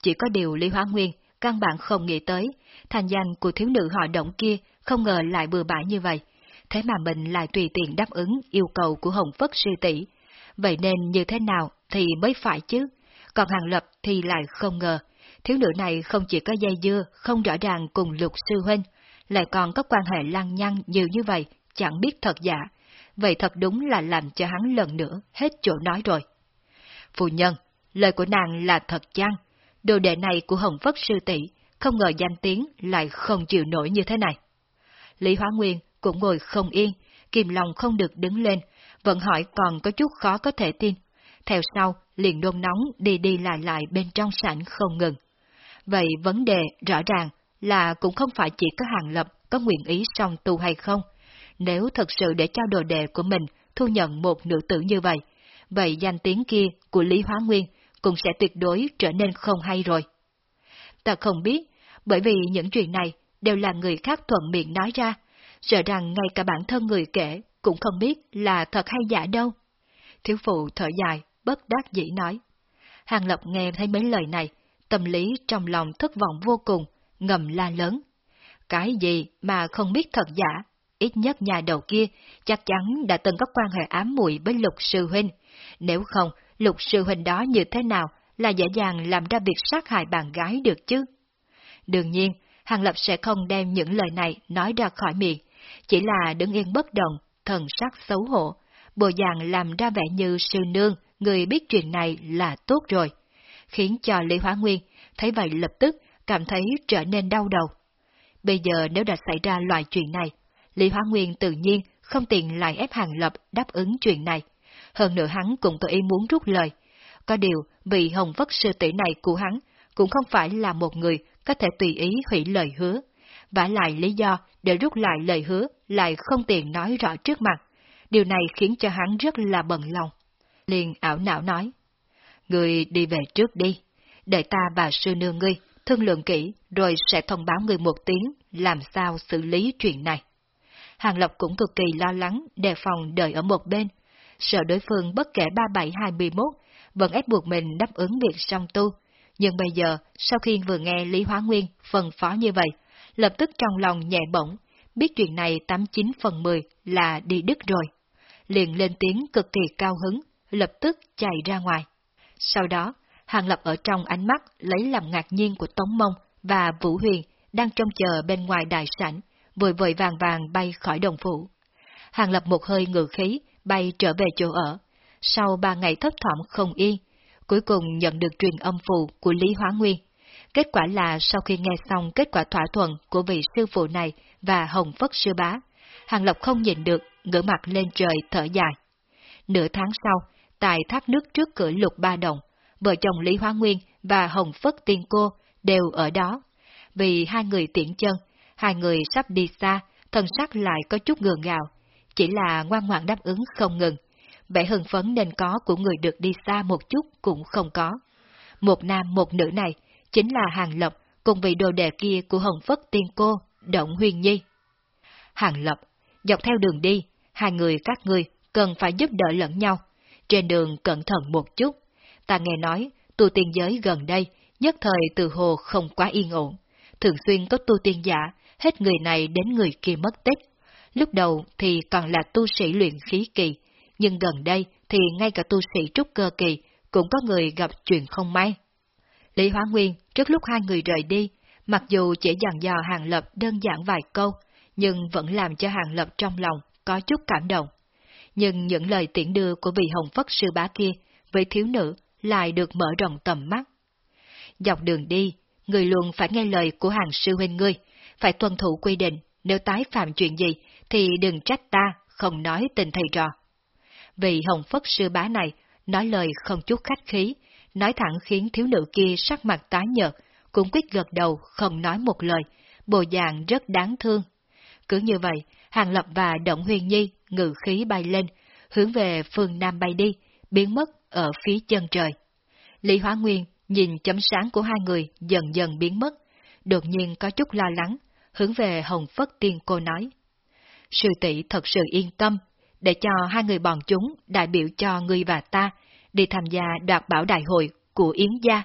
Chỉ có điều Lý Hóa Nguyên căn bản không nghĩ tới, thành danh của thiếu nữ họ động kia không ngờ lại bừa bãi như vậy, thế mà mình lại tùy tiện đáp ứng yêu cầu của Hồng Phất sư tỷ. Vậy nên như thế nào thì mới phải chứ? Còn Hàng Lập thì lại không ngờ, thiếu nữ này không chỉ có dây dưa không rõ ràng cùng lục sư huynh, lại còn có quan hệ lăng nhăng nhiều như vậy, chẳng biết thật giả. Vậy thật đúng là làm cho hắn lần nữa hết chỗ nói rồi. Phụ nhân, lời của nàng là thật chăng? Đồ đệ này của Hồng Phất Sư tỷ không ngờ danh tiếng lại không chịu nổi như thế này. Lý Hóa Nguyên cũng ngồi không yên, kìm lòng không được đứng lên, vẫn hỏi còn có chút khó có thể tin. Theo sau, liền đôn nóng đi đi lại lại bên trong sảnh không ngừng. Vậy vấn đề rõ ràng là cũng không phải chỉ có hàng lập có nguyện ý song tu hay không. Nếu thật sự để cho đồ đệ của mình thu nhận một nữ tử như vậy, vậy danh tiếng kia của Lý Hóa Nguyên cũng sẽ tuyệt đối trở nên không hay rồi. Ta không biết, bởi vì những chuyện này đều là người khác thuận miệng nói ra, sợ rằng ngay cả bản thân người kể cũng không biết là thật hay giả đâu. Thiếu phụ thở dài, bất đắc dĩ nói. Hàng Lập nghe thấy mấy lời này, tâm lý trong lòng thất vọng vô cùng, ngầm la lớn. Cái gì mà không biết thật giả, ít nhất nhà đầu kia chắc chắn đã từng có quan hệ ám muội với lục sư huynh. Nếu không, lục sư huynh đó như thế nào là dễ dàng làm ra việc sát hại bạn gái được chứ? Đương nhiên, Hàng Lập sẽ không đem những lời này nói ra khỏi miệng, chỉ là đứng yên bất động, thần sắc xấu hổ, bộ dạng làm ra vẻ như sư nương, người biết chuyện này là tốt rồi, khiến cho Lý Hóa Nguyên thấy vậy lập tức cảm thấy trở nên đau đầu. Bây giờ nếu đã xảy ra loại chuyện này, Lý Hóa Nguyên tự nhiên không tiện lại ép Hàng Lập đáp ứng chuyện này. Hơn nữa hắn cũng có ý muốn rút lời. Có điều, vị hồng vất sư tỷ này của hắn cũng không phải là một người có thể tùy ý hủy lời hứa. vả lại lý do để rút lại lời hứa lại không tiện nói rõ trước mặt. Điều này khiến cho hắn rất là bận lòng. Liền ảo não nói. Người đi về trước đi, để ta và sư nương ngươi thương lượng kỹ rồi sẽ thông báo người một tiếng làm sao xử lý chuyện này. Hàng lộc cũng cực kỳ lo lắng, đề phòng đợi ở một bên. sợ đối phương bất kể 3721 vẫn ép buộc mình đáp ứng việc song tu. Nhưng bây giờ, sau khi vừa nghe Lý Hóa Nguyên phân phó như vậy, lập tức trong lòng nhẹ bỗng biết chuyện này 89 phần 10 là đi đứt rồi. Liền lên tiếng cực kỳ cao hứng, lập tức chạy ra ngoài. Sau đó, Hàng Lập ở trong ánh mắt lấy làm ngạc nhiên của Tống Mông và Vũ Huyền đang trông chờ bên ngoài đại sảnh, vội vội vàng vàng bay khỏi đồng phủ. Hàng Lập một hơi ngự khí, bay trở về chỗ ở. Sau ba ngày thấp thỏm không yên, cuối cùng nhận được truyền âm phù của Lý Hóa Nguyên. Kết quả là sau khi nghe xong kết quả thỏa thuận của vị sư phụ này và Hồng Phất sư bá, Hàng Lập không nhìn được, ngửa mặt lên trời thở dài. Nửa tháng sau, tại tháp nước trước cửa lục ba đồng, vợ chồng Lý Hóa Nguyên và Hồng Phất Tiên Cô đều ở đó. Vì hai người tiện chân, hai người sắp đi xa, thân sắc lại có chút ngừa ngào, chỉ là ngoan ngoãn đáp ứng không ngừng. Vẻ hưng phấn nên có của người được đi xa một chút cũng không có. Một nam một nữ này chính là Hàng Lập cùng vị đồ đệ kia của Hồng Phất Tiên Cô, Động Huyền Nhi. Hàng Lập, dọc theo đường đi, hai người các ngươi cần phải giúp đỡ lẫn nhau. Trên đường cẩn thận một chút. Ta nghe nói, tu tiên giới gần đây, nhất thời từ hồ không quá yên ổn. Thường xuyên có tu tiên giả, hết người này đến người kia mất tích. Lúc đầu thì còn là tu sĩ luyện khí kỳ, nhưng gần đây thì ngay cả tu sĩ trúc cơ kỳ cũng có người gặp chuyện không may. Lý Hóa Nguyên, trước lúc hai người rời đi, mặc dù chỉ dặn dò Hàng Lập đơn giản vài câu, nhưng vẫn làm cho Hàng Lập trong lòng có chút cảm động. Nhưng những lời tiễn đưa của vị hồng phất sư bá kia với thiếu nữ lại được mở rộng tầm mắt. Dọc đường đi, người luôn phải nghe lời của hàng sư huynh ngươi, phải tuân thủ quy định, nếu tái phạm chuyện gì thì đừng trách ta không nói tình thầy trò. Vị hồng phất sư bá này nói lời không chút khách khí, nói thẳng khiến thiếu nữ kia sắc mặt tái nhợt, cũng quyết gật đầu không nói một lời, bộ dạng rất đáng thương. Cứ như vậy, Hàng Lập và Động Huyền Nhi ngự khí bay lên, hướng về phương Nam bay đi, biến mất ở phía chân trời. Lý Hóa Nguyên nhìn chấm sáng của hai người dần dần biến mất, đột nhiên có chút lo lắng, hướng về Hồng Phất Tiên cô nói. Sư tỷ thật sự yên tâm, để cho hai người bọn chúng đại biểu cho ngươi và ta đi tham gia đoạt bảo đại hội của Yến Gia.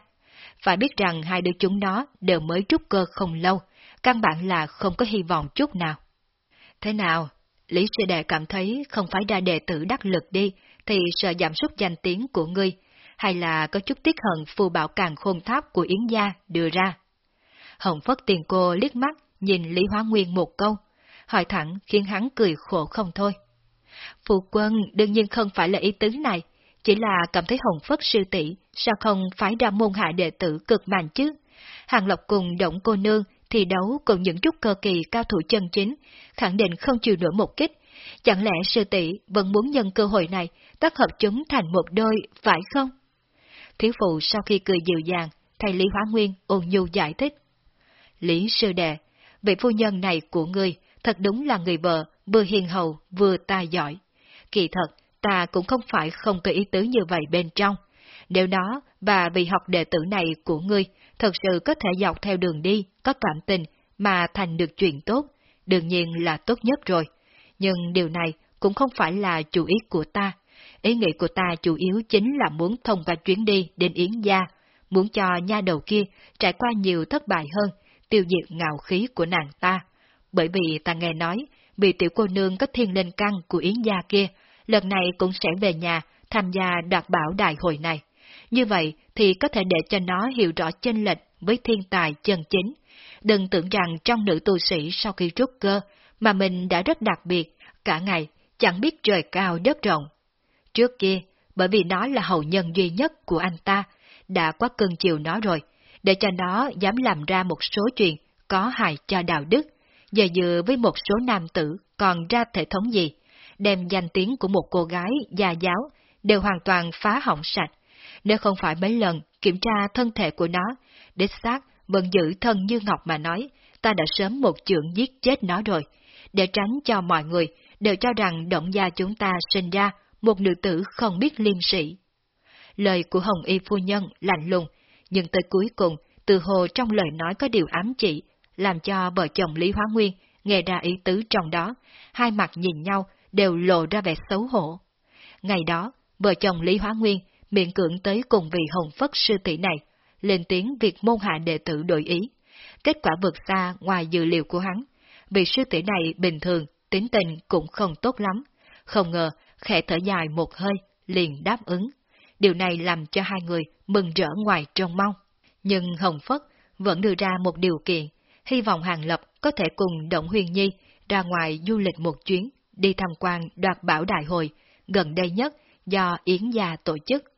Phải biết rằng hai đứa chúng nó đều mới trúc cơ không lâu, căn bản là không có hy vọng chút nào. Thế nào? Lý sư đệ cảm thấy không phải ra đệ tử đắc lực đi, thì sợ giảm sút danh tiếng của ngươi, hay là có chút tiếc hận phù bảo càng khôn tháp của Yến Gia đưa ra. Hồng Phất tiền cô liếc mắt, nhìn Lý Hóa Nguyên một câu, hỏi thẳng khiến hắn cười khổ không thôi. Phụ quân đương nhiên không phải là ý tứ này, chỉ là cảm thấy Hồng Phất sư tỷ sao không phải ra môn hạ đệ tử cực mạnh chứ. Hàng Lộc cùng Động Cô Nương thi đấu cùng những chút cơ kỳ cao thủ chân chính, khẳng định không chịu nổi một kích. Chẳng lẽ sư tỷ vẫn muốn nhân cơ hội này tác hợp chúng thành một đôi, phải không? Thiếu phụ sau khi cười dịu dàng, thầy Lý Hóa Nguyên ôn nhu giải thích. Lý sư đệ, vị phu nhân này của ngươi thật đúng là người vợ, vừa hiền hậu, vừa tài giỏi. Kỳ thật, ta cũng không phải không có ý tứ như vậy bên trong. Nếu nó và vị học đệ tử này của ngươi thật sự có thể dọc theo đường đi, có cảm tình, mà thành được chuyện tốt, đương nhiên là tốt nhất rồi. Nhưng điều này cũng không phải là chủ ý của ta. Ý nghĩ của ta chủ yếu chính là muốn thông qua chuyến đi đến Yến Gia, muốn cho nha đầu kia trải qua nhiều thất bại hơn, tiêu diệt ngạo khí của nàng ta. Bởi vì ta nghe nói, vì tiểu cô nương có thiên linh căn của Yến Gia kia, lần này cũng sẽ về nhà tham gia đoạt bảo đại hội này. Như vậy thì có thể để cho nó hiểu rõ chênh lệch với thiên tài chân chính. Đừng tưởng rằng trong nữ tu sĩ sau khi rút cơ, mà mình đã rất đặc biệt, cả ngày chẳng biết trời cao đất rộng. Trước kia, bởi vì nó là hậu nhân duy nhất của anh ta, đã quá cưng chiều nó rồi, để cho nó dám làm ra một số chuyện có hại cho đạo đức, giờ dựa với một số nam tử còn ra thể thống gì, đem danh tiếng của một cô gái già giáo đều hoàn toàn phá hỏng sạch. Nếu không phải mấy lần kiểm tra thân thể của nó, đích xác vẫn giữ thân như ngọc mà nói, ta đã sớm một chưởng giết chết nó rồi, để tránh cho mọi người đều cho rằng động gia chúng ta sinh ra một nữ tử không biết liêm sĩ. Lời của Hồng Y phu nhân lạnh lùng, nhưng tới cuối cùng, từ hồ trong lời nói có điều ám chỉ, làm cho vợ chồng Lý Hóa Nguyên nghe ra ý tứ trong đó, hai mặt nhìn nhau đều lộ ra vẻ xấu hổ. Ngày đó, vợ chồng Lý Hóa Nguyên miệng cưỡng tới cùng vị hồng phất sư tỷ này, lên tiếng việc môn hạ đệ tử đổi ý. Kết quả vượt xa ngoài dự liệu của hắn. Vị sư tỷ này bình thường, tính tình cũng không tốt lắm. Không ngờ, khẽ thở dài một hơi, liền đáp ứng. Điều này làm cho hai người mừng rỡ ngoài trong mong. Nhưng Hồng Phất vẫn đưa ra một điều kiện, hy vọng Hàng Lập có thể cùng Động Huyền Nhi ra ngoài du lịch một chuyến, đi tham quan đoạt bảo đại hội, gần đây nhất do Yến Gia tổ chức.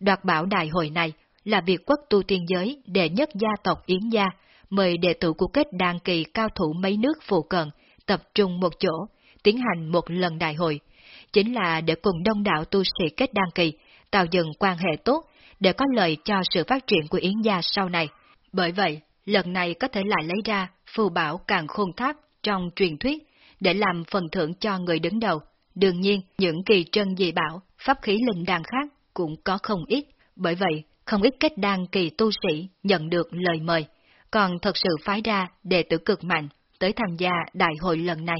Đoạt bảo đại hội này là việc quốc tu tiên giới đệ nhất gia tộc Yến Gia, mời đệ tử của kết đàn kỳ cao thủ mấy nước phụ cận tập trung một chỗ, tiến hành một lần đại hội, chính là để cùng đông đảo tu sĩ kết đàn kỳ, tạo dựng quan hệ tốt, để có lợi cho sự phát triển của Yến gia sau này. Bởi vậy, lần này có thể lại lấy ra phù bảo càng khôn tháp trong truyền thuyết, để làm phần thưởng cho người đứng đầu. Đương nhiên, những kỳ trân dị bảo, pháp khí linh đan khác cũng có không ít, bởi vậy, không ít kết đan kỳ tu sĩ nhận được lời mời, còn thật sự phái ra đệ tử cực mạnh tới tham gia đại hội lần này.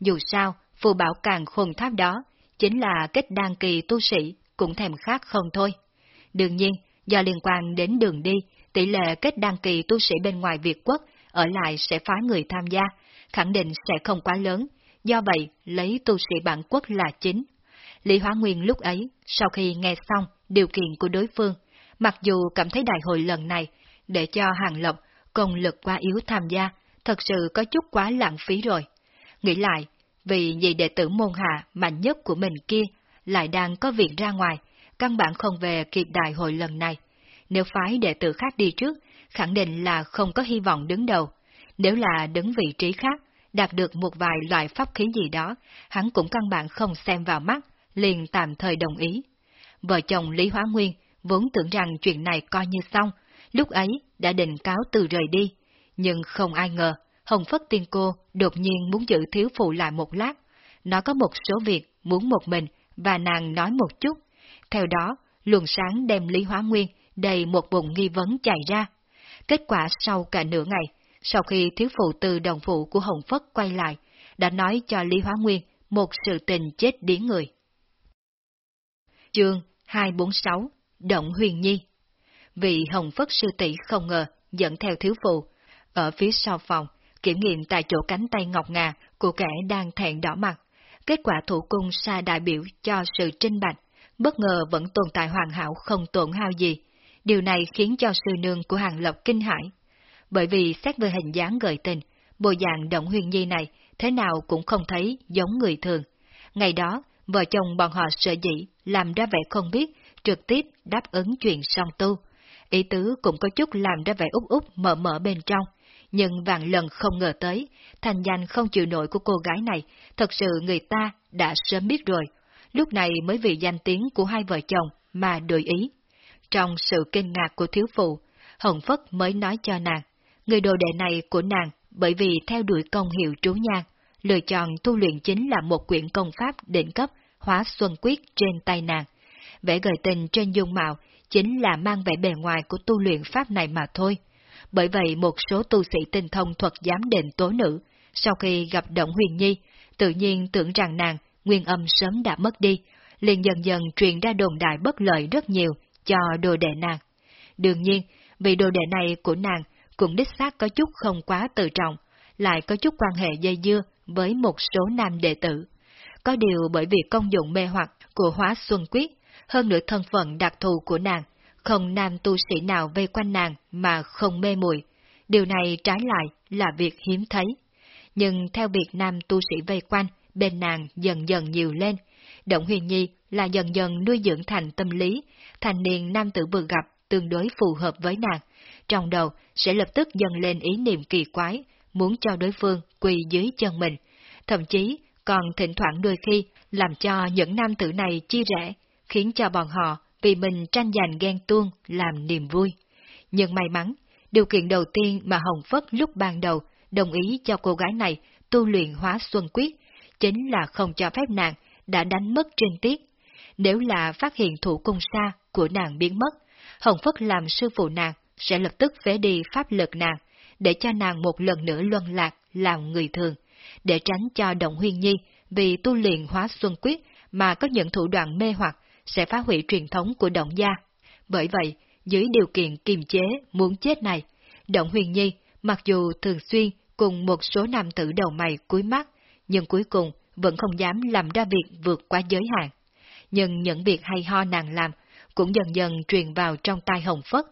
Dù sao, phù bảo càng khôn tháp đó, chính là kết đan kỳ tu sĩ, cũng thèm khác không thôi. Đương nhiên, do liên quan đến đường đi, tỷ lệ kết đăng kỳ tu sĩ bên ngoài Việt quốc ở lại sẽ phái người tham gia, khẳng định sẽ không quá lớn, do vậy lấy tu sĩ bản quốc là chính. Lý Hóa Nguyên lúc ấy, sau khi nghe xong điều kiện của đối phương, mặc dù cảm thấy đại hội lần này, để cho Hàng Lộc công lực quá yếu tham gia, thật sự có chút quá lãng phí rồi. Nghĩ lại, vì nhị đệ tử môn hạ mạnh nhất của mình kia lại đang có việc ra ngoài, căn bản không về kịp đại hội lần này. Nếu phái đệ tử khác đi trước, khẳng định là không có hy vọng đứng đầu. Nếu là đứng vị trí khác, đạt được một vài loại pháp khí gì đó, hắn cũng căn bản không xem vào mắt, liền tạm thời đồng ý. Vợ chồng Lý Hóa Nguyên vốn tưởng rằng chuyện này coi như xong, lúc ấy đã định cáo từ rời đi, nhưng không ai ngờ, Hồng Phất Tiên Cô đột nhiên muốn giữ thiếu phụ lại một lát. Nó có một số việc muốn một mình và nàng nói một chút. Theo đó, luồng sáng đem Lý Hóa Nguyên đầy một bụng nghi vấn chạy ra. Kết quả sau cả nửa ngày, sau khi thiếu phụ từ đồng phụ của Hồng Phất quay lại, đã nói cho Lý Hóa Nguyên một sự tình chết điến người. Chương 246 Động Huyền Nhi Vị Hồng Phất sư tỷ không ngờ dẫn theo thiếu phụ. Ở phía sau phòng, kiểm nghiệm tại chỗ cánh tay ngọc ngà của kẻ đang thẹn đỏ mặt. Kết quả thủ cung xa đại biểu cho sự trinh bạch, bất ngờ vẫn tồn tại hoàn hảo không tổn hao gì. Điều này khiến cho sư nương của Hàng Lập kinh hãi. Bởi vì xét về hình dáng gợi tình, bộ dạng động huyền nhi này thế nào cũng không thấy giống người thường. Ngày đó, vợ chồng bọn họ sợ dĩ, làm ra vẻ không biết, trực tiếp đáp ứng chuyện song tu. Ý tứ cũng có chút làm ra vẻ úp úp mở mở bên trong, nhưng vạn lần không ngờ tới, thành danh không chịu nổi của cô gái này, thật sự người ta đã sớm biết rồi, lúc này mới vì danh tiếng của hai vợ chồng mà đổi ý. Trong sự kinh ngạc của thiếu phụ, Hồng Phất mới nói cho nàng, người đồ đệ này của nàng bởi vì theo đuổi công hiệu trú nhang, lựa chọn tu luyện chính là một quyển công pháp đỉnh cấp hóa xuân quyết trên tay nàng. Vẻ gợi tình trên dung mạo chính là mang vẻ bề ngoài của tu luyện pháp này mà thôi. Bởi vậy một số tu sĩ tinh thông thuật giám định tố nữ, sau khi gặp Động Huyền Nhi, tự nhiên tưởng rằng nàng nguyên âm sớm đã mất đi, liền dần dần truyền ra đồn đại bất lợi rất nhiều cho đồ đệ nàng. Đương nhiên, vì đồ đệ này của nàng cũng đích xác có chút không quá tự trọng, lại có chút quan hệ dây dưa với một số nam đệ tử. Có điều bởi vì công dụng mê hoặc của hóa xuân quyết, hơn nữa thân phận đặc thù của nàng, không nam tu sĩ nào vây quanh nàng mà không mê muội. Điều này trái lại là việc hiếm thấy. Nhưng theo việc nam tu sĩ vây quanh, bên nàng dần dần nhiều lên, Động Huyền Nhi là dần dần nuôi dưỡng thành tâm lý, thành niên nam tử vừa gặp tương đối phù hợp với nàng. Trong đầu sẽ lập tức dần lên ý niệm kỳ quái, muốn cho đối phương quỳ dưới chân mình, thậm chí còn thỉnh thoảng đôi khi làm cho những nam tử này chi rẽ, khiến cho bọn họ vì mình tranh giành ghen tuông làm niềm vui. Nhưng may mắn, điều kiện đầu tiên mà Hồng Phất lúc ban đầu đồng ý cho cô gái này tu luyện hóa xuân quyết, chính là không cho phép nàng đã đánh mất trên tiết. Nếu là phát hiện thủ cung xa của nàng biến mất, Hồng Phất làm sư phụ nàng sẽ lập tức phế đi pháp lực nàng, để cho nàng một lần nữa luân lạc làm người thường, để tránh cho Động Huyên Nhi vì tu luyện hóa xuân quyết mà có những thủ đoạn mê hoặc sẽ phá hủy truyền thống của Động gia. Bởi vậy, dưới điều kiện kiềm chế muốn chết này, Động Huyền Nhi mặc dù thường xuyên cùng một số nam tử đầu mày cuối mắt, nhưng cuối cùng vẫn không dám làm ra việc vượt qua giới hạn. Nhưng những việc hay ho nàng làm cũng dần dần truyền vào trong tai Hồng Phất,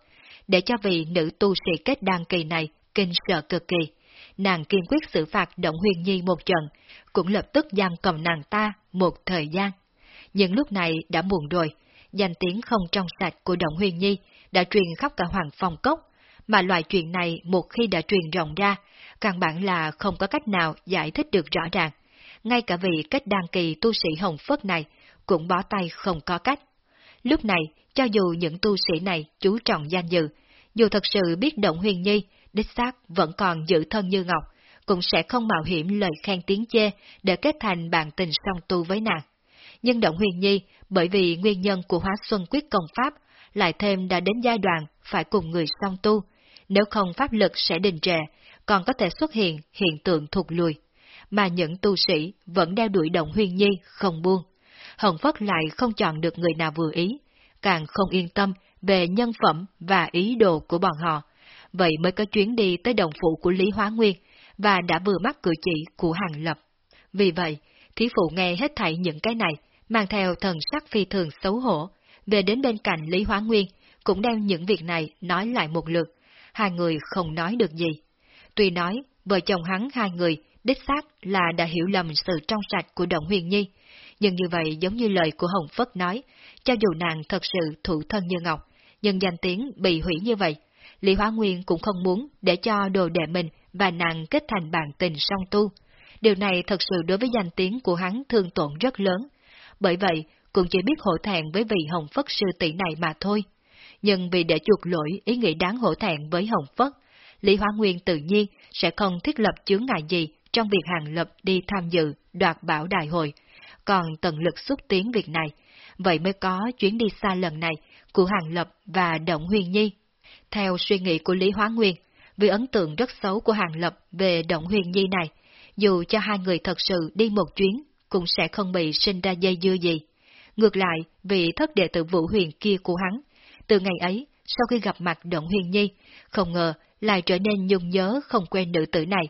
để cho vị nữ tu sĩ kết đan kỳ này kinh sợ cực kỳ. Nàng kiên quyết xử phạt Động Huyền Nhi một trận, cũng lập tức giam cầm nàng ta một thời gian. Nhưng lúc này đã muộn rồi, danh tiếng không trong sạch của Động Huyền Nhi đã truyền khắp cả Hoàng Phong Cốc, mà loại chuyện này một khi đã truyền rộng ra, căn bản là không có cách nào giải thích được rõ ràng. Ngay cả vị cách đăng kỳ tu sĩ Hồng Phất này cũng bó tay không có cách. Lúc này, cho dù những tu sĩ này chú trọng danh dự, dù thật sự biết Động Huyền Nhi, đích xác vẫn còn giữ thân như ngọc, cũng sẽ không mạo hiểm lời khen tiếng chê để kết thành bạn tình song tu với nàng. Nhưng Động Huyền Nhi, bởi vì nguyên nhân của hóa xuân quyết công pháp, lại thêm đã đến giai đoạn phải cùng người song tu, nếu không pháp lực sẽ đình trệ, còn có thể xuất hiện hiện tượng thụt lùi. Mà những tu sĩ vẫn đeo đuổi Động Huyền Nhi không buông. Hồng Phất lại không chọn được người nào vừa ý, càng không yên tâm về nhân phẩm và ý đồ của bọn họ, vậy mới có chuyến đi tới đồng phụ của Lý Hóa Nguyên, và đã vừa mắt cử chỉ của Hàng Lập. Vì vậy, thí phụ nghe hết thảy những cái này, mang theo thần sắc phi thường xấu hổ, về đến bên cạnh Lý Hóa Nguyên, cũng đem những việc này nói lại một lượt, hai người không nói được gì. Tuy nói, vợ chồng hắn hai người đích xác là đã hiểu lầm sự trong sạch của Động Huyền Nhi, nhưng như vậy giống như lời của Hồng Phất nói, cho dù nàng thật sự thủ thân như ngọc, nhưng danh tiếng bị hủy như vậy, Lý Hóa Nguyên cũng không muốn để cho đồ đệ mình và nàng kết thành bạn tình song tu. Điều này thật sự đối với danh tiếng của hắn thương tổn rất lớn. Bởi vậy, cũng chỉ biết hổ thẹn với vị Hồng Phất sư tỷ này mà thôi. Nhưng vì để chuộc lỗi ý nghĩ đáng hổ thẹn với Hồng Phất, Lý Hóa Nguyên tự nhiên sẽ không thiết lập chướng ngại gì trong việc hàng lập đi tham dự đoạt bảo đại hội, còn tận lực xúc tiến việc này, vậy mới có chuyến đi xa lần này của Hàng Lập và Động Huyền Nhi. Theo suy nghĩ của Lý Hóa Nguyên, vì ấn tượng rất xấu của Hàng Lập về Động Huyền Nhi này, dù cho hai người thật sự đi một chuyến, cũng sẽ không bị sinh ra dây dưa gì. Ngược lại, vị thất đệ tử Vũ Huyền kia của hắn, từ ngày ấy, sau khi gặp mặt Động Huyền Nhi, không ngờ lại trở nên nhung nhớ không quen nữ tử này,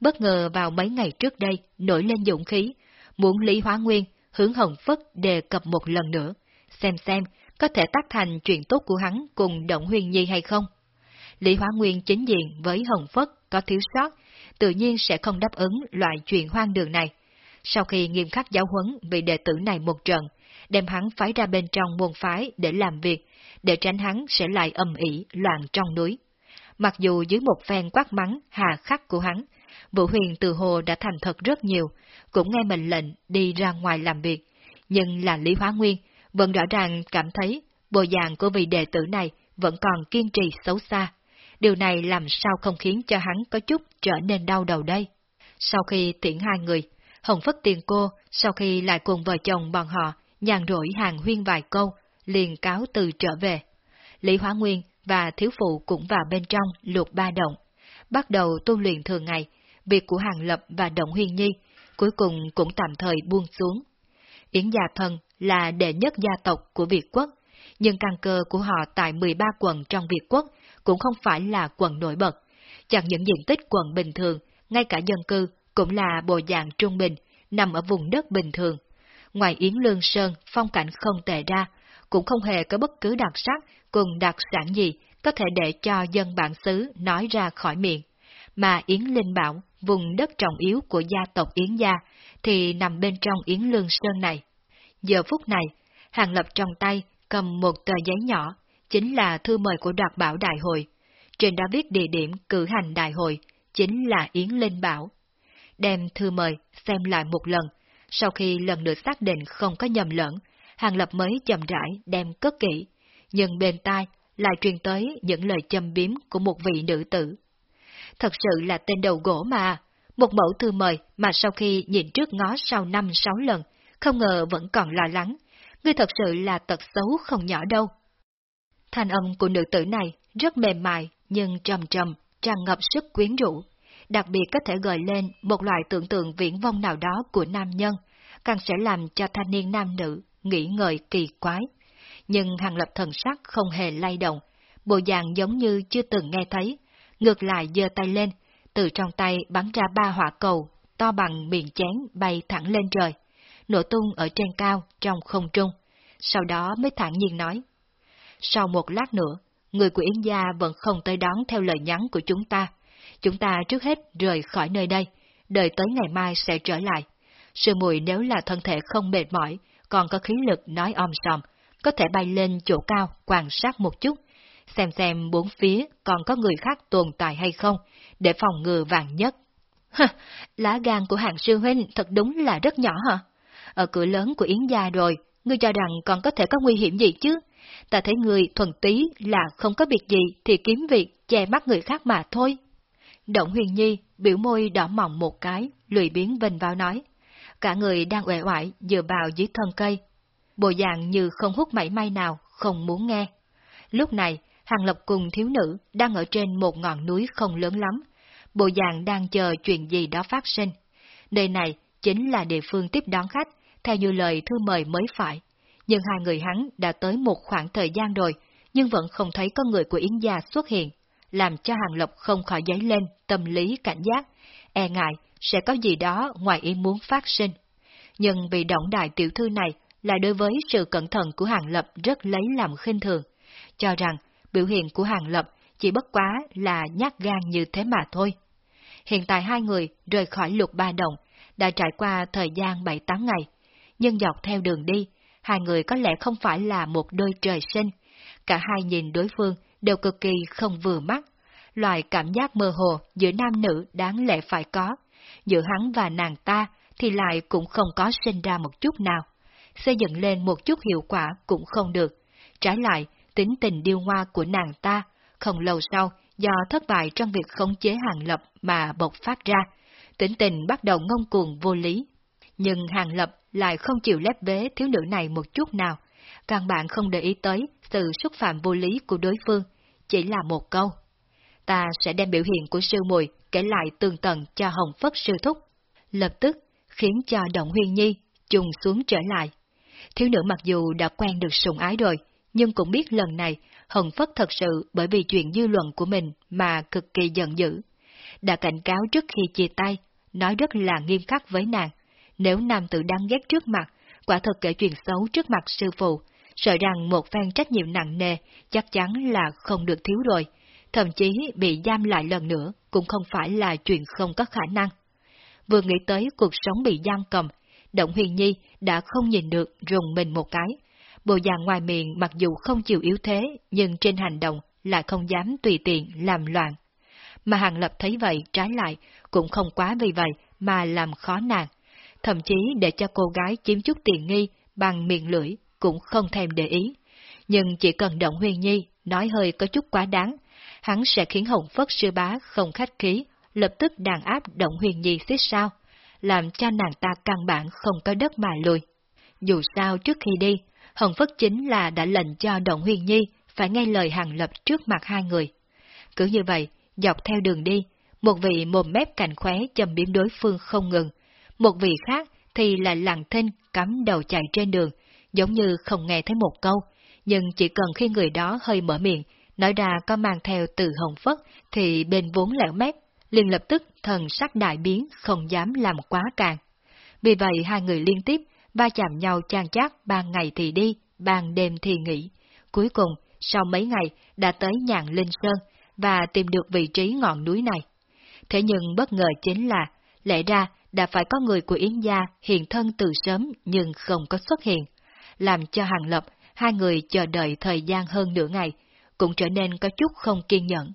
bất ngờ vào mấy ngày trước đây nổi lên dũng khí, muốn Lý Hóa Nguyên hướng Hồng Phất đề cập một lần nữa, xem xem có thể tác thành chuyện tốt của hắn cùng Động Huyền Nhi hay không. Lý Hóa Nguyên chính diện với Hồng Phất có thiếu sót, tự nhiên sẽ không đáp ứng loại chuyện hoang đường này. Sau khi nghiêm khắc giáo huấn vị đệ tử này một trận, đem hắn phái ra bên trong môn phái để làm việc, để tránh hắn sẽ lại âm ỉ loạn trong núi. Mặc dù dưới một phen quát mắng hà khắc của hắn, Vũ Huyền từ hồ đã thành thật rất nhiều, cũng nghe mệnh lệnh đi ra ngoài làm việc, nhưng là Lý Hóa Nguyên vẫn rõ ràng cảm thấy bộ dạng của vị đệ tử này vẫn còn kiên trì xấu xa. Điều này làm sao không khiến cho hắn có chút trở nên đau đầu đây. Sau khi tiễn hai người, Hồng Phất tiền cô, sau khi lại cùng vợ chồng bọn họ nhàn rỗi hàng huyên vài câu, liền cáo từ trở về. Lý Hóa Nguyên và thiếu phụ cũng vào bên trong luộc ba động, bắt đầu tu luyện thường ngày, việc của Hàng Lập và Động Huyên Nhi cuối cùng cũng tạm thời buông xuống. Yến Gia Thân là đệ nhất gia tộc của Việt Quốc, nhưng căn cơ của họ tại 13 quận trong Việt Quốc cũng không phải là quận nổi bật. Chẳng những diện tích quận bình thường, ngay cả dân cư cũng là bộ dạng trung bình, nằm ở vùng đất bình thường. Ngoài Yến Lương Sơn phong cảnh không tệ ra, cũng không hề có bất cứ đặc sắc cùng đặc sản gì có thể để cho dân bản xứ nói ra khỏi miệng. Mà Yến Linh Bảo, vùng đất trọng yếu của gia tộc Yến Gia, thì nằm bên trong Yến Lương Sơn này. Giờ phút này, Hàng Lập trong tay cầm một tờ giấy nhỏ, chính là thư mời của đoạt bảo đại hội. Trên đó viết địa điểm cử hành đại hội, chính là Yến Linh Bảo. Đem thư mời xem lại một lần, sau khi lần nữa xác định không có nhầm lẫn, Hàng Lập mới chậm rãi đem cất kỹ, nhưng bên tai lại truyền tới những lời châm biếm của một vị nữ tử. Thật sự là tên đầu gỗ mà, một mẫu thư mời mà sau khi nhìn trước ngó sau năm sáu lần, không ngờ vẫn còn lo lắng. Ngươi thật sự là tật xấu không nhỏ đâu. Thanh âm của nữ tử này rất mềm mại nhưng trầm trầm, tràn ngập sức quyến rũ, đặc biệt có thể gợi lên một loại tưởng tượng viễn vông nào đó của nam nhân, càng sẽ làm cho thanh niên nam nữ nghĩ ngợi kỳ quái. Nhưng Hàng Lập thần sắc không hề lay động, bộ dạng giống như chưa từng nghe thấy, ngược lại giơ tay lên, từ trong tay bắn ra ba hỏa cầu, to bằng miệng chén bay thẳng lên trời, nổ tung ở trên cao trong không trung, sau đó mới thản nhiên nói. Sau một lát nữa, người của Yến Gia vẫn không tới đón theo lời nhắn của chúng ta. Chúng ta trước hết rời khỏi nơi đây, đợi tới ngày mai sẽ trở lại. Sư muội nếu là thân thể không mệt mỏi, còn có khí lực nói om sòm, có thể bay lên chỗ cao quan sát một chút, xem xem bốn phía còn có người khác tồn tại hay không, để phòng ngừa vàng nhất. Hả, lá gan của hàng sư huynh thật đúng là rất nhỏ hả? Ở cửa lớn của Yến Gia rồi, ngươi cho rằng còn có thể có nguy hiểm gì chứ? Ta thấy người thuần tí là không có việc gì thì kiếm việc che mắt người khác mà thôi. Động huyền nhi biểu môi đỏ mỏng một cái, lười biến vênh vào nói. Cả người đang uể oải dựa vào dưới thân cây. Bộ dạng như không hút mảy may nào, không muốn nghe. Lúc này, Hàng lộc cùng thiếu nữ đang ở trên một ngọn núi không lớn lắm. Bộ dạng đang chờ chuyện gì đó phát sinh. Nơi này chính là địa phương tiếp đón khách, theo như lời thư mời mới phải. Nhưng hai người hắn đã tới một khoảng thời gian rồi, nhưng vẫn không thấy có người của Yến Gia xuất hiện, làm cho Hàng lộc không khỏi dấy lên tâm lý cảnh giác, e ngại sẽ có gì đó ngoài ý muốn phát sinh. Nhưng vì động đại tiểu thư này là đối với sự cẩn thận của Hàng Lập rất lấy làm khinh thường, cho rằng biểu hiện của Hàng Lập chỉ bất quá là nhát gan như thế mà thôi. Hiện tại hai người rời khỏi lục ba đồng, đã trải qua thời gian 7-8 ngày, nhưng dọc theo đường đi, hai người có lẽ không phải là một đôi trời sinh. Cả hai nhìn đối phương đều cực kỳ không vừa mắt. Loại cảm giác mơ hồ giữa nam nữ đáng lẽ phải có, giữa hắn và nàng ta thì lại cũng không có sinh ra một chút nào. Xây dựng lên một chút hiệu quả cũng không được. Trái lại, tính tình điêu hoa của nàng ta, không lâu sau, do thất bại trong việc khống chế hàng lập mà bộc phát ra, tính tình bắt đầu ngông cuồng vô lý. Nhưng hàng lập lại không chịu lép vế thiếu nữ này một chút nào, căn bản không để ý tới sự xúc phạm vô lý của đối phương, chỉ là một câu. Ta sẽ đem biểu hiện của sư mùi kể lại tường tận cho Hồng Phất sư thúc. Lập tức, khiến cho Động Huyên Nhi trùng xuống trở lại. Thiếu nữ mặc dù đã quen được sùng ái rồi, nhưng cũng biết lần này Hồng Phất thật sự bởi vì chuyện dư luận của mình mà cực kỳ giận dữ. Đã cảnh cáo trước khi chia tay, nói rất là nghiêm khắc với nàng. Nếu nam tử đang ghét trước mặt, quả thật kể chuyện xấu trước mặt sư phụ, sợ rằng một phen trách nhiệm nặng nề chắc chắn là không được thiếu rồi, thậm chí bị giam lại lần nữa cũng không phải là chuyện không có khả năng. Vừa nghĩ tới cuộc sống bị giam cầm, Động Huyền Nhi đã không nhìn được rùng mình một cái. Bộ dạng ngoài miệng mặc dù không chịu yếu thế, nhưng trên hành động lại không dám tùy tiện làm loạn. Mà Hàng Lập thấy vậy trái lại, cũng không quá vì vậy mà làm khó nàng. Thậm chí để cho cô gái chiếm chút tiền nghi bằng miệng lưỡi cũng không thèm để ý. Nhưng chỉ cần Động Huyền Nhi nói hơi có chút quá đáng, hắn sẽ khiến Hồng Phất sư bá không khách khí, lập tức đàn áp Động Huyền Nhi xích sao, làm cho nàng ta căn bản không có đất mà lùi. Dù sao trước khi đi, Hồng Phất chính là đã lệnh cho Động Huyền Nhi phải nghe lời hàng lập trước mặt hai người. Cứ như vậy, dọc theo đường đi, một vị mồm mép cạnh khóe chầm biếm đối phương không ngừng, một vị khác thì là lặng thinh cắm đầu chạy trên đường, giống như không nghe thấy một câu, nhưng chỉ cần khi người đó hơi mở miệng, nói ra có mang theo từ hồng phất, thì bên vốn lẻo mép, liền lập tức thần sắc đại biến, không dám làm quá càng. Vì vậy hai người liên tiếp va chạm nhau chan chát ban ngày thì đi, ban đêm thì nghỉ. Cuối cùng, sau mấy ngày, đã tới nhạn Linh Sơn và tìm được vị trí ngọn núi này. Thế nhưng bất ngờ chính là, lẽ ra đã phải có người của Yến Gia hiện thân từ sớm nhưng không có xuất hiện, làm cho Hàng Lập hai người chờ đợi thời gian hơn nửa ngày, cũng trở nên có chút không kiên nhẫn.